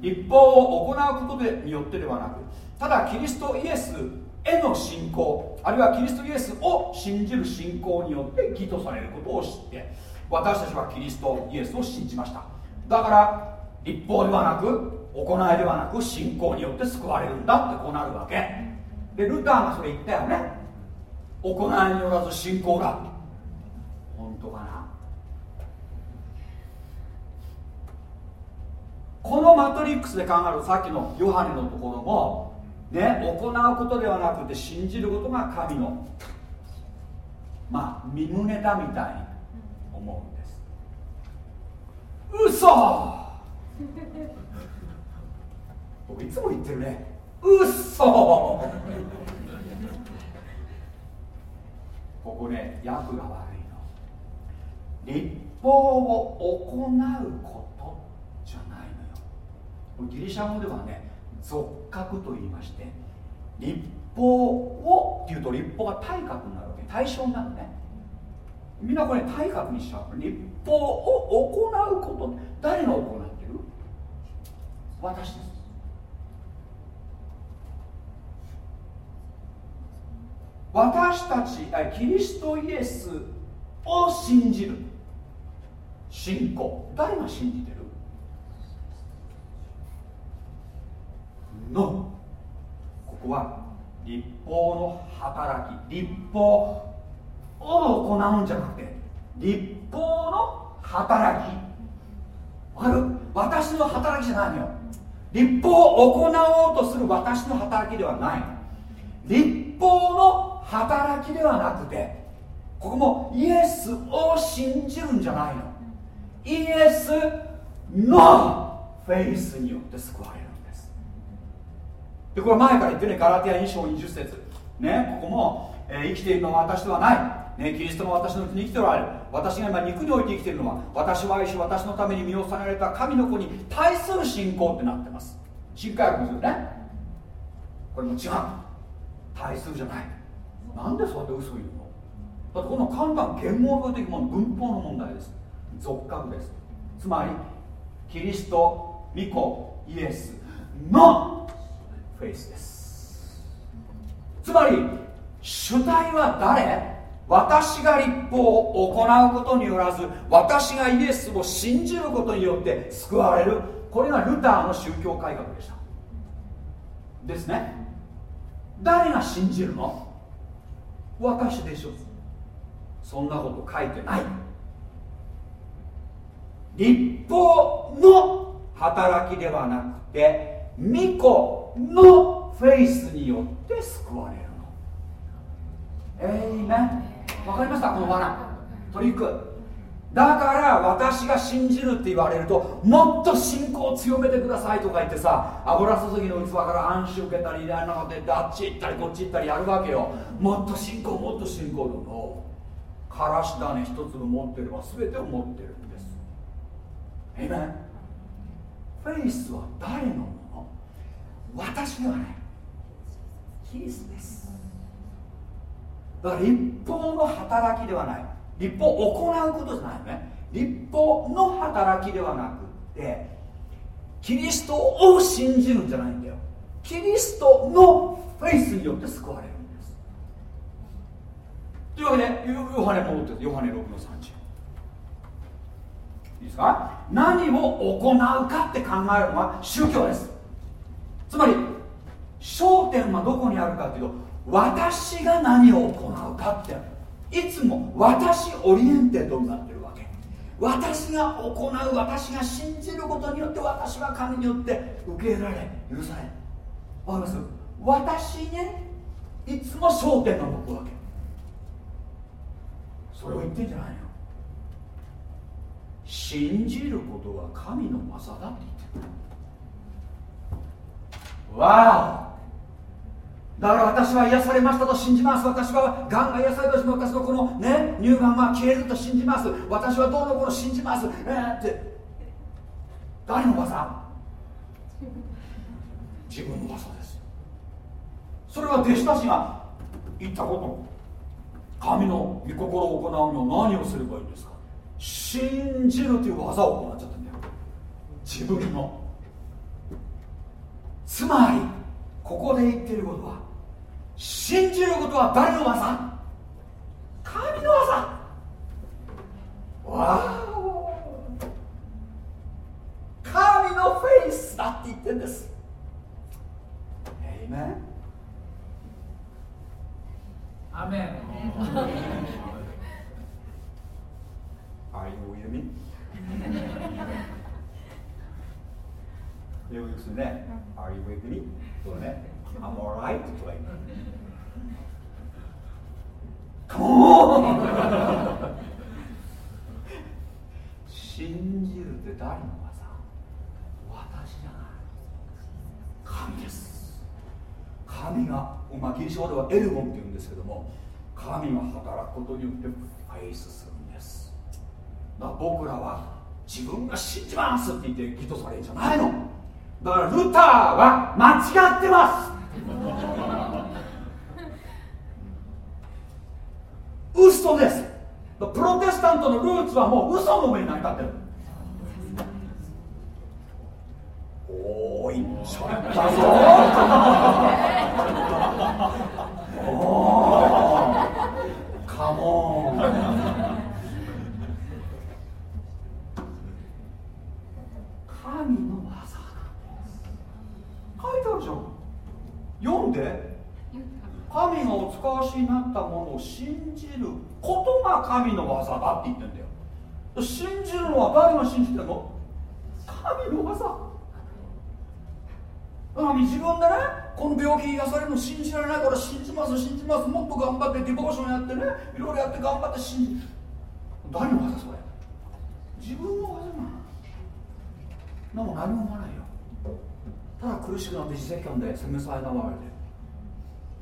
立法を行うことでによってではなくただキリストイエスへの信仰あるいはキリストイエスを信じる信仰によって義とされることを知って私たちはキリストイエスを信じました。だから立法ではなく行いではなく信仰によって救われるんだってこうなるわけ。でルターがそれ言ったよね。行いによらず信仰だ本当かな？このマトリックスで考えるさっきのヨハネのところもね行うことではなくて信じることが神のまあ身胸だみたいに思うんです。嘘！僕いつも言ってるね嘘。ここね訳が悪いの。立法を行うことじゃないのよ。ギリシャ語ではね俗格と言いまして立法をっていうと立法が体格になるわけ。対象になるね。みんなこれ体格にしちゃう立法を行うこと。誰が行ってる？私です。私たちキリストイエスを信じる。信仰。誰が信じてる？の。ここは立法の働き。立法を行うんじゃなくて立法の働き。わかる？私の働きじゃないのよ。立法を行おうとする私の働きではない。立法の働きではなくてここもイエスを信じるんじゃないの。イエスのフェイスによって救われるんです。でこれ前から言ってねガラティア2章20節。ねここも、えー、生きているのは私ではない。ね、キリストも私のうちに生きておられる。私が今肉において生きているのは私を愛し私のために身をされた神の子に対する信仰ってなってます。新海学ですよね。これも違う対するじゃない。なんでそうやって嘘言うの？だってこの簡単言語学的もの文法の問題です。俗格です。つまりキリスト御子イエスのフェイスですつまり主体は誰？私が立法を行うことによらず私がイエスを信じることによって救われる。これがルターの宗教改革でした。ですね。誰が信じるの？私でしょ。そんなこと書いてない。立法の働きではなくて巫女のフェイスによって救われるの。えいめわかりましたこの罠。トリックだから私が信じるって言われるともっと信仰を強めてくださいとか言ってさ油注ぎの器から暗視受けたりなんかであっち行ったりこっち行ったりやるわけよ。もっと信仰もっと信仰のからし種一粒持ってれば全てを持ってるんです。えめフェイスは誰のもの？私ではない。キリストです。だから立法の働きではない。立法を行うことじゃないよね。立法の働きではなくてキリストを信じるんじゃないんだよ。キリストのフェイスによって救われるんです。というわけでヨハネ戻ってヨハネ6の30いいですか？何を行うかって考えるのは宗教です。つまり焦点はどこにあるかっていうと私が何を行うかって。いつも私 oriented になってるわけ。私が行う私が信じることによって私は神によって受け入れられ許され。わかります？私ねいつも焦点が向くわけ。それを言ってんじゃないよ信じることは神の業だって言ってるわお。だから私は癒されましたと信じます。私はがんが癒されたし私のこのね乳がんは消えると信じます。私はどうのこうの信じます。えー、って。誰の技？自分の技です。それは弟子たちが言ったこと。神の御心を行うには何をすればいいんですか？信じるという技を行っちゃったんだよ。自分の。つまりここで言ってることは信じることは誰の技？神の技。わお。神のフェイスだって言ってるんです。エイメンアメン Are you with me? するね。Are you with me? とね I'm alright とか言う信じるって誰の技私じゃない神です。神が、まあ、ギリシャ語ではエルゴンっていうんです。けども神が働くことによってフェイスす。るんです。だら僕らは自分が信じます。って言って義とされるんじゃないのだからルターは間違ってます嘘です。プロテスタントのルーツはもう嘘の上に成り立ってる。おーいっちゃったぞおーカモン神の技書いてあるじゃん読んで神がお使わしになったものを信じることが神の技だって言ってんだよ。信じるのは誰が信じてるの神の技。自分でねこの病気癒されるの信じられないから信じます信じます。もっと頑張ってディボーションやってねいろいろやって頑張って信じる誰の技それ？自分の技なの。も何も思わないよ。ただ苦しくなって自責感で責めさえなわれて。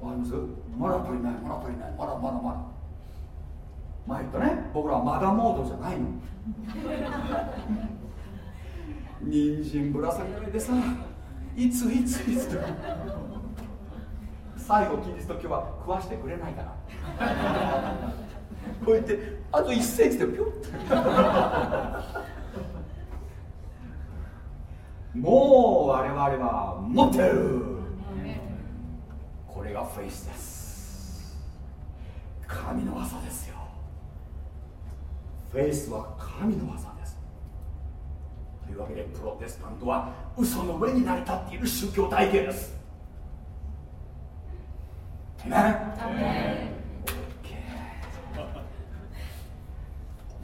わかります？まだ足りないまだ足りないまだまだまだ。前言ったね僕らはまだモードじゃないの。人参ぶら下げられてさいついついつ。と最後キリスト教は食わしてくれないから。こうやってあと1センチでピョッもう我々は持ってる。これがフェイスです。神の技ですよ。フェイスは神の技です。というわけでプロテスタントは嘘の上に成り立っている宗教体系です。ね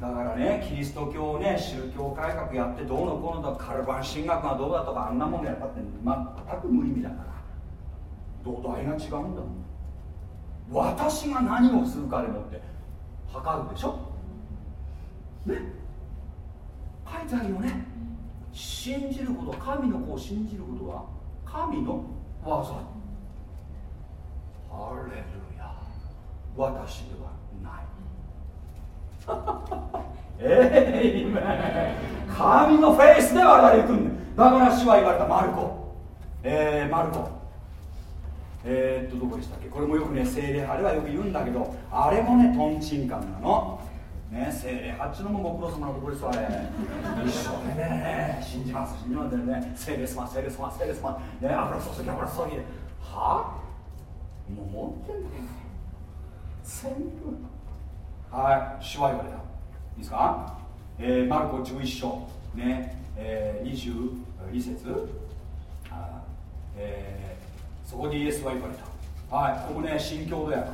だからねキリスト教をね宗教改革やってどうのこうのとかカルバン神学がどうだとかあんなものやったって全く無意味だから。土台が違うんだもん。私が何をするかでもって測るでしょ？ね。書いてあるよね。信じること神の子を信じることは神の技。ハレルヤ。私ではない。えいめ神のフェイスで我々行くんだ。だから主は言われたマルコ。えー、マルコ。えー、っとどこでしたっけ？これもよくね精霊派ではよく言うんだけどあれもねトンチンカンなの。ね精霊派っちのもご苦労様のところですわね一生懸命ね信じます。信じますね。精霊様精霊様精霊様ね油注ぎ油注ぎ。は？もう持ってんだよ全部はい主は言われた。いいですか、えー、マルコ11章。ね、えー、22節。あ、えー、そこでイエスは言われた。はいここね新共同訳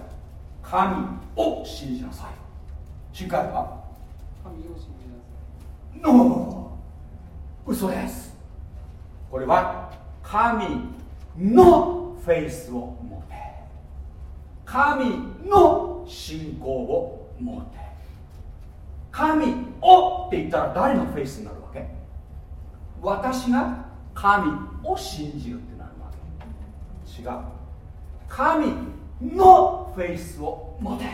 神を信じなさい。新海は？神を信じなさい。ノー嘘です。これは神のフェイスを持て。神の信仰を持て。神をって言ったら誰のフェイスになるわけ？私が神を信じるってなるわけ。違う。神のフェイスを持て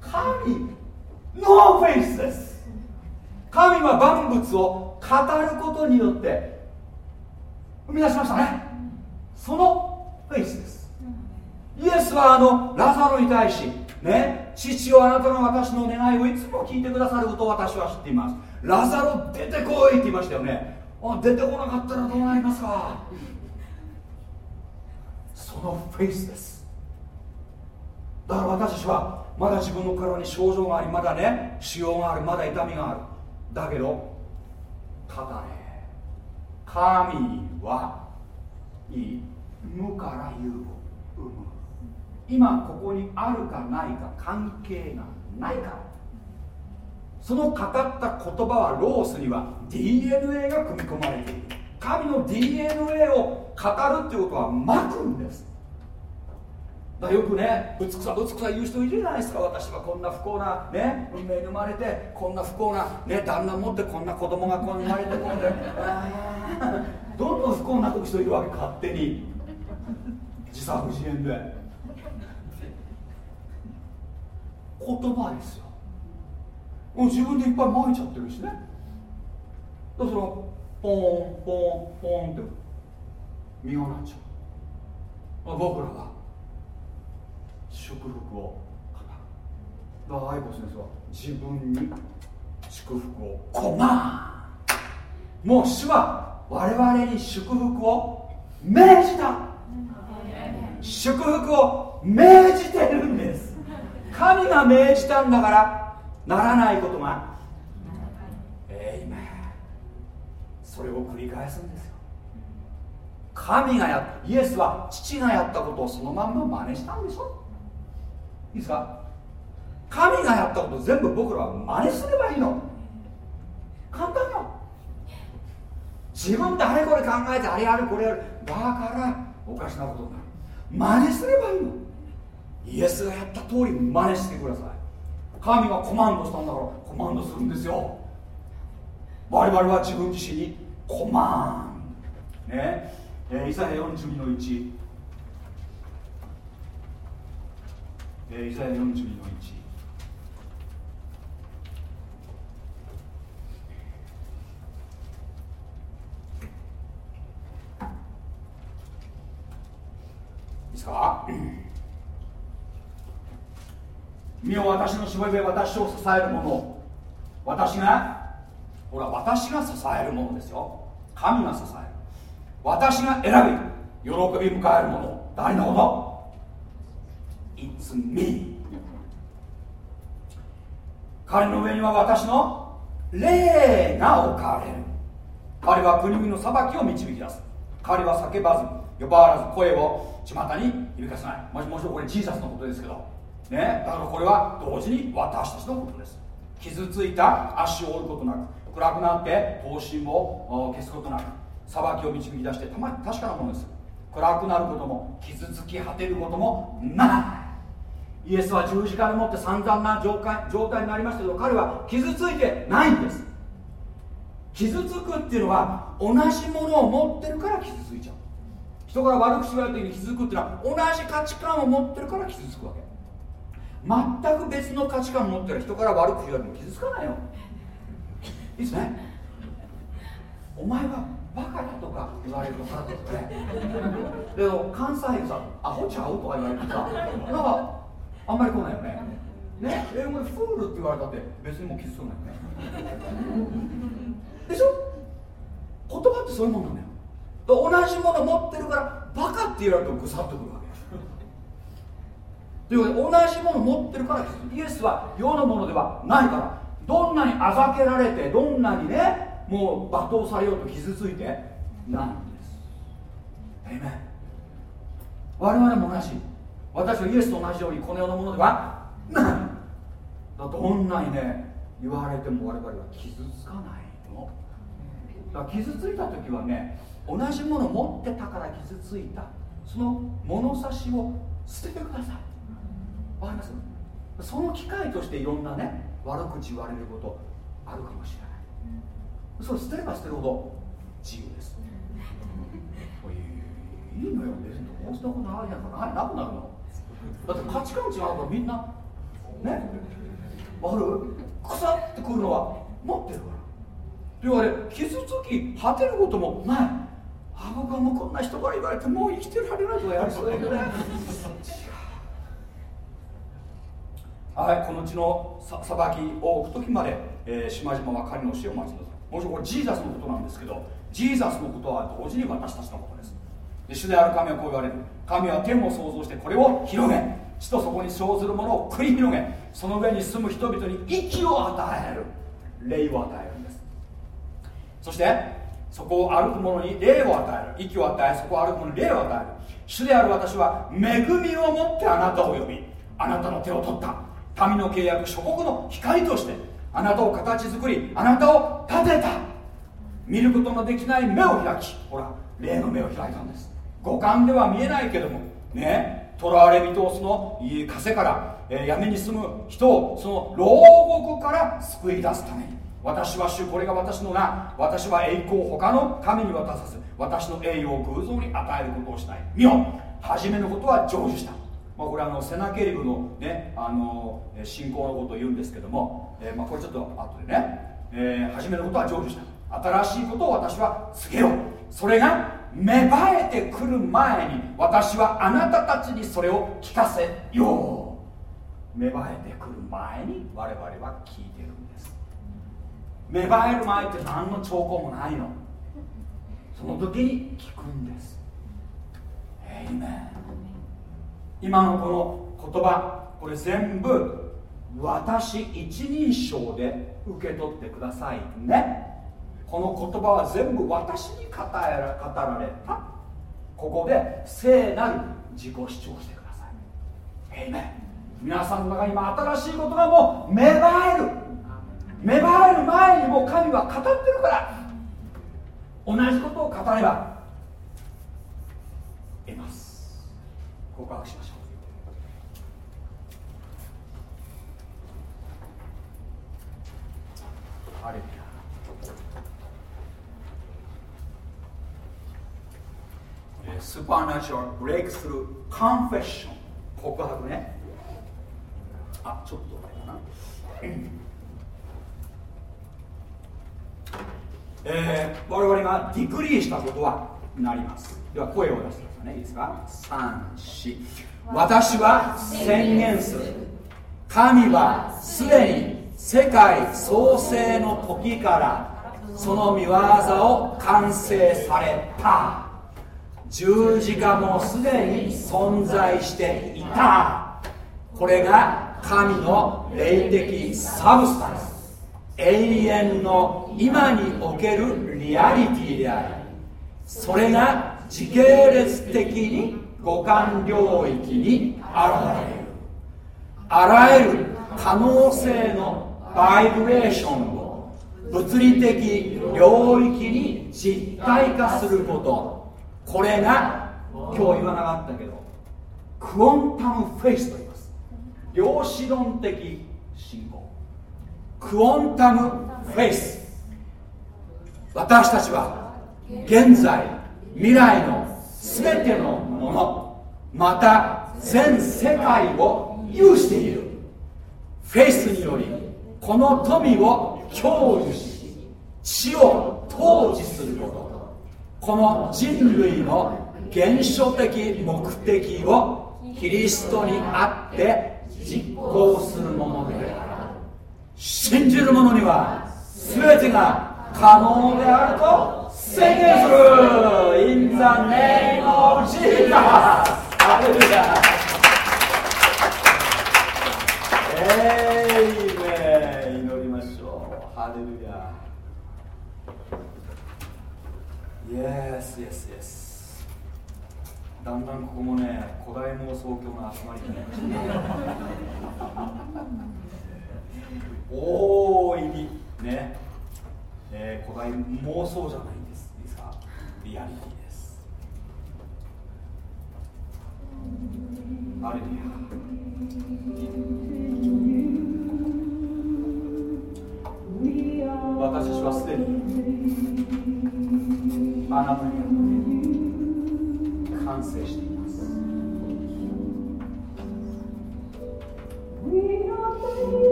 神のフェイスです。神は万物を語ることによって生み出しましたね。そのフェイスです。イエスはあのラザロに対しね父よあなたの私の願いをいつも聞いてくださることを私は知っています。ラザロ出てこいって言いましたよね。あ出てこなかったらどうなりますか。そのフェイスです。だから私たちはまだ自分の体に症状がありまだね腫瘍があるまだ痛みがある。だけど語れ神はいい無から有を生む今ここにあるかないか関係がないから。そのかかった言葉はロースには DNA が組み込まれている。神の DNA を語るっていうことはまくんです。だよくねうつくさうつくさ言う人いるじゃないですか。私はこんな不幸なね運命に生まれてこんな不幸なね旦那持ってこんな子供がこんな生まれてこんで どんどん不幸な人いるわけ勝手に。自作自演で。言葉ですよ。もう自分でいっぱい撒いちゃってるしね。だからポンポンポンって実がなっちゃう。僕らは。祝福を語る。だから愛子先生は自分に祝福をこまもう主は我々に祝福を命じた。祝福を命じてるんです。神が命じたんだからならないことが。えいめそれを繰り返すんですよ。神がやイエスは父がやったことをそのまんま真似したんでしょ。いいですか？神がやったこと全部僕らは真似すればいいの。簡単よ。自分であれこれ考えてあれやるこれやる。だからおかしなことになる。真似すればいいの。イエスがやった通り真似してください。神がコマンドしたんだからコマンドするんですよ。我々は自分自身にコマンね。えー、イザヤ42の1えー、イザヤ42の1いいですか？身を私のしもべ私を支えるもの。私がほら私が支えるものですよ。神が支える。私が選び喜び迎えるもの。誰のこと？It's me. 彼の上には私の霊が置かれる。彼は国々の裁きを導き出す。彼は叫ばず呼ばわらず声を巷に響かせない。もちろんこれジーザスのことですけど。ね。だからこれは同時に私たちのことです。傷ついた足を折ることなく。暗くなって刀身を消すことなく。裁きを導き出してたま確かなものです。暗くなることも傷つき果てることもない。イエスは十字架でもって散々な状態状態になりましたけど彼は傷ついてないんです。傷つくっていうのは同じものを持ってるから傷ついちゃう。人から悪く言われた時に傷つくっていうのは同じ価値観を持ってるから傷つくわけ。全く別の価値観を持ってる。人から悪く言われても傷つかないよ。いいですね。お前はバカだとか言われると腹立つねでも関西さアホちゃうとか言われてさなんかあんまり来ないよね。ね？英語でフールって言われたって別にもう傷つかないよね。でしょ？言葉ってそういうもんなんだよ。同じもの持ってるからバカって言われるとぐさっとくるわけ。ということで同じもの持ってるからイエスは世のものではないからどんなにあざけられてどんなにねもう罵倒されようと傷ついてないんです。えめ我々も同じ私はイエスと同じようにこの世のものでは ないだどんなにね言われても我々は傷つかないの。だから傷ついた時はね同じもの持ってたから傷ついた。その物差しを捨ててください。わかります？その機会としていろんなね悪口言われることあるかもしれない。それ捨てれば捨てるほど自由です。いいのよ。別にどうしたことないやか。らなくなるのだって価値観違うからみんな。ね？わかる？腐ってくるのは持ってるから。要はね傷つき果てることもない。あ僕はもうこんな人から言われてもう生きてられないとかやりそうだけどね。はいこの地の裁きを置く時まで、えー、島々は彼の死を待ちなさい。もちろんこれジーザスのことなんですけどジーザスのことは同時に私たちのことです。で主である神はこう言われる。神は天を創造してこれを広げ地とそこに生ずるものを繰り広げその上に住む人々に息を与える霊を与えるんです。そしてそこを歩く者に霊を与える息を与えそこを歩く者に霊を与える。主である私は恵みを持ってあなたを呼びあなたの手を取った。民の契約諸国の光としてあなたを形作りあなたを立てた。見ることのできない目を開きほら霊の目を開いたんです。五感では見えないけどもね囚われ人をその枷から、えー、闇に住む人をその牢獄から救い出すために私は主これが私の名私は栄光を他の神に渡さず私の栄誉を偶像に与えることをしない。見よ初めのことは成就した、まあ、これはあのセナケリブの,、ね、あの信仰のことを言うんですけども、えー、まあ、これちょっと後でね、えー、初めのことは成就した。新しいことを私は告げようそれが芽生えてくる前に私はあなたたちにそれを聞かせよう。芽生えてくる前に我々は聞いてるんです。芽生える前って何の兆候もないの。その時に聞くんです。えいめ今のこの言葉これ全部私一人称で受け取ってくださいね。この言葉は全部私に語ら語られた。ここで聖なる自己主張してください。えいめ皆さんの中に今新しいことがもう芽生える。芽生える前にもう神は語ってるから。同じことを語れば得ます。告白しましょうハレルヤスーパーナチュラルブレイクスルーカンフェッション告白ね。あちょっとあれかな、えー、我々が decree したことはなります。では声を出してくださいね。いいですか？34私は宣言する。神はすでに世界創生の時からその御業を完成された。十字架もすでに存在していた。これが神の霊的サブスタンス。永遠の今におけるリアリティでありそれが時系列的に五感領域に現れる。あらゆる可能性のバイブレーションを物理的領域に実体化すること。これが今日言わなかったけどquantum faith と言います。量子論的信仰。 quantum faith。私たちは現在未来の全てのものまた全世界を有している。フェイスによりこの富を享受し地を統治すること。この人類の原初的目的をキリストにあって実行するものである信じる者には全てが可能であると宣言する。In the name of Jesus! ハレルヤえいめ祈りましょう。ハレルヤ Yes, yes, yes. だんだんここもね、古代妄想教の集まりになりました大いにね、えー、古代妄想じゃないんです。いいですかリアリティです。ハレルヤ私たちはすでにあなたに完成しています。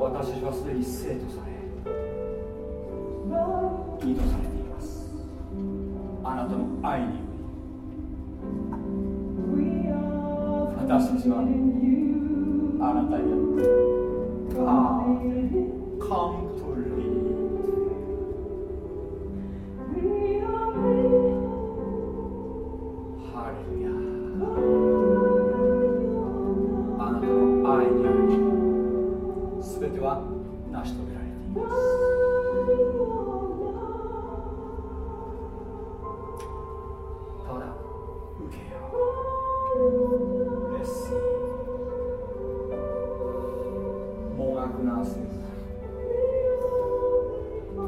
私たちはすでに生徒され意図されています。あなたの愛により私たちはあなたによってああカ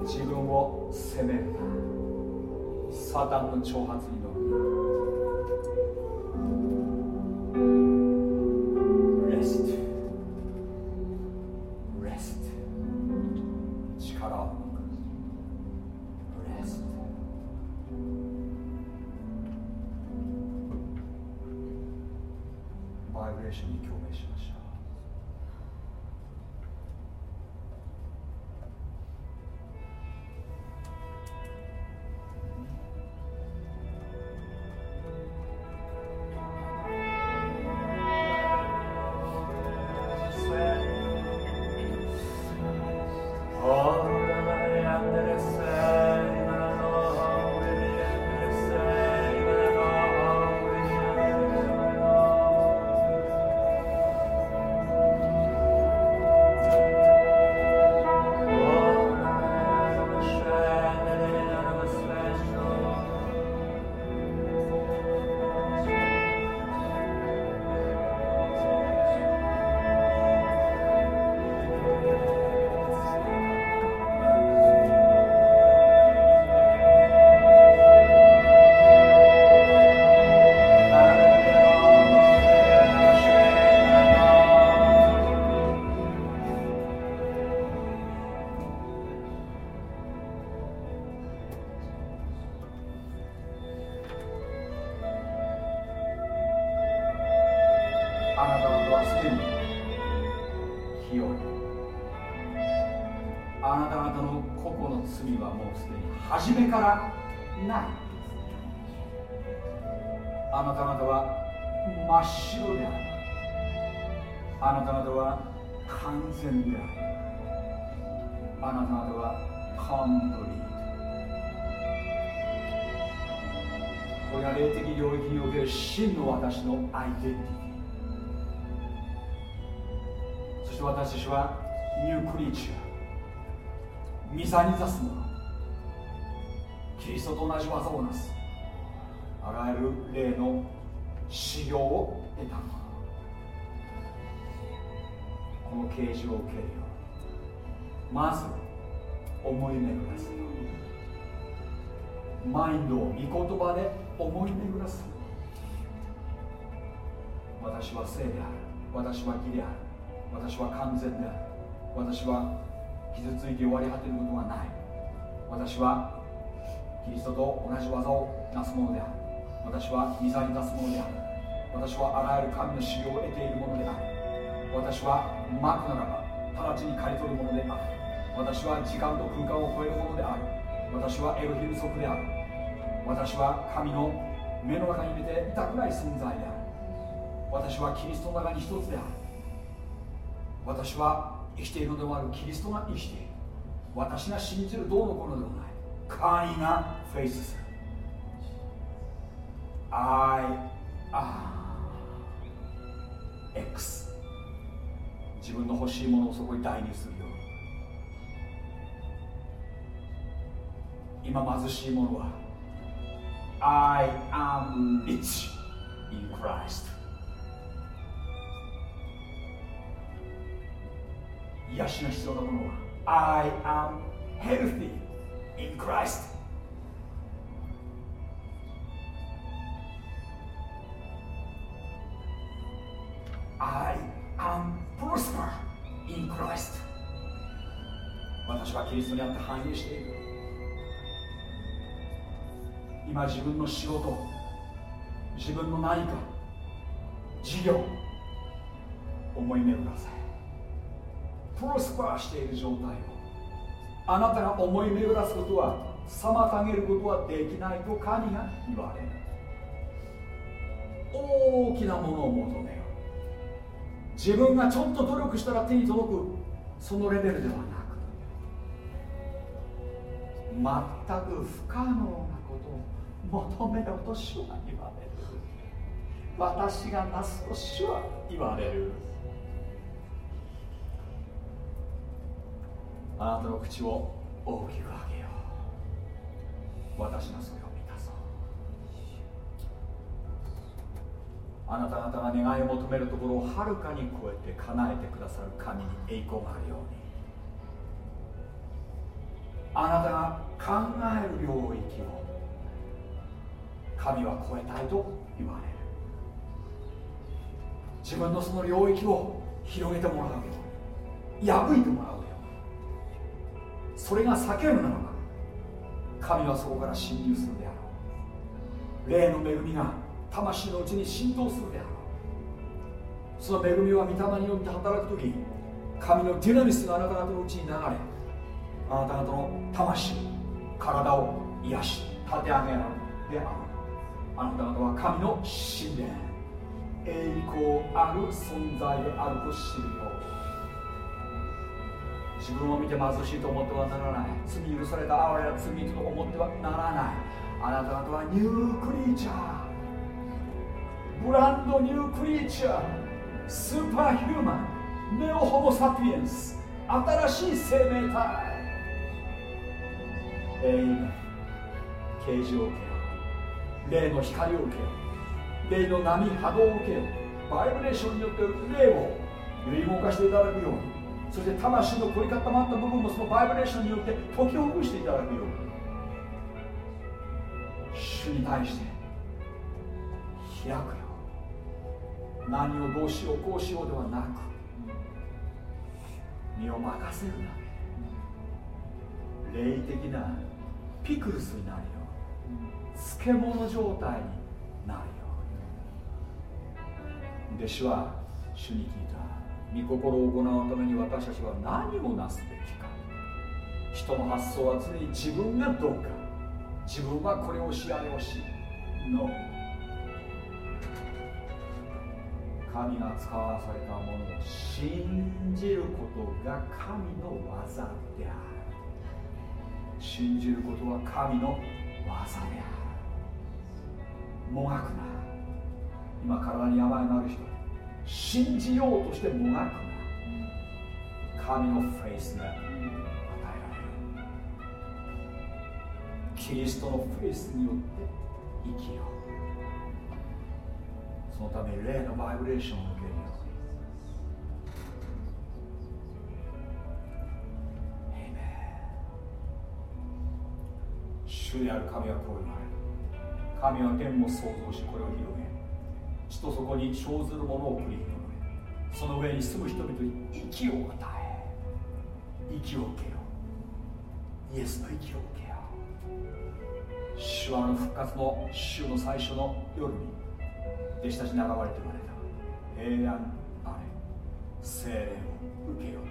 自分を責めるサタンの挑発に乗る Rest. Rest. Power. Rest. Vibration. 私のアイデンティティ。そして私たちはニュークリーチャー。御座に座す者キリストと同じ技をなす。あらゆる霊の修行を得た者この啓示を受けるようまず思い巡らすように。マインドを御言葉で思い巡らす。私は聖である。私は義である。私は完全である。私は傷ついて終わり果てることはない。私はキリストと同じ技をなすものである。私は御座に立つものである。私はあらゆる神の修行を得ているものである。私はまくならば直ちに刈り取るものである。私は時間と空間を超えるものである。私はエロヒム族である。私は神の目の中に入れて痛くない存在である。私はキリストの中に一つである。私は生きているのでもあるキリストが生きている。私が信じるどうのこうのでもない。簡易なフェイスす。る I am X 自分の欲しいものをそこに代入するように。今貧しいものは I am rich in Christ 癒しが必要なものは I am healthy in Christ. I am prosper in Christ. 私はキリストにあって繁栄している今自分の仕事自分の何か事業思い巡らせプロスパーしている状態を。あなたが思い巡らすことは妨げることはできないと神が言われる。大きなものを求めよう。自分がちょっと努力したら手に届くそのレベルではなく。全く不可能なことを求めようと主は言われる。私がなすと主は言われる。あなたの口を大きく開けよう私がそれを満たそうあなた方が願いを求めるところをはるかに超えて叶えてくださる神に栄光があるように。あなたが考える領域を神は超えたいと言われる自分のその領域を広げてもらう。ように破いてもらう。それが避けるなのか。神はそこから侵入するであろう。霊の恵みが魂のうちに浸透するであろう。その恵みは御霊によって働く時神のディナミスがあなた方のうちに流れあなた方の魂体を癒し立て上げるであるあなた方は神の神殿栄光ある存在であると知るよ自分を見て貧しいと思ってはならない。罪許された哀れな罪と思ってはならない。あなた方はニュークリーチャー。ブランドニュークリーチャー。スーパーヒューマン。ネオホモ・サピエンス。新しい生命体。永遠啓示を受けよ霊の光を受け。よ霊の波波動を受け。よバイブレーションによって霊を揺り動かしていただくように。そして魂の凝り固まった部分もそのバイブレーションによって解きほぐしていただくよう。に主に対して開くよ。何をどうしようこうしようではなく身を任せるだけ霊的なピクルスになるよ漬物状態になるよ弟子は主に聞い御心を行うために私たちは何をなすべきか。人の発想は常に自分がどうか。自分はこれをしあれをしの神が使わされたものを信じることが神の技である。信じることは神の技である。もがくな。今体に病がある人。信じようとしてもがくな神のフェイスが与えられるキリストのフェイスによって生きよう。そのため霊のバイブレーションを受けるよ主である神はこう言われる。神は天を創造しこれを広げ地とそこに生ずるものを繰り広げその上に住む人々に息を与え息を受けよイエスの息を受けよ主はの復活の週の最初の夜に弟子たちに現れて言われた平安あれ精霊を受けよと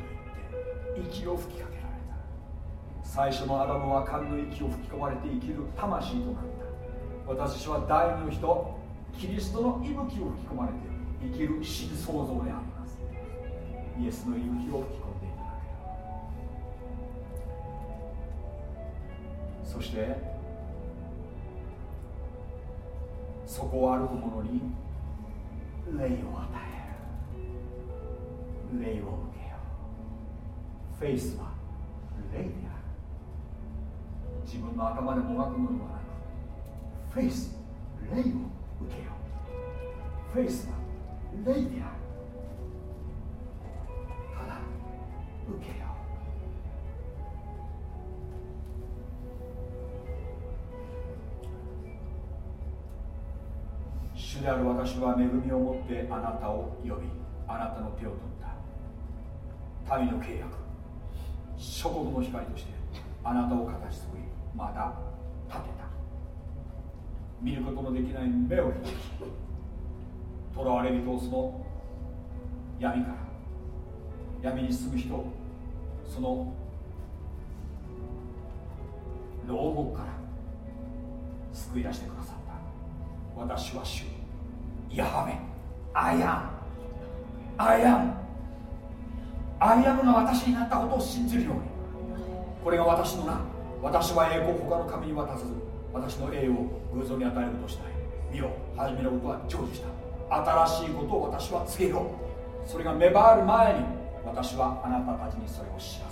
言って息を吹きかけられた最初のアダムは神の息を吹き込まれて生きる魂となった私は第二の人キリストの息吹を吹き込まれて生きる新創造でありますイエスの息吹を吹き込んでいただけそしてそこを歩く者に霊を与える。霊を受けようフェイスは霊。である自分の頭でもがくのではなくフェイス。霊を。受けようフェイスは霊であるただ受けよう。主である私は恵みを持ってあなたを呼びあなたの手を取った。民の契約諸国の光としてあなたを形作りまた立てた。見ることのできない目を開き囚われ人をその闇から闇に住む人その牢獄から救い出してくださった。私は主ヤハベアイアンアイアン。アイアムが私になったことを信じるように。これが私の名。私は栄光他の神に渡さず私の栄を偶像に与えることをしたい。見よ初めのことは成就した。新しいことを私は告げよう。それが芽生える前に私はあなたたちにそれを知ら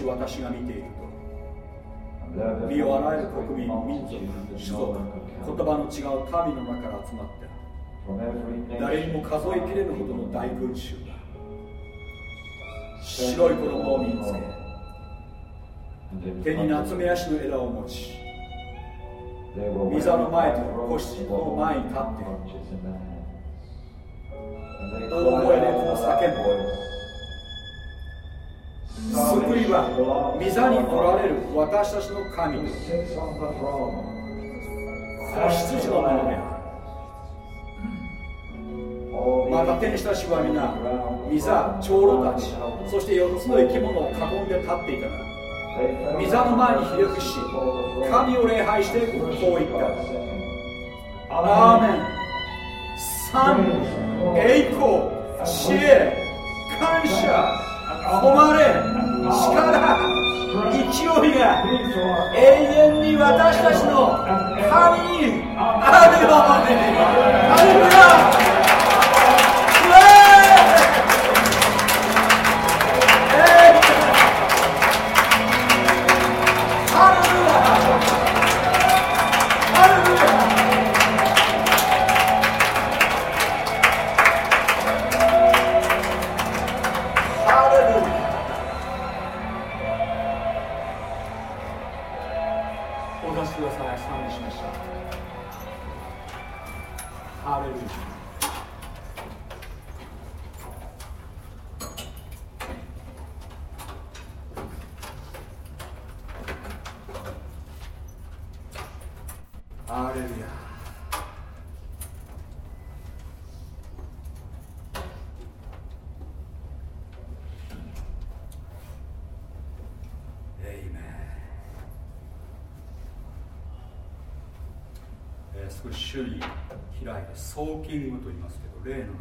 この後私が見ていると。身をあらゆる国民民族種族言葉の違う民の中から集まって誰にも数えきれぬほどの大群衆が白い衣を身につけ手に夏目足の枝を持ち御座の前と子羊の前に立って大声でこう叫ぶ救いは御座におられる私たちの神子羊のものである。また天使たちは皆御座長老たちそして4つの生き物を囲んで立っていたが御座の前にひれ伏し神を礼拝してこう言った。アーメン。賛。栄光。知恵。感謝。誉れ力勢いが永遠に私たちの神にあるように。ハレソーキングと言いますけど例の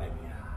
Yeah.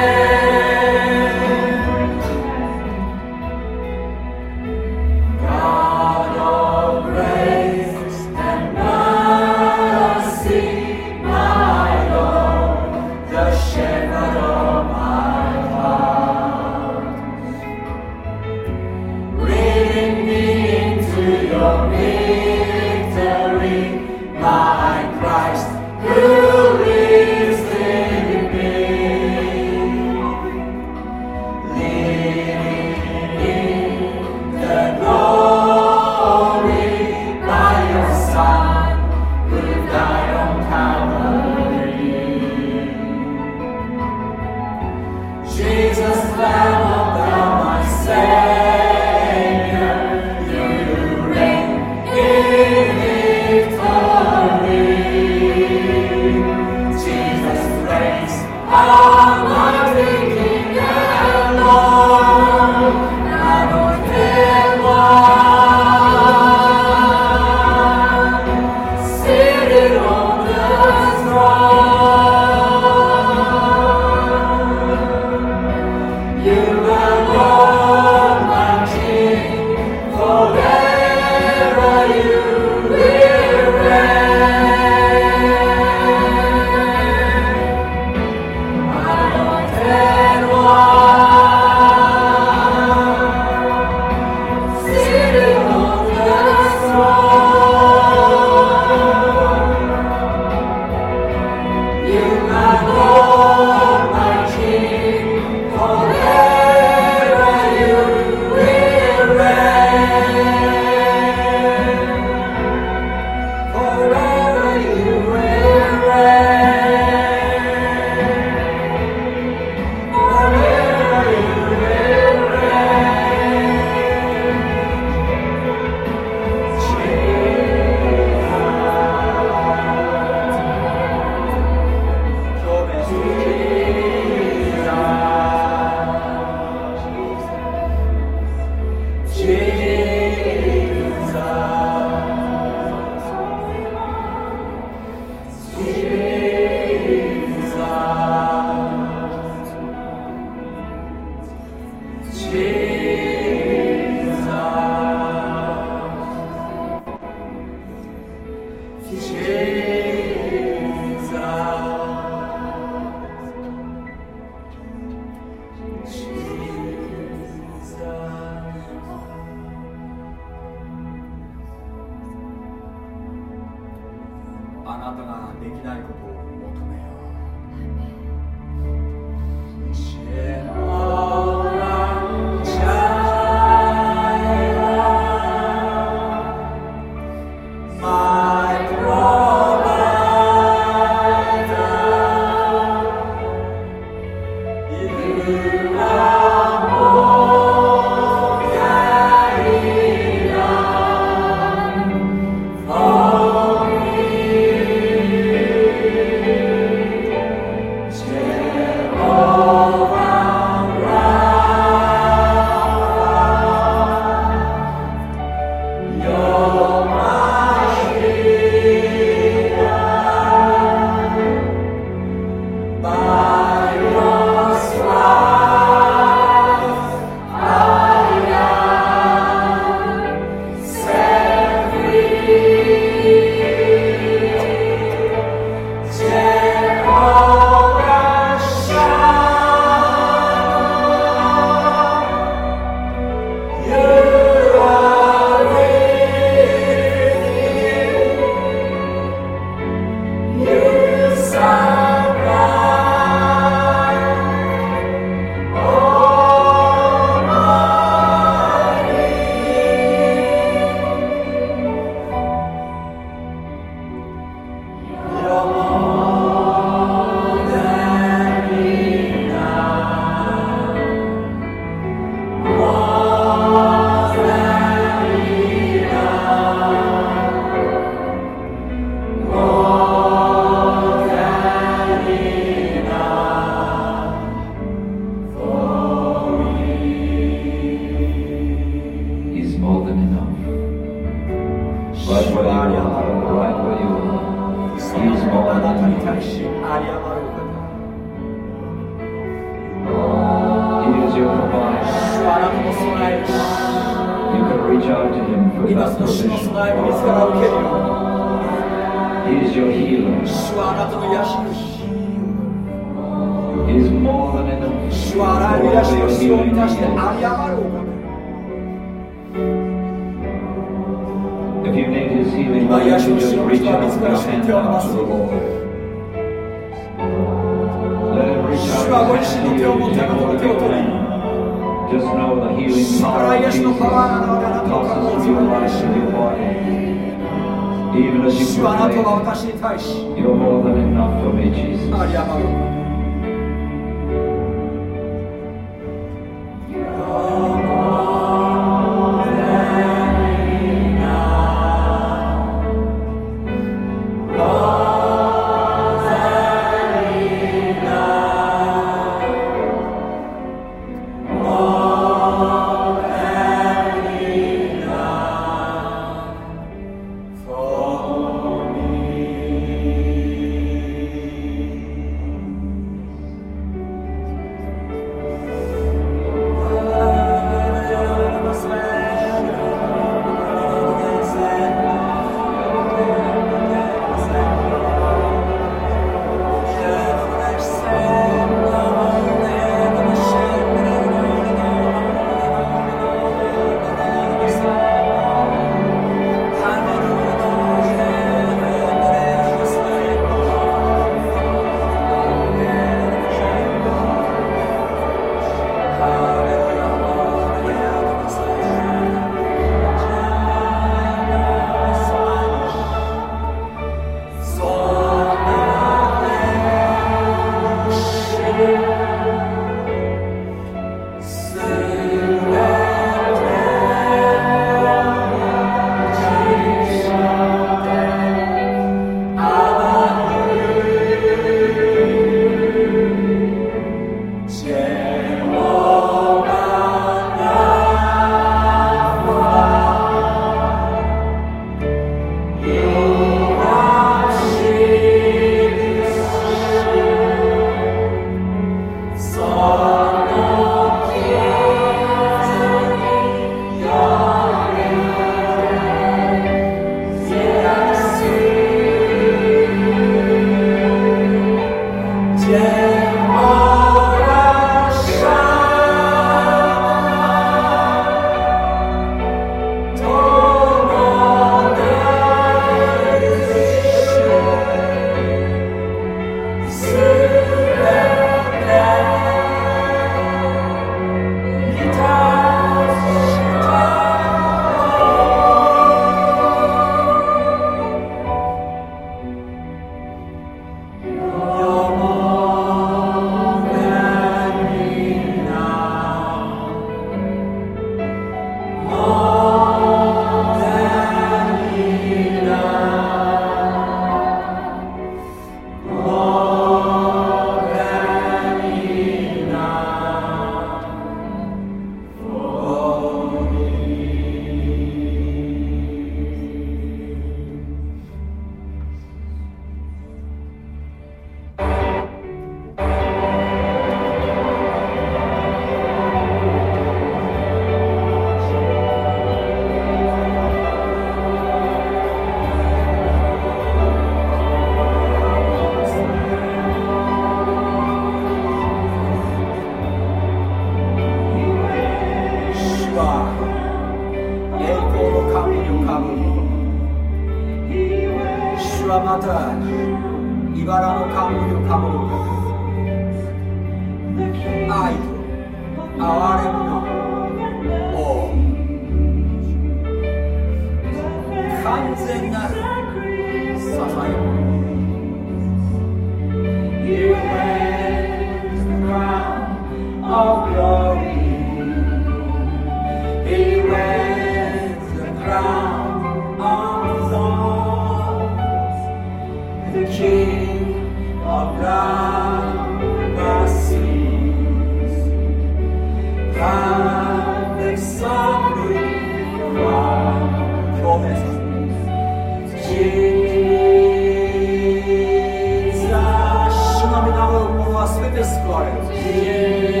clients.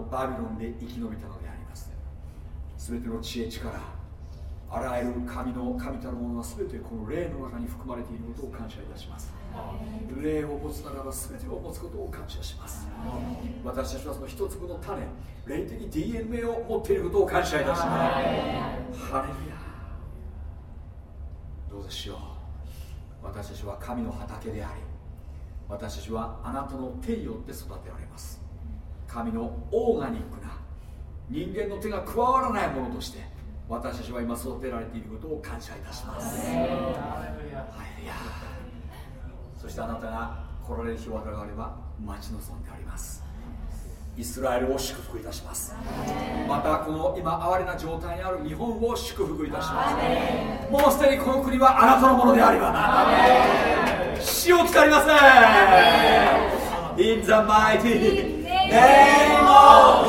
バビロンで生き延びたのであります。全ての知恵力あらゆる神の神たるものは全てこの霊の中に含まれていることを感謝いたします。霊を持つならば全てを持つことを感謝します。私たちはその一粒の種霊的 DNA を持っていることを感謝いたします。ハレルヤ。どうぞしよう。私たちは神の畑であり私たちはあなたの手によって育てられます神のオーガニックな人間の手が加わらないものとして私たちは今育てられていることを感謝いたします。そしてあなたが来られる日は我々は待ち望んでおります。イスラエルを祝福いたします。またこの今哀れな状態にある日本を祝福いたします。もうすでにこの国はあなたのものであります。死を使いません。In the mighty ネームオ